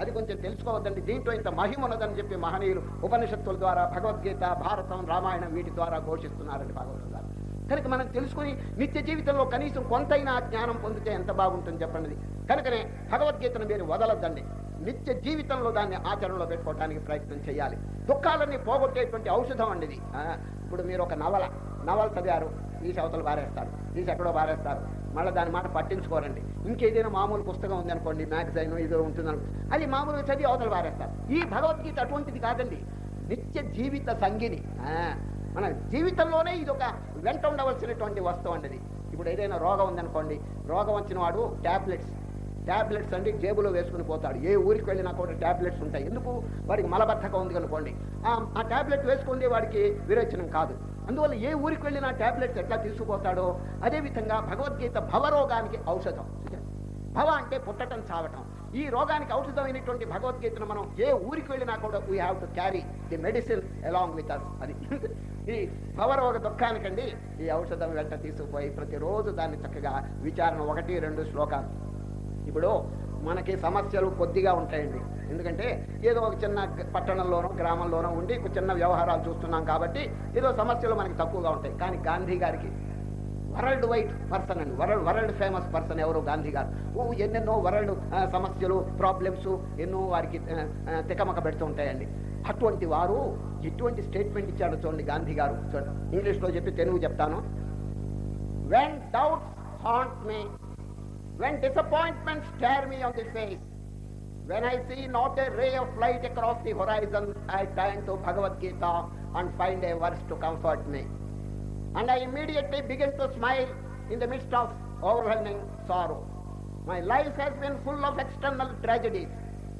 అది కొంచెం తెలుసుకోవద్దండి. దీంట్లో ఇంత మహిమ ఉన్నదని చెప్పి మహనీయులు ఉపనిషత్తుల ద్వారా భగవద్గీత భారతం రామాయణం వీటి ద్వారా ఘోషిస్తున్నారండి భగవంతుడు కనుక మనం తెలుసుకుని నిత్య జీవితంలో కనీసం కొంతైనా జ్ఞానం పొందితే ఎంత బాగుంటుంది చెప్పండి. కనుకనే భగవద్గీతను మీరు వదలద్దండి. నిత్య జీవితంలో దాన్ని ఆచరణలో పెట్టుకోవడానికి ప్రయత్నం చేయాలి. దుఃఖాలన్నీ పోగొట్టేటువంటి ఔషధం అండి ఇది. ఆ, ఇప్పుడు మీరు ఒక నవల నవల చదివారు ఈ సవతలు బారేస్తారు ఈ ఎక్కడో బారేస్తారు మళ్ళీ దాని మాట పట్టించుకోరండి. ఇంకేదైనా మామూలు పుస్తకం ఉంది అనుకోండి మ్యాగజైన్ ఏదో ఉంటుందనుకో అది మామూలుగా చదివి అవతలు బారేస్తారు ఈ భగవద్గీత అటువంటిది కాదండి. నిత్య జీవిత సంగిని. ఆ, మన జీవితంలోనే ఇది ఒక వెంట ఉండవలసినటువంటి వస్తువు అండి ఇప్పుడు ఏదైనా రోగం ఉందనుకోండి రోగం వచ్చిన వాడు ట్యాబ్లెట్స్ ట్యాబ్లెట్స్ అంటే జేబులో వేసుకుని పోతాడు. ఏ ఊరికి వెళ్ళినా కూడా ట్యాబ్లెట్స్ ఉంటాయి. ఎందుకు? వాడికి మలబద్ధకం ఉంది అనుకోండి. ఆ- ట్యాబ్లెట్ వేసుకుంది వాడికి విరేచనం కాదు. అందువల్ల ఏ ఊరికి వెళ్ళినా ట్యాబ్లెట్స్ ఎట్లా తీసుకుపోతాడో? అదేవిధంగా భగవద్గీత భవరోగానికి ఔషధం. భవ అంటే పుట్టటం చావటం. ఈ రోగానికి ఔషధమైనటువంటి భగవద్గీతను మనం ఏ ఊరికి వెళ్ళినా కూడా we have to carry the medicine along with us అది ఈ భవరోగ దుఃఖానికండి. ఈ ఔషధం వెంట తీసుకుపోయి ప్రతిరోజు దాన్ని చక్కగా విచారణ ఒకటి రెండు శ్లోకాలు. ఇప్పుడు మనకి సమస్యలు కొద్దిగా ఉంటాయండి. ఎందుకంటే ఏదో ఒక చిన్న పట్టణంలోనో గ్రామంలోనో ఉండి ఒక చిన్న వ్యవహారాలు చూస్తున్నాం కాబట్టి ఏదో సమస్యలు మనకి తక్కువగా ఉంటాయి. కానీ గాంధీ గారికి వరల్డ్ వైడ్ పర్సన్ అండి. వరల్డ్ వరల్డ్ ఫేమస్ పర్సన్ ఎవరు? గాంధీ గారు. ఓ ఎన్నెన్నో వరల్డ్ సమస్యలు ప్రాబ్లమ్స్ ఎన్నో వారికి తికమక పెడుతూ ఉంటాయండి. అటువంటి వారు ఎటువంటి స్టేట్మెంట్ ఇచ్చాడో చూడండి గాంధీ గారు చూడండి ఇంగ్లీష్లో చెప్పి తెలుగు చెప్తాను when doubts haunt me when disappointment stare me on the face When I see not a ray of light across the horizon, I turn to Bhagavad Gita and find a verse to comfort me. And I immediately begin to smile in the midst of overwhelming sorrow. My life has been full of external tragedies,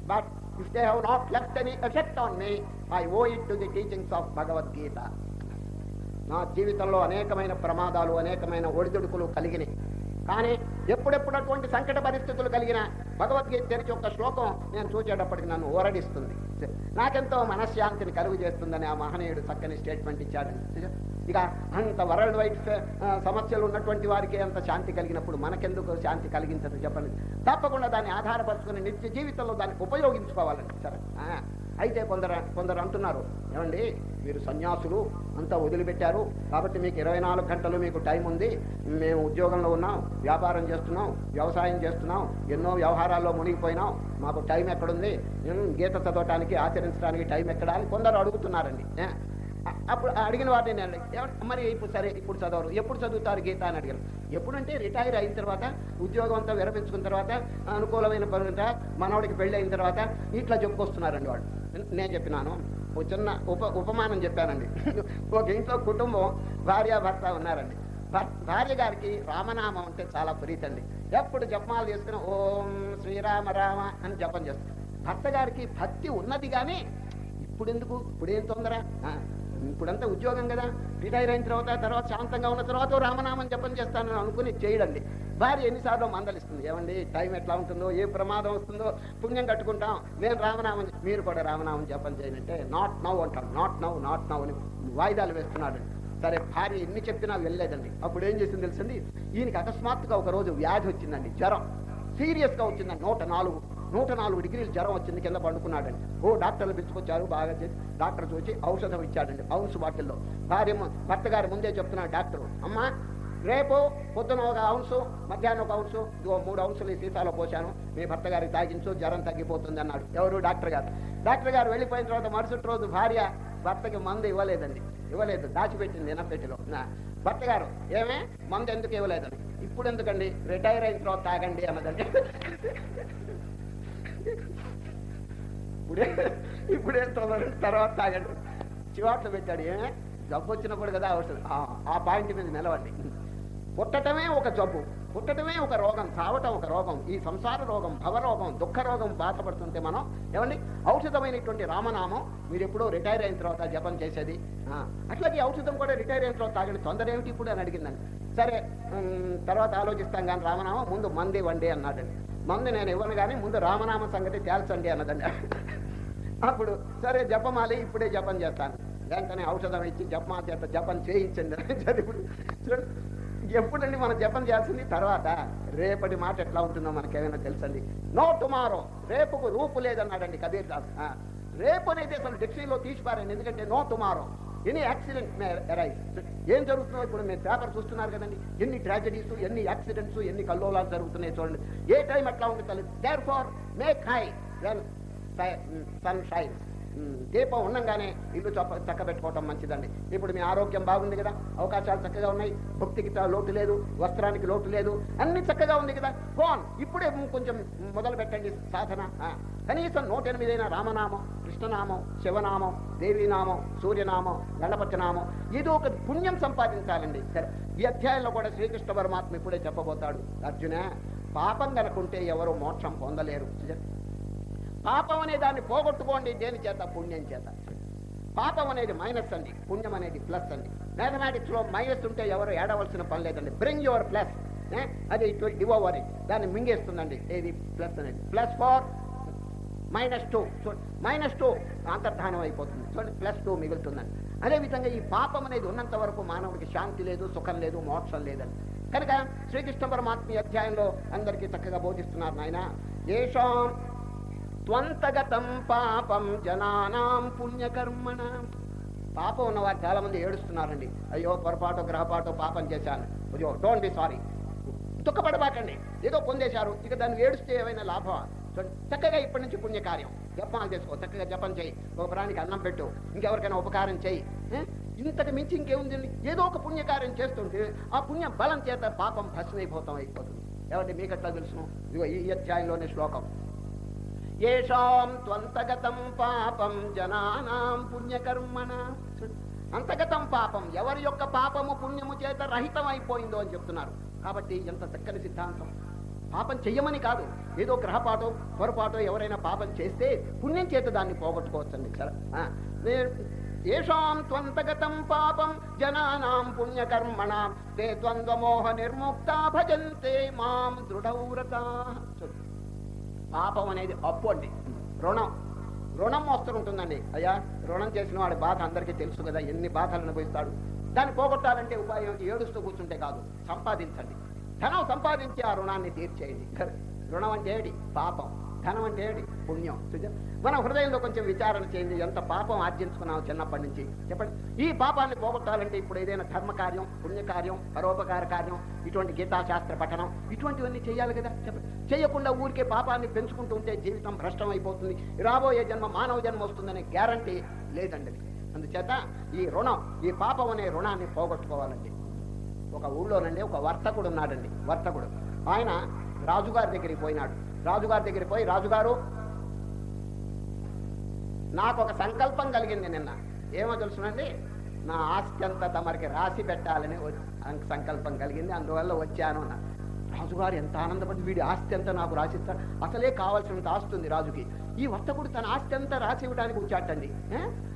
but if they have not left any effect on me, I owe it to the teachings of Bhagavad Gita. నా జీవితంలో అనేకమైన ప్రమాదాలు అనేకమైన ఒడిదుడుకులు కలిగినాయి. కానీ ఎప్పుడెప్పుడు అటువంటి సంకట పరిస్థితులు కలిగిన భగవద్గీత తెరిచి ఒక శ్లోకం నేను చూసేటప్పటికి నన్ను ఓరడిస్తుంది నాకెంతో మనశ్శాంతిని కలుగు చేస్తుందని ఆ మహనీయుడు చక్కని స్టేట్మెంట్ ఇచ్చాడు. ఇక అంత వరల్డ్ వైడ్ సమస్యలు ఉన్నటువంటి వారికి అంత శాంతి కలిగినప్పుడు మనకెందుకు శాంతి కలిగించదు చెప్పండి. తప్పకుండా దాన్ని ఆధారపరుచుకుని నిత్య జీవితంలో దాన్ని ఉపయోగించుకోవాలండి. సరే. అయితే కొందరు కొందరు అంటున్నారు ఏమండి మీరు సన్యాసులు అంతా వదిలిపెట్టారు కాబట్టి మీకు ఇరవై నాలుగు గంటలు మీకు టైం ఉంది మేము ఉద్యోగంలో ఉన్నాం వ్యాపారం చేస్తున్నాం వ్యవసాయం చేస్తున్నాం ఎన్నో వ్యవహారాల్లో మునిగిపోయినాం మాకు టైం ఎక్కడుంది గీత చదవటానికి ఆచరించడానికి టైం ఎక్కడా అని కొందరు అడుగుతున్నారండి. అప్పుడు అడిగిన వాటిని నేను మరి ఇప్పుడు సరే ఇప్పుడు చదవరు. ఎప్పుడు చదువుతారు గీత అని అడిగాను. ఎప్పుడంటే రిటైర్ అయిన తర్వాత ఉద్యోగం అంతా విరమించుకున్న తర్వాత అనుకూలమైన పని మనవాడికి పెళ్ళి అయిన తర్వాత ఇట్లా చెప్పుకొస్తున్నారండి వాడు. నేను చెప్పినాను ఒక చిన్న ఉప ఉపమానం చెప్పానండి. ఒక ఇంట్లో కుటుంబం భార్య భర్త ఉన్నారండి. భార్య గారికి రామనామం అంటే చాలా ప్రీతండి. ఎప్పుడు జపమాలు చేసుకుని ఓం శ్రీరామ రామ అని జపం చేస్తారు. భర్త గారికి భక్తి ఉన్నది కానీ ఇప్పుడు ఎందుకు ఇప్పుడేం తొందర ఇప్పుడంతా ఉద్యోగం కదా. రిటైర్ అయిన తర్వాత తర్వాత శాంతంగా ఉన్న తర్వాత రామనామం జపం చేస్తానని అనుకుని చేయడండి. భార్య ఎన్నిసార్లు మందలిస్తుంది. ఏమండి టైం ఎట్లా ఉంటుందో ఏ ప్రమాదం వస్తుందో పుణ్యం కట్టుకుంటాం. నేను రామనామం మీరు కూడా రామనామం జపం చేయనంటే నాట్ నౌ అంటాం నాట్ నౌ నాట్ నౌ అని వాయిదాలు వేస్తున్నాడు. సరే భార్య ఎన్ని చెప్పినా వెళ్ళలేదండి అప్పుడు ఏం చేసింది తెలుసండి? ఈయనకి అకస్మాత్తుగా ఒక రోజు వ్యాధి వచ్చిందండి. జ్వరం. సీరియస్గా వచ్చిందండి. నూట నాలుగు నూట నాలుగు డిగ్రీలు జ్వరం వచ్చింది కింద పండుకున్నాడండి ఓ డాక్టర్లు పిలుచుకొచ్చారు బాగా చేసి డాక్టర్ చూసి ఔషధం ఇచ్చాడండి ఔన్స్ బాటిల్లో. భార్య భర్త గారు ముందే చెప్తున్నాడు డాక్టర్ అమ్మా రేపు పొద్దున ఒక ఔన్సు మధ్యాహ్నం ఒక ఔన్సు ఇదిగో మూడు ఔన్సులు ఈ సీసాలో పోశాను మీ భర్త గారికి తాగించు జ్వరం తగ్గిపోతుంది అన్నాడు. ఎవరు? డాక్టర్ గారు. డాక్టర్ గారు వెళ్ళిపోయిన తర్వాత మరుసటి రోజు భార్య భర్తకి మందు ఇవ్వలేదండి ఇవ్వలేదు దాచిపెట్టింది ఎనపెట్టిలో నా భర్త గారు ఏమే? మందు ఎందుకు ఇవ్వలేదండి ఇప్పుడు ఎందుకండి? రిటైర్ అయిన తర్వాత తాగండి అన్నదండి. ఇప్పుడే ఇప్పుడే తొందర తర్వాత తాగండి. చివాట్లు పెట్టాడు ఏమే జబ్బు వచ్చినప్పుడు కదా అవసరం ఆ పాయింట్ మీద నిలవండి. పుట్టటమే ఒక జబ్బు పుట్టటమే ఒక రోగం చావటం ఒక రోగం ఈ సంసార రోగం భవరోగం దుఃఖ రోగం బాధపడుతుంటే మనం ఏమండి? ఔషధమైనటువంటి రామనామం మీరు ఎప్పుడో రిటైర్ అయిన తర్వాత జపం చేసేది. అట్లాగే ఔషధం కూడా రిటైర్ అయిన తర్వాత తాగండి. తొందర ఏమిటి ఇప్పుడు అని అడిగిందండి. సరే తర్వాత ఆలోచిస్తాం కానీ రామనామం ముందు మంది వండి అన్నాడండి. మందు నేను ఇవ్వను కానీ ముందు రామనామ సంగతి తేల్చండి అన్నదండి. అప్పుడు సరే జపమాలి ఇప్పుడే జపం చేస్తాను. వెంటనే ఔషధం ఇచ్చి జపమా చేత జపం చేయించండి. అని చూడు, ఎప్పుడండి మనం జపం చేయాల్సింది? తర్వాత. రేపటి మాట ఎట్లా ఉంటుందో మనకేమైనా తెలుసండి? No tomorrow. రేపుకు రూపు లేదన్నాడండి కబీర్ దాస్ రేపు అనేది అసలు డిక్షనరీలో తీసిపారండి ఎందుకంటే no tomorrow. Any accident may arise. ఏం జరుగుతుందో ఇప్పుడు మీరు పేపర్ చూస్తున్నారు కదండి. ఎన్ని ట్రాజడీస్ ఎన్ని యాక్సిడెంట్స్ ఎన్ని కల్లోలాలు జరుగుతున్నాయి చూడండి. ఏ టైం ఎట్లా ఉంటుంది therefore make hay when sun shines దీపం ఉండంగానే ఇల్లు చొప్ప చక్క పెట్టుకోవటం మంచిదండి. ఇప్పుడు మీ ఆరోగ్యం బాగుంది కదా? అవకాశాలు చక్కగా ఉన్నాయి. భక్తికి లోటు లేదు. వస్త్రానికి లోటు లేదు. అన్ని చక్కగా ఉంది కదా? గోన్ ఇప్పుడే కొంచెం మొదలు పెట్టండి సాధన. ఆ, కనీసం నూట ఎనిమిదైన రామనామం కృష్ణనామం శివనామం దేవీనామం సూర్యనామం గణపతి నామం ఏదో ఒక పుణ్యం సంపాదించాలండి. సరే ఈ అధ్యాయంలో కూడా శ్రీకృష్ణ పరమాత్మ ఇప్పుడే చెప్పబోతాడు. అర్జున పాపం కనుకుంటే ఎవరు మోక్షం పొందలేరు. పాపం అనే దాన్ని పోగొట్టుకోండి దేని చేత? పుణ్యం చేత. పాపం అనేది మైనస్ అండి పుణ్యం అనేది ప్లస్ అండి. మ్యాథమెటిక్స్లో మైనస్ ఉంటే ఎవరు ఏడవలసిన పని లేదండి. బ్రింగ్ యువర్ ప్లస్ అది it will devour it దాన్ని మింగేస్తుందండి. ఏది? ప్లస్ అనేది. ప్లస్ ఫోర్ మైనస్ టూ చూడండి మైనస్ టూ అంతర్ధానం అయిపోతుంది. చూడండి ప్లస్ టూ మిగులుతుందండి. అదేవిధంగా ఈ పాపం అనేది ఉన్నంత వరకు మానవుడికి శాంతి లేదు సుఖం లేదు మోక్షం లేదండి. కనుక శ్రీకృష్ణ పరమాత్మ అధ్యాయంలో అందరికీ చక్కగా బోధిస్తున్నారు నాయన. ఏషాం త్వంతగతం పాపం జనానాం పుణ్యకర్మణ. పాపం ఉన్నవారు చాలా మంది ఏడుస్తున్నారండి. అయ్యో పొరపాటు గ్రహపాటు పాపం చేశాను. అయ్యో డోంట్ బి సారీ దుఃఖపడబాకండి. ఏదో పొందేశారు. ఇక దాన్ని ఏడుస్తే ఏమైనా లాభమా? చక్కగా ఇప్పటి నుంచి పుణ్యకార్యం. జపాలు చేసుకో చక్కగా జపం చేయి. ఒక ప్రాణికి అన్నం పెట్టు. ఇంకెవరికైనా ఉపకారం చేయి. ఇంతటి ఇంతకు మించి ఇంకేముంది? ఏదో ఒక పుణ్యకార్యం చేస్తుంటే ఆ పుణ్య బలం చేత పాపం భస్మైపోతాం అయిపోతుంది. ఏమంటే మీకట్లా తెలుసును ఇదిగో ఈ అధ్యాయంలోనే శ్లోకం. ఏషాం త్వంతగతం పాపం జనానాం పుణ్యకర్మణ అంతగతం పాపం ఎవరి యొక్క పాపము పుణ్యము చేత రహితం అయిపోయిందో అని చెప్తున్నారు. కాబట్టి ఎంత చక్కని సిద్ధాంతం. పాపం చెయ్యమని కాదు ఏదో గ్రహపాటో పొరపాటో ఎవరైనా పాపం చేస్తే పుణ్యం చేత దాన్ని పోగొట్టుకోవచ్చండి. ఆ, ఏషాం త్వంతగతం పాపం జనానాం పుణ్యకర్మణాం తే ద్వంద్వమోహ నిర్ముక్త భజంతే మాం దృఢవ్రతా పాపం అనేది అప్పు అండి. రుణం. రుణం మోస్తుంటుందండి. అయ్యా రుణం చేసిన వాడి బాధ అందరికీ తెలుసు కదా ఎన్ని బాధలు అనుభవిస్తాడు. దాన్ని పోగొట్టాలంటే ఉపాయం ఏడుస్తూ కూర్చుంటే కాదు సంపాదించండి. ధనం సంపాదించి ఆ రుణాన్ని తీర్చేయండి. రుణం అంటే పాపం. ధనం అంటే ఏంటి పుణ్యం. చూసా మన హృదయంలో కొంచెం విచారణ చేయండి. ఎంత పాపం ఆర్జించుకున్నాం చిన్నప్పటి నుంచి? చెప్పండి. ఈ పాపాన్ని పోగొట్టాలంటే ఇప్పుడు ఏదైనా ధర్మకార్యం పుణ్యకార్యం పరోపకార కార్యం ఇటువంటి గీతాశాస్త్ర పఠనం ఇటువంటివన్నీ చేయాలి కదా? చెప్పండి. చేయకుండా ఊరికే పాపాన్ని పెంచుకుంటూ ఉంటే జీవితం భ్రష్టం అయిపోతుంది రాబోయే జన్మ మానవ జన్మ వస్తుందనే గ్యారంటీ లేదండి. అందుచేత ఈ రుణం ఈ పాపం అనే రుణాన్ని పోగొట్టుకోవాలండి. ఒక ఊళ్ళోనండి ఒక వర్తకుడు ఉన్నాడండి వర్తకుడు. ఆయన రాజుగారి దగ్గరికి పోయినాడు. రాజుగారి దగ్గరికి పోయి రాజుగారు నాకు ఒక సంకల్పం కలిగింది నిన్న. ఏమో తెలుసునండి? నా ఆస్తి అంతా తమరికి రాసి పెట్టాలని సంకల్పం కలిగింది. అందువల్ల వచ్చాను అన్న రాజుగారు ఎంత ఆనందపడి వీడి ఆస్తి అంతా నాకు రాసిస్తాడు అసలే కావాల్సినంత ఆస్తుంది రాజుకి. ఈ వర్తకుడు తన ఆస్తి అంతా రాసి ఇవ్వడానికి వచ్చాటండి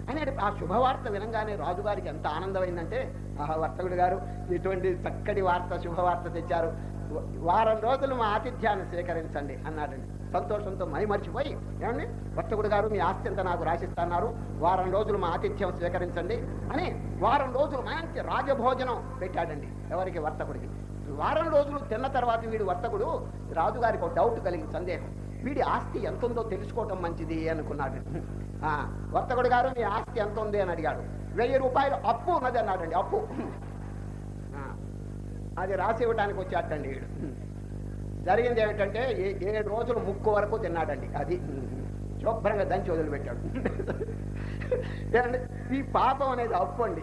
అని ఆ శుభవార్త వినంగానే రాజుగారికి ఎంత ఆనందమైందంటే ఆహా వర్తకుడు గారు ఇటువంటి చక్కటి వార్త శుభవార్త తెచ్చారు. వారం రోజులు మా ఆతిథ్యాన్ని స్వీకరించండి అన్నాడండి. సంతోషంతో మైమర్చిపోయి ఏమండి? వర్తకుడు గారు మీ ఆస్తి అంతా నాకు రాసిస్తున్నారు. వారం రోజులు మా ఆతిథ్యం స్వీకరించండి అని వారం రోజులు మంచి రాజభోజనం పెట్టాడండి ఎవరికి? వర్తకుడికి వారం రోజులు తిన్న తర్వాత వీడు వర్తకుడు రాజుగారికి ఒక డౌట్ కలిగి సందేహం. వీడి ఆస్తి ఎంత ఉందో తెలుసుకోవటం మంచిది అనుకున్నాడు. ఆ, వర్తకుడు గారు మీ ఆస్తి ఎంత ఉంది అని అడిగాడు. వెయ్యి రూపాయలు అప్పు ఉన్నది అన్నాడండి అప్పు. అది రాసి ఇవ్వడానికి వచ్చాటండి వీడు. జరిగింది ఏమిటంటే ఏ- ఏడు రోజులు ముక్కు వరకు తిన్నాడండి. అది శుభ్రంగా దంచి వదిలిపెట్టాడు. ఈ పాపం అనేది అప్పు అండి.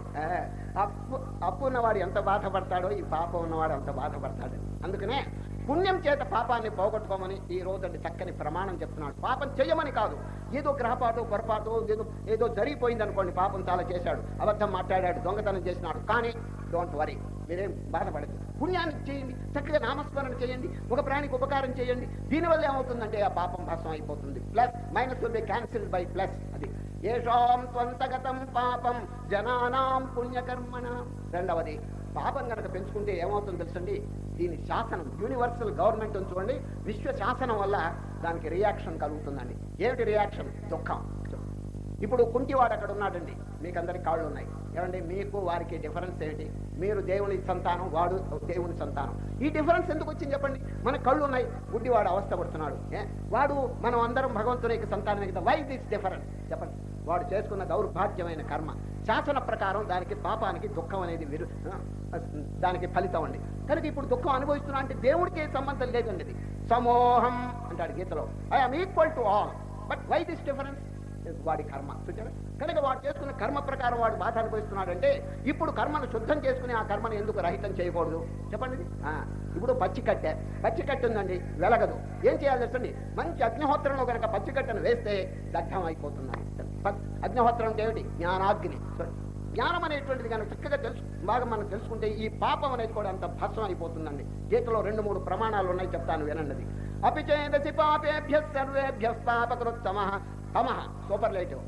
అప్పు అప్పు ఉన్నవాడు ఎంత బాధపడతాడో ఈ పాపం ఉన్నవాడు అంత బాధపడతాడు అందుకనే పుణ్యం చేత పాపాన్ని పోగొట్టుకోమని ఈ రోజు చక్కని ప్రమాణం చెప్తున్నాడు. పాపం చేయమని కాదు. ఏదో గ్రహపాటు పొరపాటు ఏదో ఏదో జరిగిపోయింది అనుకోండి పాపం చాలా చేశాడు. అబద్ధం మాట్లాడాడు దొంగతనం చేసినాడు. కానీ డోంట్ వరీ మీరేం బాధపడదు పుణ్యాన్ని చేయండి చక్కగా నామస్మరణ చేయండి ఒక ప్రాణికి ఉపకారం చేయండి. దీనివల్ల ఏమవుతుందంటే ఆ పాపం భస్మం అయిపోతుంది. Plus minus will be by plus అది. ఏషాం త్వంతగతం పాపం జనానాం పుణ్యకర్మణ. రెండవది పాపం కనుక పెంచుకుంటే ఏమవుతుందో తెలుసండి? దీని శాసనం యూనివర్సల్ గవర్నమెంట్ ఉంచుకోండి చూడండి. విశ్వ శాసనం వల్ల దానికి రియాక్షన్ కలుగుతుందండి. ఏమిటి రియాక్షన్? దుఃఖం. ఇప్పుడు కుంటివాడు అక్కడ ఉన్నాడండి. మీకు అందరికి కాళ్ళు ఉన్నాయి. ఏమండి మీకు వారికి డిఫరెన్స్ ఏంటి మీరు దేవుని సంతానం వాడు దేవుని సంతానం. ఈ డిఫరెన్స్ ఎందుకు వచ్చింది చెప్పండి? మన కళ్ళు ఉన్నాయి గుడ్డివాడు అవస్థ పడుతున్నాడు. ఏ? వాడు మనం అందరం భగవంతుని యొక్క సంతానం కదా వై దిస్ డిఫరెన్స్ చెప్పండి. వాడు చేసుకున్న దౌర్భాగ్యమైన కర్మ. శాసన ప్రకారం దానికి పాపానికి దుఃఖం అనేది విరు దానికి ఫలితం అండి. కనుక ఇప్పుడు దుఃఖం అనుభవిస్తున్నా అంటే దేవుడికి ఏ సంబంధం లేదండి ఇది. సమోహం అంటాడు గీతలో. I am equal to all but why this difference వాడి కర్మ. చూచారా కనుక వాడు చేసుకున్న కర్మ ప్రకారం వాడు బాధ అనుభవిస్తున్నాడంటే ఇప్పుడు కర్మను శుద్ధం చేసుకుని ఆ కర్మను ఎందుకు రహితం చేయకూడదు? చెప్పండి. ఇప్పుడు పచ్చికట్టె పచ్చికట్టె ఉందండి వెలగదు. ఏం చేయాలి తెలుసండి? మంచి అగ్నిహోత్రంలో కనుక పచ్చికట్టెను వేస్తే దగ్ధం అయిపోతున్నాయి. అగ్నిహోత్రం అంటే ఏమిటి? జ్ఞానాగ్ని. జ్ఞానం అనేటువంటిది కనుక చక్కగా తెలుసు బాగా మనం తెలుసుకుంటే ఈ పాపం అనేది కూడా అంత భస్వం అయిపోతుందండి. గీతలో రెండు మూడు ప్రమాణాలు ఉన్నాయి చెప్తాను వినండి. అపిచేదసి పాపేభ్య సర్వేభ్య పాపకృత్తమ తమ. లైట్.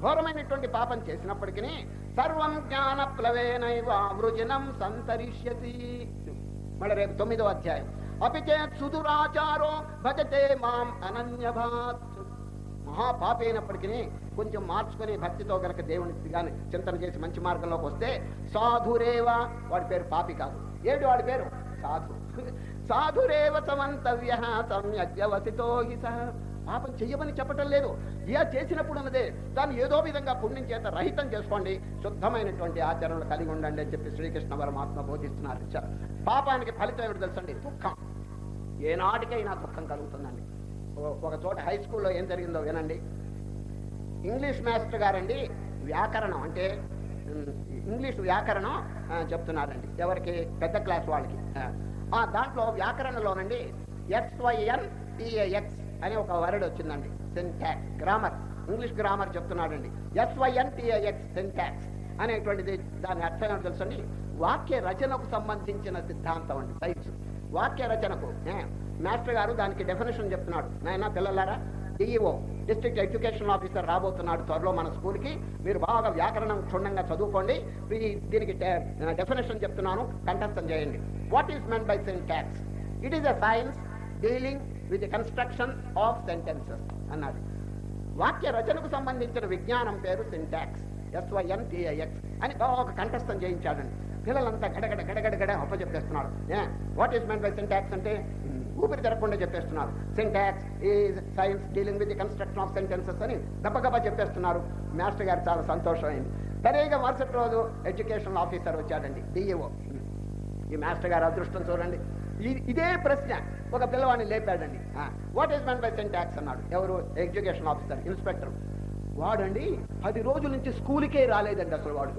ఘోరమైనటువంటి పాపం చేసినప్పటికీ సర్వం జ్ఞాన ప్లవేనైవ వృజనం సంతరిష్యతి. మళ్ళీ రేపు తొమ్మిదో అధ్యాయం. అపిచేత్ సుదురాచారో భజతే మాం అనన్యభాత్. మహాపాపి అయినప్పటికీ కొంచెం మార్చుకొని భక్తితో గనక దేవుని కానీ చింతన చేసి మంచి మార్గంలోకి వస్తే సాధురేవా వాడి పేరు పాపి కాదు. ఏడు వాడి పేరు? సాధు. సాధురేవ సమంతవ్య సమ్యగ్వసితో హి సహ పాపం చెయ్యమని చెప్పటం లేదు. ఇలా చేసినప్పుడు ఉన్నదే దాన్ని ఏదో విధంగా పుణ్యం చేత రహితం చేసుకోండి. శుద్ధమైనటువంటి ఆచరణలు కలిగి ఉండండి అని చెప్పి శ్రీకృష్ణ పరమాత్మ బోధిస్తున్నారు. పాపానికి ఫలితం ఏమిటి తెలుసండి? దుఃఖం. ఏనాటికైనా దుఃఖం కలుగుతుందండి. ఒక చోట హై స్కూల్లో ఏం జరిగిందో వినండి. ఇంగ్లీష్ మాస్టర్ గారండి వ్యాకరణం అంటే ఇంగ్లీష్ వ్యాకరణం చెప్తున్నారండి. ఎవరికి? పెద్ద క్లాస్ వాళ్ళకి. ఆ, దాంట్లో వ్యాకరణలోనండి ఎక్స్వైఎన్ టిఏఎక్స్ అని ఒక వర్డ్ వచ్చిందండి. సింటాక్స్ గ్రామర్ ఇంగ్లీష్ గ్రామర్ చెప్తున్నాడండి. S Y N T A X syntax అనేటువంటిది దాని అర్థం ఏంటో తెలుసండి వాక్య రచనకు సంబంధించిన సిద్ధాంతం అండి సైన్స్ వాక్య రచనకు మాస్టర్ గారు దానికి డెఫినేషన్ చెప్తున్నాడు. నాయన పిల్లలారా డిఈఓ డిస్ట్రిక్ట్ ఎడ్యుకేషన్ ఆఫీసర్ రాబోతున్నాడు త్వరలో మన స్కూల్కి. మీరు బాగా వ్యాకరణం క్షుణ్ణంగా చదువుకోండి. దీనికి డెఫినేషన్ చెప్తున్నాను. కంఠస్థం చేయండి. What is meant by syntax it is a science dealing with construction of sentences అన్నాడు. వాక్య రచనకు సంబంధించిన విజ్ఞానం పేరు సింటాక్స్ ఎస్వైఎన్టీఐఎక్స్ అని ఒక కంఠస్థం చేయించాడండి. పిల్లలంతా గడగడ గడగడ గడ అప్పచెప్పేస్తున్నాడు what is meant by syntax అంటే ఊపిరి తిరగకుండా చెప్పేస్తున్నారు. Syntax is science dealing with the construction of sentences అని గబగబా చెప్పేస్తున్నారు. మాస్టర్ గారు చాలా సంతోషమైంది. సరేగా మరుసటి రోజు ఎడ్యుకేషన్ ఆఫీసర్ వచ్చాడండి డిఈఓ ఈ మాస్టర్ గారు అదృష్టం చూడండి. ఇదే ప్రశ్న. ఒక పిల్లవాడిని లేపాడండి. What is meant by syntax అన్నాడు. ఎవరు? ఎడ్యుకేషన్ ఆఫీసర్ ఇన్స్పెక్టర్ వాడండి పది రోజుల నుంచి స్కూల్కే రాలేదండి అసలు వాడు.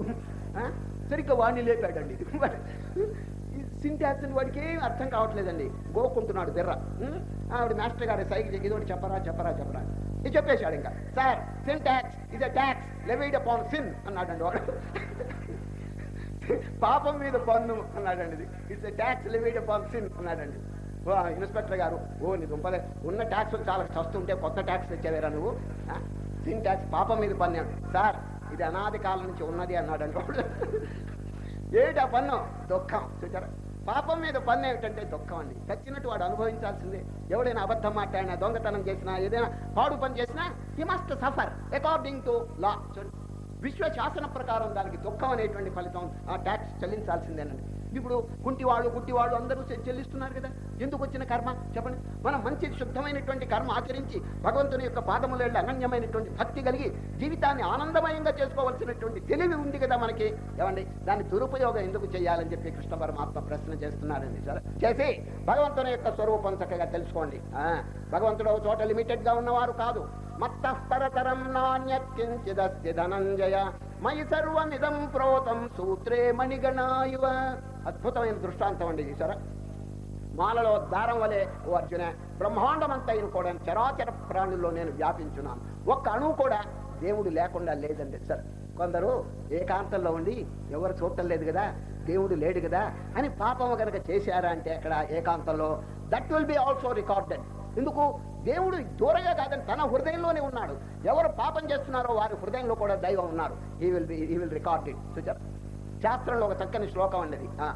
సరిగ్గా వాడిని లేపాడండి. సింటాక్స్ వాడికి ఏం అర్థం కావట్లేదండి. గోకుంటున్నాడు బిర్ర. ఆవిడ మాస్టర్ గారి సైకిల్ ఇది ఒకటి చెప్పరా చెప్పరా చెప్పరా. ఇది చెప్పేశాడు ఇంకా. Sir syntax is a tax levied upon sin అన్నాడండి వాడు. పాపం మీద పన్ను అన్నాడండి ఇది. It's tax limit upon sin అన్నాడండి. ఇన్స్పెక్టర్ గారు ఓ నీ దుంపలే. ఉన్న ట్యాక్స్ చాలా చస్తుంటే కొత్త ట్యాక్స్ తెచ్చేవేరా నువ్వు? సిన్ ట్యాక్స్ పాపం మీద పన్ను. సార్ ఇది అనాది కాలం నుంచి ఉన్నది అన్నాడు అనుకోడు. ఏమిటా పన్ను? దుఃఖం. చూచారా పాపం మీద పన్ను ఏమిటంటే దుఃఖం అండి. చచ్చినట్టు వాడు అనుభవించాల్సిందే. ఎవడైనా అబద్ధం మాట్లాడినా దొంగతనం చేసినా ఏదైనా పాడు పని చేసినా he must suffer according to law విశ్వ శాసన ప్రకారం దానికి దుఃఖం అనేటువంటి ఫలితం ఆ ట్యాక్స్ చెల్లించాల్సిందేనండి. ఇప్పుడు కుంటివాడు గుడ్డివాడు అందరూ చెల్లిస్తున్నారు కదా. ఎందుకు వచ్చిన కర్మ? చెప్పండి. మనం మంచి శుద్ధమైనటువంటి కర్మ ఆచరించి భగవంతుని యొక్క పాదములేళ్ళ అనన్యమైనటువంటి భక్తి కలిగి జీవితాన్ని ఆనందమయంగా చేసుకోవాల్సినటువంటి తెలివి ఉంది కదా మనకి. ఏమండి? దాన్ని దురుపయోగం ఎందుకు చేయాలని చెప్పి కృష్ణ పరమాత్మ ప్రశ్న చేస్తున్నారండి సరే. చేసి భగవంతుని యొక్క స్వరూపం చక్కగా తెలుసుకోండి. భగవంతుడు చోట లిమిటెడ్గా ఉన్నవారు కాదు. మత్తః పరతరం నాణ్యత్ కించిదస్తి ధనంజయ. మయి సర్వమిదం ప్రోతం సూత్రే మణిగణాయువ. అద్భుతమైన దృష్టాంతం అండి చూసారా మాలలో దారం వలె ఓ అర్జున బ్రహ్మాండమంతైన కూడా చరాచర ప్రాణుల్లో నేను వ్యాపించున్నాను. ఒక్క అణువు కూడా దేవుడు లేకుండా లేదండి సార్. కొందరు ఏకాంతంలో ఉండి ఎవరు చూడటం లేదు కదా దేవుడు లేడు కదా అని పాపం కనుక చేశారా అంటే అక్కడ ఏకాంతంలో that will be also recorded ఎందుకు? దేవుడు దూరంగా కాదని తన హృదయంలోనే ఉన్నాడు. ఎవరు పాపం చేస్తున్నారో వారి హృదయంలో కూడా దైవం ఉన్నారు. ఈ విల్ బి ఈ విల్ రికార్డెడ్ ఇట్ చూచారు శాస్త్రంలో ఒక చక్కని శ్లోకం అన్నది ఆ,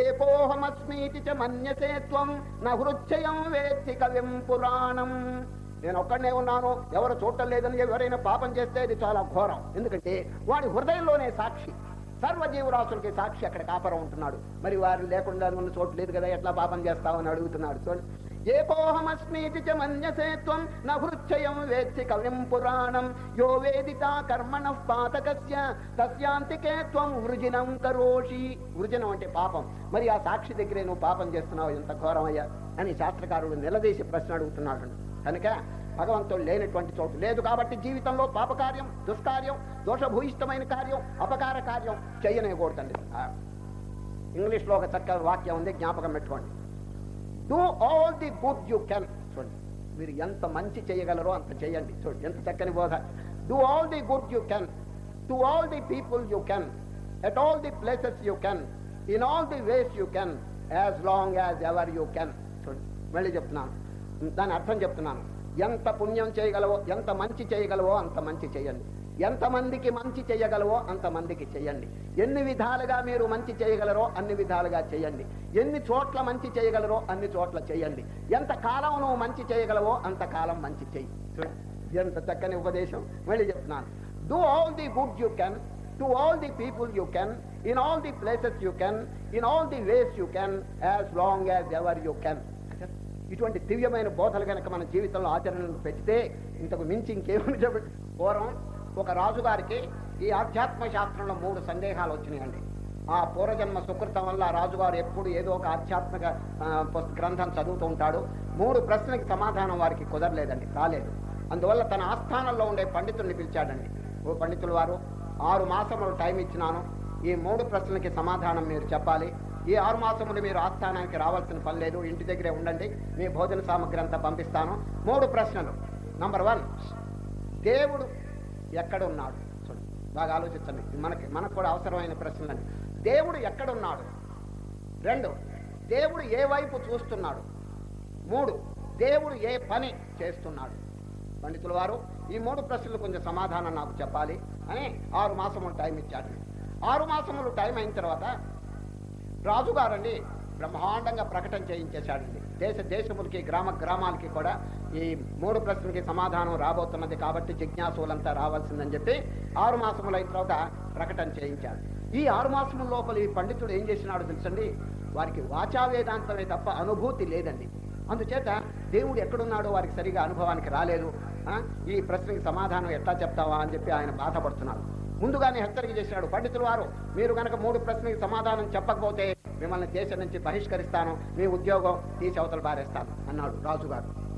ఏకోహమస్మీతి చ మన్యసే త్వం నృత్యయం వేత్తి కవిం పురాణం. నేను ఒక్కడనే ఉన్నాను ఎవరు చూడటం లేదని ఎవరైనా పాపం చేస్తే అది చాలా ఘోరం. ఎందుకంటే వాడి హృదయంలోనే సాక్షి సర్వజీవరాశులకి సాక్షి అక్కడ కాపరం ఉంటున్నాడు. మరి వారు లేకుండా ఉన్న చోటు లేదు కదా ఎట్లా పాపం చేస్తామని అడుగుతున్నాడు. చూడండి ఏకోహమస్మీతి చ మన్యసే త్వం నృత్యయం వేత్తి కవిం పురాణం. యో వేదితా కర్మణ పాతకస్య తస్యాంతికే త్వం వృజినం కరోషి. వృజనం అంటే పాపం. మరి ఆ సాక్షి దగ్గరే నువ్వు పాపం చేస్తున్నావు ఎంత ఘోరమయ్యా అని శాస్త్రకారుడు నిలదీసి ప్రశ్న అడుగుతున్నాడు. కనుక భగవంతుడు లేనటువంటి చోటు లేదు కాబట్టి జీవితంలో పాపకార్యం దుష్కార్యం దోషభూయిష్టమైన కార్యం అపకార కార్యం చేయనేకూడదండి ఆ, ఇంగ్లీష్లో ఒక చక్కని వాక్యం ఉంది జ్ఞాపకం పెట్టుకోండి. Do all the good you can చూడండి మీరు ఎంత మంచి చేయగలరో అంత చేయండి. చూడండి ఎంత చక్కని బోధ. Do all the good you can to all the people you can at all the places you can in all the ways you can as long as ever you can చూడండి మళ్ళీ చెప్తున్నాను. దాని అర్థం చెప్తున్నాను. ఎంత పుణ్యం చేయగలవో ఎంత మంచి చేయగలవో అంత మంచి చేయండి. ఎంతమందికి మంచి చేయగలవో అంతమందికి చేయండి. ఎన్ని విధాలుగా మీరు మంచి చేయగలరో అన్ని విధాలుగా చేయండి. ఎన్ని చోట్ల మంచి చేయగలరో అన్ని చోట్ల చేయండి. ఎంత కాలం నువ్వు మంచి చేయగలవో అంత కాలం మంచి చెయ్యి ఎంత చక్కని ఉపదేశం. మళ్ళీ చెప్తున్నాను. Do all the good you can to all the people you can in all the places you can in all the ways you can as long as ever you can ఇటువంటి దివ్యమైన బోధలు కనుక మన జీవితంలో ఆచరణలు పెడితే ఇంతకు మించి ఇంకేమని చెప్పండి పూర్వం ఒక రాజుగారికి ఈ ఆధ్యాత్మ శాస్త్రంలో మూడు సందేహాలు వచ్చినాయండి. ఆ పూర్వజన్మ సుకృతం వల్ల రాజుగారు ఎప్పుడు ఏదో ఒక ఆధ్యాత్మిక గ్రంథం చదువుతూ ఉంటాడు. మూడు ప్రశ్నలకు సమాధానం వారికి కుదరలేదండి రాలేదు. అందువల్ల తన ఆస్థానంలో ఉండే పండితుల్ని పిలిచాడండి. ఓ పండితులు వారు ఆరు మాసములు టైం ఇచ్చినాను. ఈ మూడు ప్రశ్నలకి సమాధానం మీరు చెప్పాలి. ఈ ఆరు మాసములు మీరు ఆస్థానానికి రావాల్సిన పని లేదు. ఇంటి దగ్గరే ఉండండి. మీ భోజన సామగ్రి అంతా పంపిస్తాను. మూడు ప్రశ్నలు. నంబర్ వన్ దేవుడు ఎక్కడ ఉన్నాడు చూడండి బాగా ఆలోచించండి. మనకి మనకు కూడా అవసరమైన ప్రశ్నలండి. దేవుడు ఎక్కడున్నాడు? రెండు దేవుడు ఏ వైపు చూస్తున్నాడు? మూడు దేవుడు ఏ పని చేస్తున్నాడు? పండితుల వారు ఈ మూడు ప్రశ్నలు కొంచెం సమాధానం నాకు చెప్పాలి అని ఆరు మాసములు టైం ఇచ్చాడు. ఆరు మాసములు టైం అయిన తర్వాత రాజుగారండి బ్రహ్మాండంగా ప్రకటన చేయించేశాడండి. దేశ దేశములకి గ్రామ గ్రామాలకి కూడా ఈ మూడు ప్రశ్నలకి సమాధానం రాబోతున్నది కాబట్టి జిజ్ఞాసులంతా రావాల్సిందని చెప్పి ఆరు మాసములు అయిన తర్వాత ప్రకటన చేయించాడు ఈ ఆరు మాసముల లోపల ఈ పండితుడు ఏం చేసినాడు తెలుసండి? వారికి వాచా వేదాంతమే తప్ప అనుభూతి లేదండి. అందుచేత దేవుడు ఎక్కడున్నాడో వారికి సరిగా అనుభవానికి రాలేదు. ఈ ప్రశ్నకి సమాధానం ఎట్లా చెప్తావా అని చెప్పి ఆయన బాధపడుతున్నాడు ముందుగానే హెచ్చరిక చేసినాడు పండితులు వారు. మీరు కనుక మూడు ప్రశ్నకి సమాధానం చెప్పకపోతే మిమ్మల్ని దేశం నుంచి బహిష్కరిస్తాను మీ ఉద్యోగం తీసి అవతలు పారేస్తాను అన్నాడు రాజుగారు.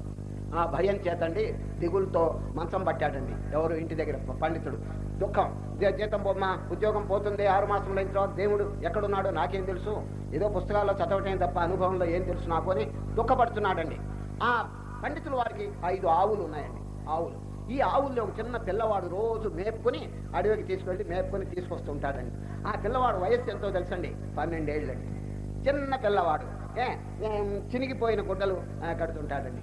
ఆ భయం చేతండి దిగులతో మంచం పట్టాడండి. ఎవరు ఇంటి దగ్గర? పండితుడు. దుఃఖం. జీతం బొమ్మ ఉద్యోగం పోతుంది ఆరు మాసంలో అయిన తర్వాత దేవుడు ఎక్కడున్నాడో నాకేం తెలుసు. ఏదో పుస్తకాల్లో చదవటం తప్ప అనుభవంలో ఏం తెలుసు నాకు అని దుఃఖపడుతున్నాడండి. ఆ పండితుల వారికి ఐదు ఆవులు ఉన్నాయండి. ఆవులు. ఈ ఆవుల్లో ఒక చిన్న పిల్లవాడు రోజు మేపుకొని అడవికి తీసుకెళ్ళి మేపుకొని తీసుకొస్తుంటాడండి. ఆ పిల్లవాడు వయస్సు ఎంతో తెలుసండి? పన్నెండేళ్ళండి. చిన్న పిల్లవాడు ఏ చినిగిపోయిన గుడ్డలు కడుతుంటాడండి.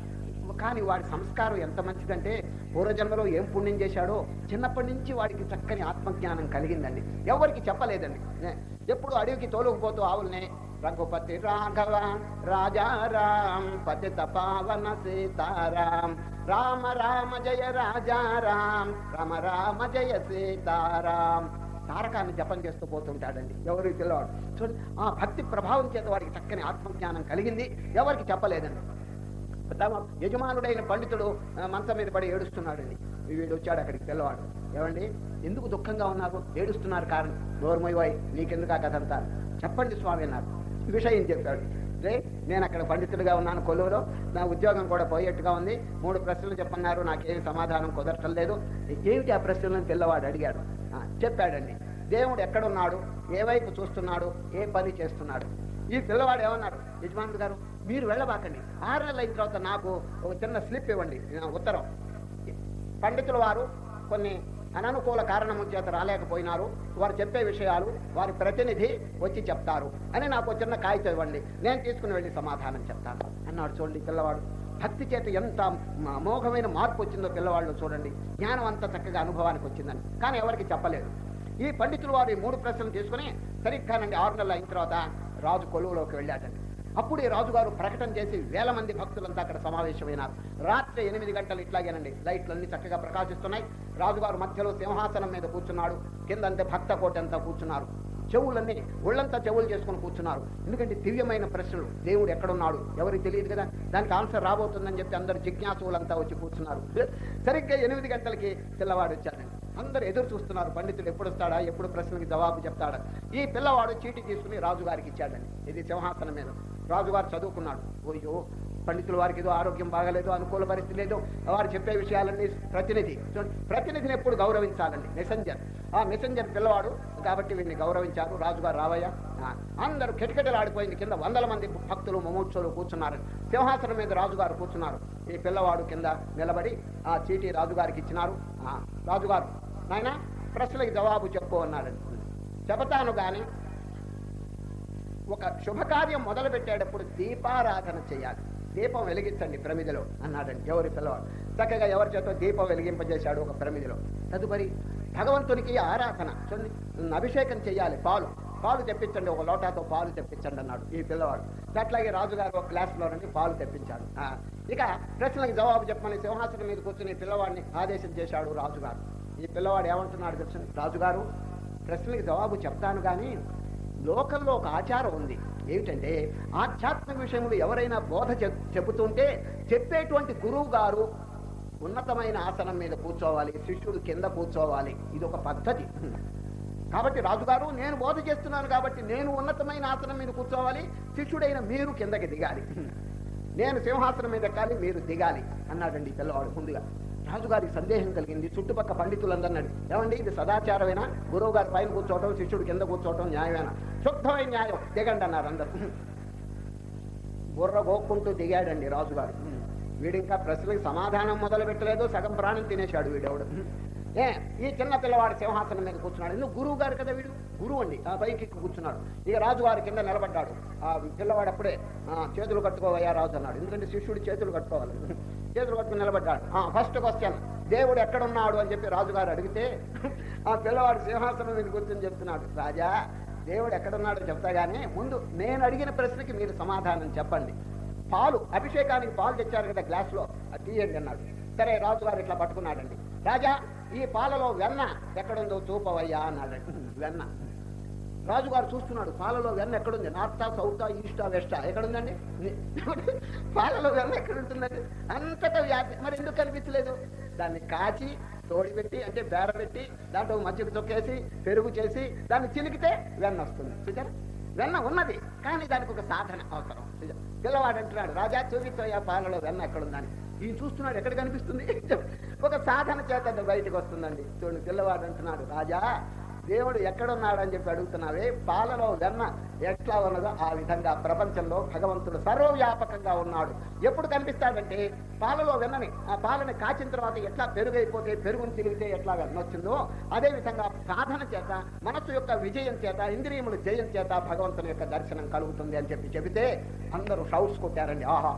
కానీ వాడి సంస్కారం ఎంత మంచిదంటే పూర్వజన్మలో ఏం పుణ్యం చేశాడో చిన్నప్పటి నుంచి వాడికి చక్కని ఆత్మజ్ఞానం కలిగిందండి. ఎవరికి చెప్పలేదండి. ఏ, ఎప్పుడు అడవికి తోలుకుపోతూ ఆవుల్ని రఘుపతి రాఘవ రాజారాం పతిత పావన సీతారాం రామ రామ జయ రాజారాం రామ రామ జయ సీతారాం తారకాన్ని జపం చేస్తూ పోతుంటాడండి ఎవరికి పిల్లవాడు చూడండి ఆ భక్తి ప్రభావం చేత వాడికి చక్కని ఆత్మజ్ఞానం కలిగింది. ఎవరికి చెప్పలేదండి. తమ యజమానుడైన పండితుడు మంచం మీద పడి ఏడుస్తున్నాడండి. వీడు వచ్చాడు అక్కడికి పిల్లవాడు. ఏమండి? ఎందుకు దుఃఖంగా ఉన్నారు? ఏడుస్తున్నారు కారణం. నోరుమయ్యవాయి నీకెందుకు ఆ కథ అంతా? చెప్పండి స్వామి అన్నారు. విషయం చెప్పాడు. రే నేను అక్కడ పండితుడిగా ఉన్నాను కొలువులో. నా ఉద్యోగం కూడా పోయేట్టుగా ఉంది. మూడు ప్రశ్నలు చెప్పన్నారు. నాకేం సమాధానం కుదరటం లేదు. ఏమిటి ఆ ప్రశ్నలను పిల్లవాడు అడిగాడు. చెప్పాడండి. దేవుడు ఎక్కడున్నాడు? ఏ వైపు చూస్తున్నాడు? ఏ పని చేస్తున్నాడు? ఈ పిల్లవాడు ఏమన్నాడు? యజమానుడు గారు మీరు వెళ్ళబాకండి. ఆరు నెలల అయిన తర్వాత నాకు ఒక చిన్న స్లిప్ ఇవ్వండి. ఉత్తరం. పండితుల వారు కొన్ని అననుకూల కారణము చేత రాలేకపోయినారు. వారు చెప్పే విషయాలు వారి ప్రతినిధి వచ్చి చెప్తారు. అని నాకు చిన్న కాగితం ఇవ్వండి నేను తీసుకుని వెళ్ళి సమాధానం చెప్తాను. అన్నాడు చూడండి పిల్లవాడు. భక్తి చేత ఎంత అమోఘమైన మార్పు వచ్చిందో పిల్లవాళ్ళు చూడండి. జ్ఞానం అంత చక్కగా అనుభవానికి వచ్చిందని. కానీ ఎవరికి చెప్పలేదు. ఈ పండితులు వారు ఈ మూడు ప్రశ్నలు తీసుకుని సరిగ్గానండి ఆరు నెలలు అయిన తర్వాత రాజు కొలువులోకి వెళ్ళాడండి. అప్పుడు ఈ రాజుగారు ప్రకటన చేసి వేల మంది భక్తులంతా అక్కడ సమావేశమైనారు. రాత్రి ఎనిమిది గంటలు ఇట్లాగేనండి. లైట్లన్నీ చక్కగా ప్రకాశిస్తున్నాయి. రాజుగారు మధ్యలో సింహాసనం మీద కూర్చున్నాడు. కిందంతే భక్త కోటంతా కూర్చున్నారు. చెవులన్నీ ఒళ్ళంతా చెవులు చేసుకొని కూర్చున్నారు. ఎందుకంటే దివ్యమైన ప్రశ్నలు. దేవుడు ఎక్కడున్నాడు? ఎవరికి తెలియదు కదా? దానికి ఆన్సర్ రాబోతుందని చెప్పి అందరు జిజ్ఞాసులంతా వచ్చి కూర్చున్నారు. సరిగ్గా ఎనిమిది గంటలకి పిల్లవాడు వచ్చాడండి. అందరు ఎదురు చూస్తున్నారు. పండితుడు ఎప్పుడు వస్తాడా? ఎప్పుడు ప్రశ్నకి జవాబు చెప్తాడా? ఈ పిల్లవాడు చీటీ తీసుకుని రాజుగారికి ఇచ్చాడండి. ఇది సింహాసనం మీద. రాజుగారు చదువుకున్నాడు ఓయ్యో పండితుల వారికి ఏదో ఆరోగ్యం బాగలేదు అనుకూల పరిస్థితి లేదు. వారు చెప్పే విషయాలన్నీ ప్రతినిధి చూడండి ప్రతినిధిని ఎప్పుడు గౌరవించాలండి. మెసెంజర్ ఆ మెసెంజర్ పిల్లవాడు కాబట్టి వీడిని గౌరవించారు. రాజుగారు రావయ్య ఆ, అందరూ కిటకిటలాడిపోయింది. కింద వందల మంది భక్తులు ముమూర్చులు కూర్చున్నారు. సింహాసనం మీద రాజుగారు కూర్చున్నారు. ఈ పిల్లవాడు కింద నిలబడి ఆ చీటీ రాజుగారికి ఇచ్చినారు. ఆ, రాజుగారు నాయన ప్రశ్నలకు జవాబు చెప్పు అన్నాడు. చెబుతాను కానీ ఒక శుభకార్యం మొదలు పెట్టేటప్పుడు దీపారాధన చేయాలి. దీపం వెలిగించండి ప్రమిదిలో అన్నాడండి ఎవరి పిల్లవాడు. చక్కగా ఎవరి చేత దీపం వెలిగింపజేశాడు ఒక ప్రమిదిలో. తదుపరి భగవంతునికి ఆరాధన. చూడండి అభిషేకం చేయాలి పాలు. పాలు తెప్పించండి ఒక లోటాతో పాలు తెప్పించండి అన్నాడు ఈ పిల్లవాడు. అట్లాగే రాజుగారు ఒక గ్లాస్లో నుండి పాలు తెప్పించాడు. ఆ, ఇక ప్రశ్నలకు జవాబు చెప్పమని సింహాసనం మీద కూర్చుని పిల్లవాడిని ఆదేశం చేశాడు రాజుగారు. ఈ పిల్లవాడు ఏమంటున్నాడు తెలుసు? రాజుగారు ప్రశ్నలకు జవాబు చెప్తాను కానీ లోకంలో ఒక ఆచారం ఉంది. ఏమిటంటే ఆధ్యాత్మిక విషయంలో ఎవరైనా బోధ చెబుతుంటే చెప్పేటువంటి గురువు గారు ఉన్నతమైన ఆసనం మీద కూర్చోవాలి శిష్యుడు కింద కూర్చోవాలి. ఇది ఒక పద్ధతి. కాబట్టి రాజుగారు నేను బోధ చేస్తున్నాను కాబట్టి నేను ఉన్నతమైన ఆసనం మీద కూర్చోవాలి శిష్యుడైన మీరు కిందకి దిగాలి. నేను సింహాసనం మీద ఎక్కాలి మీరు దిగాలి అన్నాడండి పిల్లవాడు ముందుగా. రాజుగారికి సందేహం కలిగింది. చుట్టుపక్క పండితులందరినాడు ఏమండి ఇది సదాచారమేనా? గురువు గారి పైన కూర్చోవటం శిష్యుడు కింద కూర్చోవటం న్యాయమేనా? శుద్ధమైన న్యాయం. దిగండి అన్నారు అందరు. బుర్ర గోక్కుంటూ దిగాడండి రాజుగారు. వీడు ఇంకా ప్రశ్నలకు సమాధానం మొదలు పెట్టలేదు. సగం ప్రాణం తినేశాడు వీడెవడు? ఏ ఈ చిన్న పిల్లవాడు సింహాసనం మీద కూర్చున్నాడు. ఎందుకు గురువు గారు కదా వీడు? గురువు అండి. ఆ పైకి ఎక్కి కూర్చున్నాడు. ఇక రాజుగారి కింద నిలబడ్డాడు. ఆ పిల్లవాడు అప్పుడే ఆ, చేతులు కట్టుకోవయ్యా రాజు అన్నాడు. ఎందుకంటే శిష్యుడు చేతులు కట్టుకోవాలి. చేతులు కట్టుకుని నిలబడ్డాడు. ఫస్ట్ క్వశ్చన్ దేవుడు ఎక్కడున్నాడు అని చెప్పి రాజుగారు అడిగితే ఆ పిల్లవాడు సింహాసనం మీద కూర్చొని చెప్తున్నాడు. రాజా దేవుడు ఎక్కడున్నాడో చెప్తా గానీ ముందు నేను అడిగిన ప్రశ్నకి మీరు సమాధానం చెప్పండి. పాలు అభిషేకానికి పాలు తెచ్చారు కదా గ్లాసులో. అది తీయండి అన్నాడు. సరే రాజుగారు ఇట్లా పట్టుకున్నాడండి. రాజా ఈ పాలలో వెన్న ఎక్కడుందో చూపవయ్యా అన్నాడు. వెన్న. రాజుగారు చూస్తున్నాడు పాలలో వెన్న ఎక్కడుంది? నార్తా సౌతా ఈస్టా వెస్టా ఎక్కడుందండి? పాలలో వెన్న ఎక్కడుంటుందండి? అంతటా వ్యాపి మరి ఎందుకు కనిపించలేదు? దాన్ని కాచి తోడిపెట్టి అంటే బేర పెట్టి దాంట్లో మజ్జిగ తొక్కేసి పెరుగు చేసి దాన్ని చిలికితే వెన్న వస్తుంది. చూచారా వెన్న ఉన్నది కానీ దానికి ఒక సాధన అవసరం. పిల్లవాడు అంటున్నాడు రాజా చూపిస్తాయా పాలలో వెన్న ఎక్కడుందని. ఈయన చూస్తున్నాడు ఎక్కడ కనిపిస్తుంది? ఒక సాధన చేత బయటకు వస్తుందండి. చూడండి పిల్లవాడు అంటున్నాడు రాజా దేవుడు ఎక్కడున్నాడని చెప్పి అడుగుతున్నావే? పాలలో వెన్న ఎట్లా ఉన్నదో ఆ విధంగా ప్రపంచంలో భగవంతుడు సర్వవ్యాపకంగా ఉన్నాడు. ఎప్పుడు కనిపిస్తాడంటే పాలలో వెన్నని ఆ పాలని కాచిన తర్వాత ఎట్లా పెరుగైపోతే పెరుగుని తిరిగితే ఎట్లా వెన్న వచ్చిందో అదే విధంగా సాధన చేత మనస్సు యొక్క విజయం చేత ఇంద్రియముల జయం చేత భగవంతుని యొక్క దర్శనం కలుగుతుంది అని చెప్పి చెబితే అందరూ షౌట్స్ కొట్టారండి. ఆహా!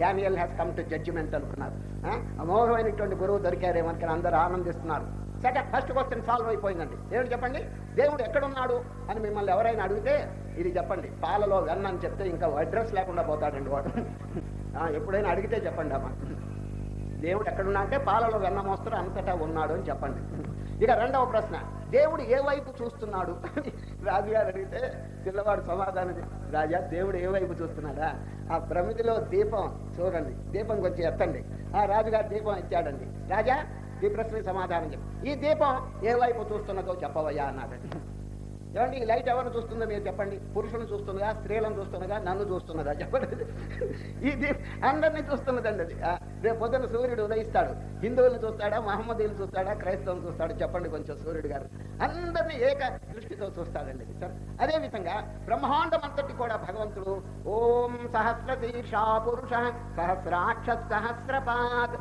Daniel has come to judgement అనుకున్నారు. ఆ? అమోఘమైనటువంటి గురువు దొరికారేమనుకుని అందరూ ఆనందిస్తున్నారు. సెకండ్ ఫస్ట్ క్వశ్చన్ సాల్వ్ అయిపోయిందండి. ఏమిటి చెప్పండి? దేవుడు ఎక్కడున్నాడు అని మిమ్మల్ని ఎవరైనా అడిగితే ఇది చెప్పండి. పాలలో వెన్న అని చెప్తే ఇంకా అడ్రస్ లేకుండా పోతాడండి వాడు. ఆ, ఎప్పుడైనా అడిగితే చెప్పండి అమ్మా. దేవుడు ఎక్కడున్నా అంటే పాలలో వెన్న మోస్తరు అంతటా ఉన్నాడు అని చెప్పండి. ఇక రెండవ ప్రశ్న దేవుడు ఏ వైపు చూస్తున్నాడు? రాజుగారు అడిగితే పిల్లవాడు సమాధానం రాజా దేవుడు ఏ వైపు చూస్తున్నాడా? ఆ ప్రమిదిలో దీపం చూడండి దీపం కొంచెం ఎత్తండి. ఆ రాజుగారు దీపం ఇచ్చాడండి. రాజా ఈ ప్రశ్నకి సమాధానం చెప్పి. ఈ దీపం ఏ వైపు చూస్తున్నదో చెప్పవయ్యా అన్నాడండి ఏమండి ఈ లైట్ ఎవరిని చూస్తుందో మీరు చెప్పండి. పురుషులను చూస్తుందా స్త్రీలను చూస్తున్నదా నన్ను చూస్తున్నదా చెప్పండి. ఇది అందరినీ చూస్తున్నదండి అది. రేపు పొద్దున సూర్యుడు ఉదయిస్తాడు. హిందువులను చూస్తాడా మహమ్మదీలు చూస్తాడా క్రైస్తవులు చూస్తాడు? చెప్పండి కొంచెం సూర్యుడు గారు. అందరినీ ఏక దృష్టితో చూస్తాడండి సరే. అదే విధంగా బ్రహ్మాండం అంతటి కూడా భగవంతుడు ఓం సహస్ర శీర్షా పురుష సహస్రాక్ష సహస్రపాద్.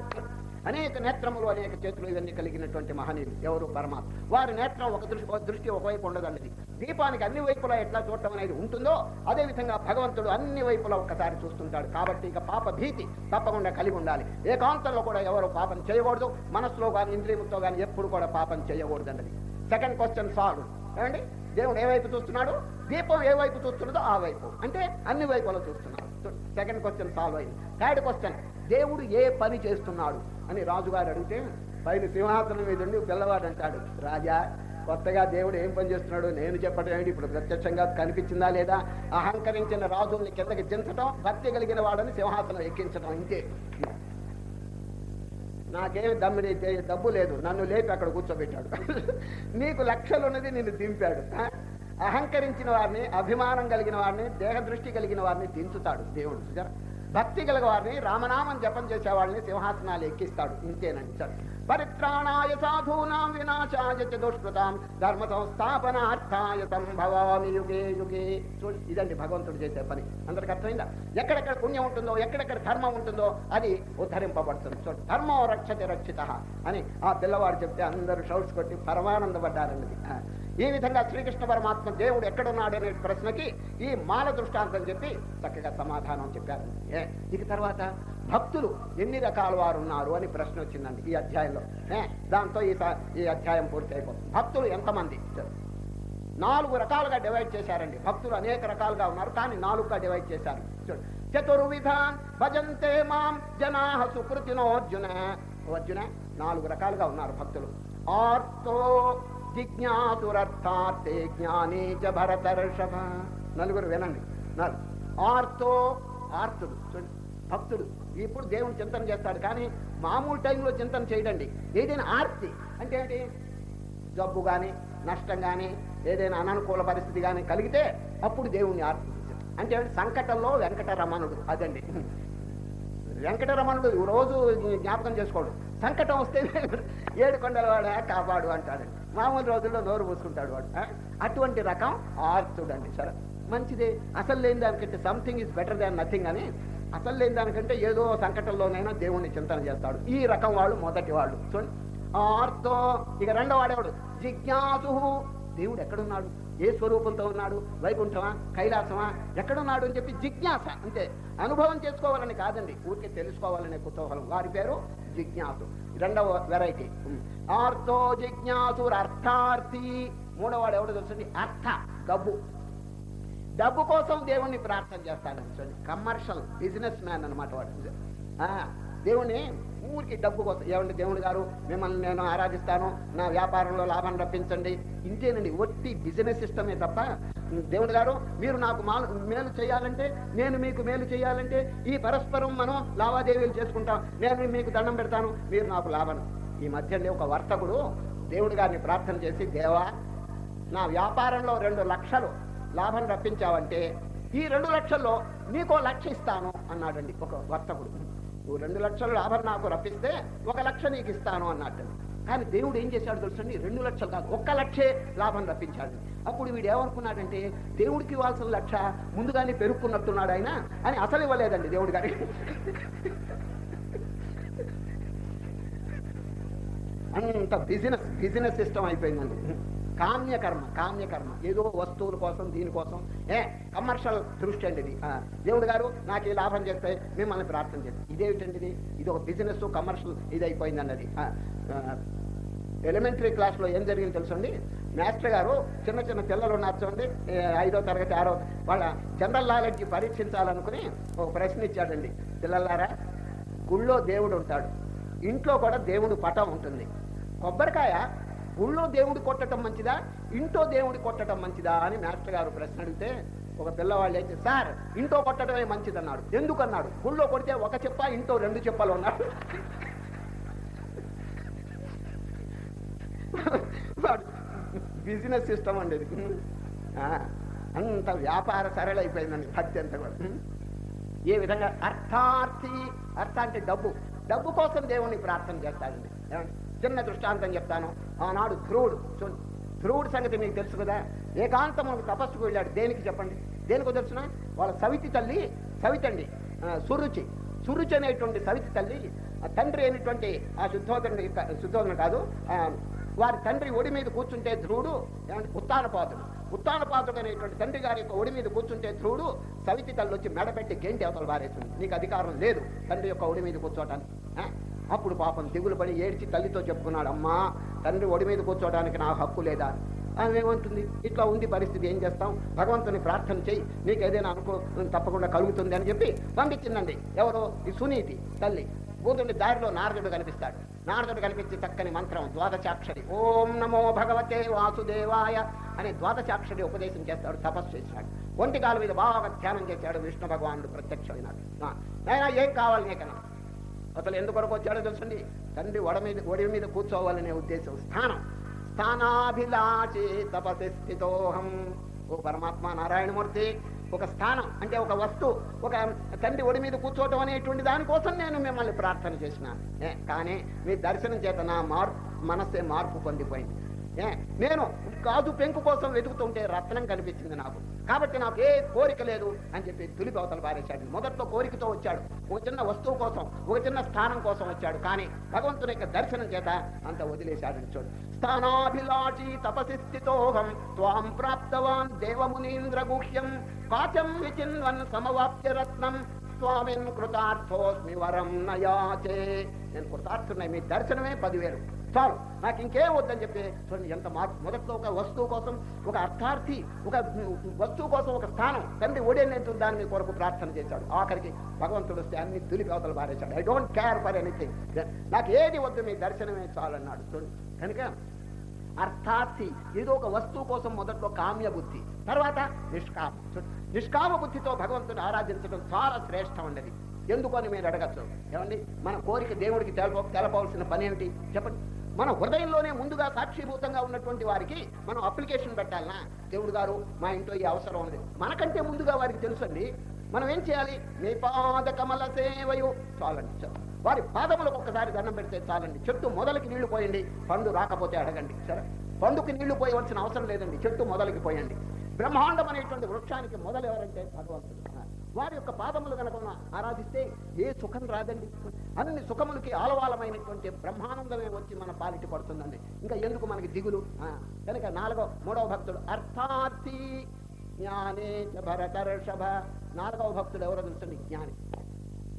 అనేక నేత్రములు అనేక చేతులు ఇవన్నీ కలిగినటువంటి మహనీయులు. ఎవరు? పరమాత్మ. వారి నేత్రం ఒక దృష్టి ఒక దృష్టి ఒకవైపు ఉండదండి దీపానికి అన్ని వైపులా ఎట్లా చూడటం అనేది ఉంటుందో అదే విధంగా భగవంతుడు అన్ని వైపులా ఒక్కసారి చూస్తుంటాడు. కాబట్టి ఇక పాప భీతి తప్పకుండా కలిగి ఉండాలి. ఏకాంతంలో కూడా ఎవరు పాపం చేయకూడదు. మనస్సులో కానీ ఇంద్రియముతో కానీ ఎప్పుడు కూడా పాపం చేయకూడదండి సెకండ్ క్వశ్చన్ సాల్వ్ ఏమండి? దేవుడు ఏ వైపు చూస్తున్నాడు? దీపం ఏ వైపు చూస్తున్నదో ఆ వైపు. అంటే అన్ని వైపులా చూస్తున్నాడు. సెకండ్ క్వశ్చన్ సాల్వ్ అయింది. థర్డ్ క్వశ్చన్ దేవుడు ఏ పని చేస్తున్నాడు? అని రాజుగారు అడిగితే పైన సింహాసనం మీద ఉండి పిల్లవాడు అంటాడు రాజా కొత్తగా దేవుడు ఏం పని చేస్తున్నాడు నేను చెప్పడం ఏంటి ఇప్పుడు ప్రత్యక్షంగా కనిపించిందా లేదా? అహంకరించిన రాజుల్ని కిందకి దించడం భక్తి కలిగిన వాడని సింహాసనం ఎక్కించడం ఇంతే. నాకేమి దమ్మిని డబ్బు లేదు. నన్ను లేపి అక్కడ కూర్చోబెట్టాడు. నీకు లక్షలు ఉన్నది నిన్ను దింపాడు. అహంకరించిన వారిని అభిమానం కలిగిన వారిని దేహ దృష్టి కలిగిన వారిని దించుతాడు దేవుడు. భక్తి కలిగిన వారిని రామనామం జపం చేసేవాళ్ళని సింహాసనాలు ఎక్కిస్తాడు. ఇంతేనండి సరే పరిత్రాణాయ సాధూనాం వినాశాయ చ దుష్కృతాం ధర్మ సంస్థాపనార్థాయ సంభవామి యుగే యుగే. చూడు ఇదండి భగవంతుడు చేసే పని. అందరికి అర్థమైందా? ఎక్కడెక్కడ పుణ్యం ఉంటుందో ఎక్కడెక్కడ ధర్మం ఉంటుందో అది ఉద్ధరింపబడుతుంది. చూడు ధర్మో రక్షతి రక్షిత అని ఆ పిల్లవాడు చెప్తే అందరూ షౌట్స్ కొట్టి పరమానందపడ్డారండి ఈ విధంగా శ్రీకృష్ణ పరమాత్మ దేవుడు ఎక్కడున్నాడు అనే ప్రశ్నకి ఈ మాల దృష్టాంతం చెప్పి చక్కగా సమాధానం చెప్పారు. ఏ ఇక తర్వాత భక్తులు ఎన్ని రకాల వారు ఉన్నారు అని ప్రశ్న వచ్చిందండి ఈ అధ్యాయంలో. ఏ దాంతో ఈ ఈ అధ్యాయం పూర్తి అయిపోతుంది భక్తులు ఎంతమంది? నాలుగు రకాలుగా డివైడ్ చేశారండి. భక్తులు అనేక రకాలుగా ఉన్నారు కానీ నాలుగుగా డివైడ్ చేశారు. చూడు. చతుర్విధాన్ భజంతే మాం జనా సుకృతినో అర్జున. అర్జున నాలుగు రకాలుగా ఉన్నారు భక్తులు. ఆర్తో జిజ్ఞాసురర్థార్థే జ్ఞానే చ భరతర్షభ. నలుగురు వినండి. నాలుగు ఆర్తో ఆర్తుడు చూడండి భక్తుడు. ఇప్పుడు దేవుని చింతన చేస్తాడు. కానీ మామూలు టైంలో చింతన చేయడండి. ఏదైనా ఆర్తి అంటే ఏంటి? జబ్బు కానీ నష్టం కానీ ఏదైనా అననుకూల పరిస్థితి కానీ కలిగితే అప్పుడు దేవుణ్ణి ఆర్తించాడు. అంటే సంకటంలో వెంకటరమణుడు. అదండి. వెంకటరమణుడు రోజు జ్ఞాపకం చేసుకోడు. సంకటం వస్తే ఏడు కొండల వాడ కాపాడు అంటాడు మామూలు రోజుల్లో నోరు పోసుకుంటాడు వాడు అటువంటి రకం ఆర్తుడండి. సరే మంచిదే. అసలు లేని దానికంటే something is better than nothing అని అసలు లేని దానికంటే ఏదో సంకటంలోనైనా దేవుణ్ణి చింతన చేస్తాడు. ఈ రకం వాళ్ళు మొదటి వాళ్ళు. చూడండి. ఆర్తో ఇక రెండో వాడేవాడు జిజ్ఞాసు దేవుడు ఎక్కడున్నాడు? ఏ స్వరూపంతో ఉన్నాడు? వైకుంఠమా? కైలాసమా? ఎక్కడున్నాడు అని చెప్పి జిజ్ఞాస అంతే. అనుభవం చేసుకోవాలని కాదండి. ఊరికే తెలుసుకోవాలనే కుతూహలం. వారి పేరు జిజ్ఞాసు. రెండవ వెరైటీ ఆర్తో జిజ్ఞాసు అర్థార్థి మూడోవాడు ఎవడో తెలుసండి? అర్థ డబ్బు. డబ్బు కోసం దేవుణ్ణి ప్రార్థన చేస్తాడు చూడండి కమర్షియల్ బిజినెస్ మ్యాన్ అనమాట వాడు. ఆ, దేవుణ్ణి ఊరికి డబ్బు కోసం ఏమండి దేవుడు గారు? మిమ్మల్ని నేను ఆరాధిస్తాను. నా వ్యాపారంలో లాభం రప్పించండి. ఇంతేనండి ఒట్టి బిజినెస్ సిస్టమే తప్ప. దేవుడు గారు మీరు నాకు మాలు మేలు చేయాలంటే నేను మీకు మేలు చేయాలంటే ఈ పరస్పరం మనం లావాదేవీలు చేసుకుంటాం. నేను మీకు దండం పెడతాను. మీరు నాకు లాభం. ఈ మధ్యనే ఒక వర్తకుడు దేవుడి గారిని ప్రార్థన చేసి దేవా నా వ్యాపారంలో రెండు లక్షలు లాభం రప్పించావంటే ఈ రెండు లక్షల్లో నీకో లక్ష ఇస్తాను అన్నాడండి ఒక వర్తకుడు. నువ్వు రెండు లక్షలు లాభం నాకు రప్పిస్తే ఒక లక్ష నీకు ఇస్తాను అన్నట్టు. కానీ దేవుడు ఏం చేశాడు తెలుసండి? రెండు లక్షలు కాదు ఒక్క లక్షే లాభం రప్పించాడు. అప్పుడు వీడు ఏమనుకున్నాడంటే దేవుడికి ఇవ్వాల్సిన లక్ష ముందుగానే పెరుక్కున్నట్టున్నాడు ఆయన అని అసలు ఇవ్వలేదండి దేవుడి గారికి. అంత బిజినెస్ బిజినెస్ సిస్టమ్ అయిపోయిందండి. కామ్యకర్మ కామ్యకర్మ. ఏదో వస్తువుల కోసం దీనికోసం ఏ కమర్షియల్ దృష్టి అండి ఇది. దేవుడు గారు నాకు ఈ లాభం చేస్తే మిమ్మల్ని ప్రార్థన చేస్తాం. ఇదేమిటండి ఇది ఇది ఒక బిజినెస్ కమర్షియల్ ఇది అయిపోయిందండి అది ఎలిమెంటరీ క్లాస్లో ఏం జరిగింది తెలుసండి మాస్టర్ గారు చిన్న చిన్న పిల్లలు ఉన్నారు చూడండి ఐదో తరగతి ఆరో. వాళ్ళ జనరల్ నాలెడ్జ్ పరీక్షించాలనుకుని ఒక ప్రశ్న ఇచ్చాడండి. పిల్లలారా గుళ్ళో దేవుడు ఉంటాడు. ఇంట్లో కూడా దేవుడు పటం ఉంటుంది. కొబ్బరికాయ గుళ్ళో దేవుడి కొట్టడం మంచిదా? ఇంట్లో దేవుడి కొట్టడం మంచిదా? అని మాస్టర్ గారు ప్రశ్న అడిగితే ఒక పిల్లవాళ్ళు అయితే సార్ ఇంట్లో కొట్టడమే మంచిదన్నాడు. ఎందుకన్నాడు? గుళ్ళో కొడితే ఒక చెప్ప ఇంట్లో రెండు చెప్పలు ఉన్నాడు బిజినెస్ సిస్టమ్ అండి ఇది. ఆ, అంత వ్యాపార సరళైపోయిందండి భక్తి అంతా కూడా. ఏ విధంగా? అర్థార్థి అర్థ అంటే డబ్బు. డబ్బు కోసం దేవుణ్ణి ప్రార్థన చేస్తాడండి. ఏమండి? చిన్న దృష్టాంతం చెప్తాను. ఆనాడు ధ్రువుడు చూడండి ధ్రువుడు సంగతి మీకు తెలుసు కదా? ఏకాంతం తపస్సుకు వెళ్ళాడు. దేనికి చెప్పండి? దేనికి తెలుసిన? వాళ్ళ సవితి తల్లి సవితండి సురుచి. సురుచి అనేటువంటి సవితి తల్లి ఆ తండ్రి అయినటువంటి ఆ శుద్ధోదరుని శుద్ధోదరుడు కాదు వారి తండ్రి ఒడి మీద కూర్చుంటే ధ్రువుడు ఏమంటే ఉత్తానపాతుడు ఉత్తానపాతుడు అనేటువంటి తండ్రి గారి యొక్క ఒడి మీద కూర్చుంటే ధ్రువుడు సవితి తల్లి వచ్చి మెడపెట్టి గేంటి అవతల వారేస్తుంది నీకు అధికారం లేదు తండ్రి యొక్క ఒడి మీద కూర్చోటానికి. అప్పుడు పాపం దిగులు పడి ఏడ్చి తల్లితో చెప్పుకున్నాడు అమ్మా తండ్రి ఒడి మీద కూర్చోవడానికి నాకు హక్కు లేదా? అని ఏమంటుంది ఇట్లా ఉంది పరిస్థితి ఏం చేస్తాం? భగవంతుని ప్రార్థన చేయి నీకు ఏదైనా అనుకో తప్పకుండా కలుగుతుంది అని చెప్పి పంపించిందండి. ఎవరో ఈ సునీతి తల్లి. కూతుండి దారిలో నారదుడు కనిపిస్తాడు. నారదుడు కనిపించి చక్కని మంత్రం ద్వాదశాక్షరి. ఓం నమో భగవతే వాసుదేవాయ అని ద్వాదశాక్షరి ఉపదేశం చేస్తాడు తపస్సు చేశాడు ఒంటి కాలు మీద బాగా ధ్యానం చేశాడు విష్ణు భగవానుడు ప్రత్యక్షమైనాడు. ఆ, ఏం కావాలి నీకన్నా? అసలు ఎందుకొరకు వచ్చాడో తెలుసండి? తండ్రి ఒడ మీద ఒడి మీద కూర్చోవాలనే ఉద్దేశం. స్థానం. స్థానాభిలాచి తపసి స్థితోహం. ఓ పరమాత్మ నారాయణమూర్తి ఒక స్థానం అంటే ఒక వస్తువు ఒక తండ్రి ఒడి మీద కూర్చోవటం అనేటువంటి దానికోసం నేను మిమ్మల్ని ప్రార్థన చేసిన. కానీ మీ దర్శనం చేత నా మార్పు మనస్సే మార్పు పొందిపోయింది. నేను కాదు పెంకు కోసం వెతుకుతుంటే రత్నం కనిపించింది నాకు. కాబట్టి నాకు ఏ కోరిక లేదు అని చెప్పి తులిపవతలు పారేశాడు. మొదట్లో కోరికతో వచ్చాడు. ఒక చిన్న వస్తువు కోసం ఒక చిన్న స్థానం కోసం వచ్చాడు. కానీ భగవంతుని యొక్క దర్శనం చేత అంత వదిలేశాడు చూడు. స్థానాభిలాషి తపసి స్థితోహం త్వాం ప్రాప్తవాన్ దేవమునీంద్ర గుహ్యం కాచం విచిన్వన్ సమవాప్య రత్నం స్వామిన్ కృతార్థోస్మి వరం నయాచే. నేను కృతార్థున్నాయి మీ దర్శనమే పదివేలు. చాలు నాకు ఇంకేం వద్దని చెప్పే చూడండి ఎంత మార్పు మొదట్లో ఒక వస్తువు కోసం ఒక అర్థార్థి ఒక వస్తువు కోసం ఒక స్థానం తండ్రి ఒడేనేంటూ దాని కొరకు ప్రార్థన చేశాడు. ఆఖరికి భగవంతుడు వస్తే అన్ని తులిపి అవతల పారేశాడు. I don't care for anything నాకు ఏది వద్దు మీ దర్శనమే చాలన్నాడు చూడండి. కనుక అర్థార్థి ఏదో ఒక వస్తువు కోసం మొదట్లో కామ్య బుద్ధి తర్వాత నిష్కామ. నిష్కామ బుద్ధితో భగవంతుని ఆరాధించడం చాలా శ్రేష్టం అండి ఎందుకు అని మీరు అడగచ్చు. ఏమండి? మన కోరిక దేవుడికి తెలప తెలపవలసిన పని ఏమిటి చెప్పండి. మన హృదయంలోనే ముందుగా సాక్షిభూతంగా ఉన్నటువంటి వారికి మనం అప్లికేషన్ పెట్టాలనా? దేవుడు గారు మా ఇంట్లో ఈ అవసరం ఉంది. మనకంటే ముందుగా వారికి తెలుసండి మనం ఏం చేయాలి? మీ పాద కమల సేవయు. చాలండి వారి పాదములకు ఒక్కసారి దండం పెడితే చాలండి. చెట్టు మొదలకి నీళ్ళు పోయండి పండు రాకపోతే అడగండి సరే? పండుకి నీళ్ళు పోయవలసిన అవసరం లేదండి చెట్టు మొదలకి పోయండి. బ్రహ్మాండం అనేటువంటి వృక్షానికి మొదలు ఎవరంటే భగవంతుడు. వారి యొక్క పాదములు కనుక ఆరాధిస్తే ఏ సుఖం రాదండి? అన్ని సుఖములకి ఆలవాలమైనటువంటి బ్రహ్మానందమే వచ్చి మన పాలిటి పడుతుందండి. ఇంకా ఎందుకు మనకి దిగులు? ఆ, కనుక నాలుగో మూడవ భక్తుడు అర్థార్థి జ్ఞానే భరతర్షభ. నాలుగవ భక్తుడు ఎవరో తెలుసండి జ్ఞాని.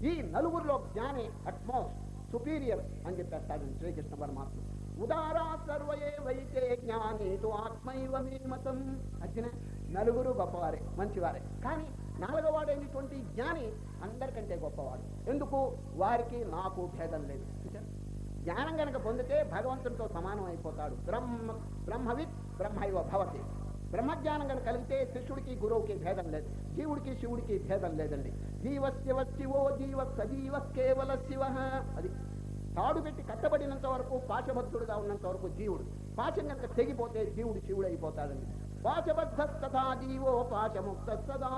ఈ నలుగురిలో జ్ఞాని అట్మోస్ట్ సుపీరియర్ అని చెప్పేస్తాడు శ్రీకృష్ణ పరమాత్మ. ఉదారా సర్వయే వైతే జ్ఞాని ఆత్మైవ మీ మతం. అర్జున నలుగురు గొప్పవారే మంచివారే. కానీ నాలుగవాడైనటువంటి జ్ఞాని అందరికంటే గొప్పవాడు. ఎందుకు? వారికి నాకు భేదం లేదు. జ్ఞానం గనక పొందితే భగవంతునితో సమానం అయిపోతాడు. బ్రహ్మ బ్రహ్మవిత్ బ్రహ్మైవ భవతి. బ్రహ్మజ్ఞానం కనుక కలిగితే శిష్యుడికి గురువుకి భేదం లేదు. జీవుడికి శివుడికి భేదం లేదండి. జీవశివ శివో జీవ సజీవ కేవల శివ అది. తాడు పెట్టి కట్టబడినంత వరకు పాశభక్తుడుగా ఉన్నంత వరకు జీవుడు. పాశం కనుక తెగిపోతే జీవుడు శివుడు అయిపోతాడండి పాశబద్ధ జీవో పాశముక్త సదా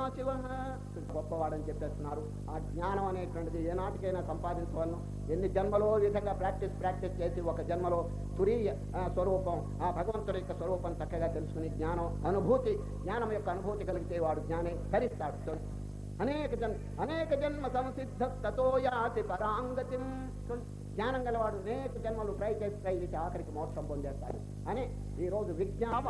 గొప్పవాడని చెప్పేస్తున్నారు. ఆ జ్ఞానం అనేటువంటిది ఏ నాటికైనా సంపాదించవలను ఎన్ని జన్మలో విధంగా ప్రాక్టీస్ ప్రాక్టీస్ చేసి ఒక జన్మలో తురీయ ఆ, స్వరూపం ఆ భగవంతుడి యొక్క స్వరూపం చక్కగా తెలుసుకుని జ్ఞానం అనుభూతి జ్ఞానం యొక్క అనుభూతి కలిగితే వాడు జ్ఞానే ధరిస్తాడు. అనేక జన్మ అనేక జన్మ సంసిద్ధ తతో యాతి పరాంగతిం. చూడండి. జ్ఞానం గలవాడు అనేక జన్మలు ట్రై చేసి ట్రై ఆఖరికి మోక్షం పొందేస్తాడు. అని ఈ రోజు విజ్ఞాన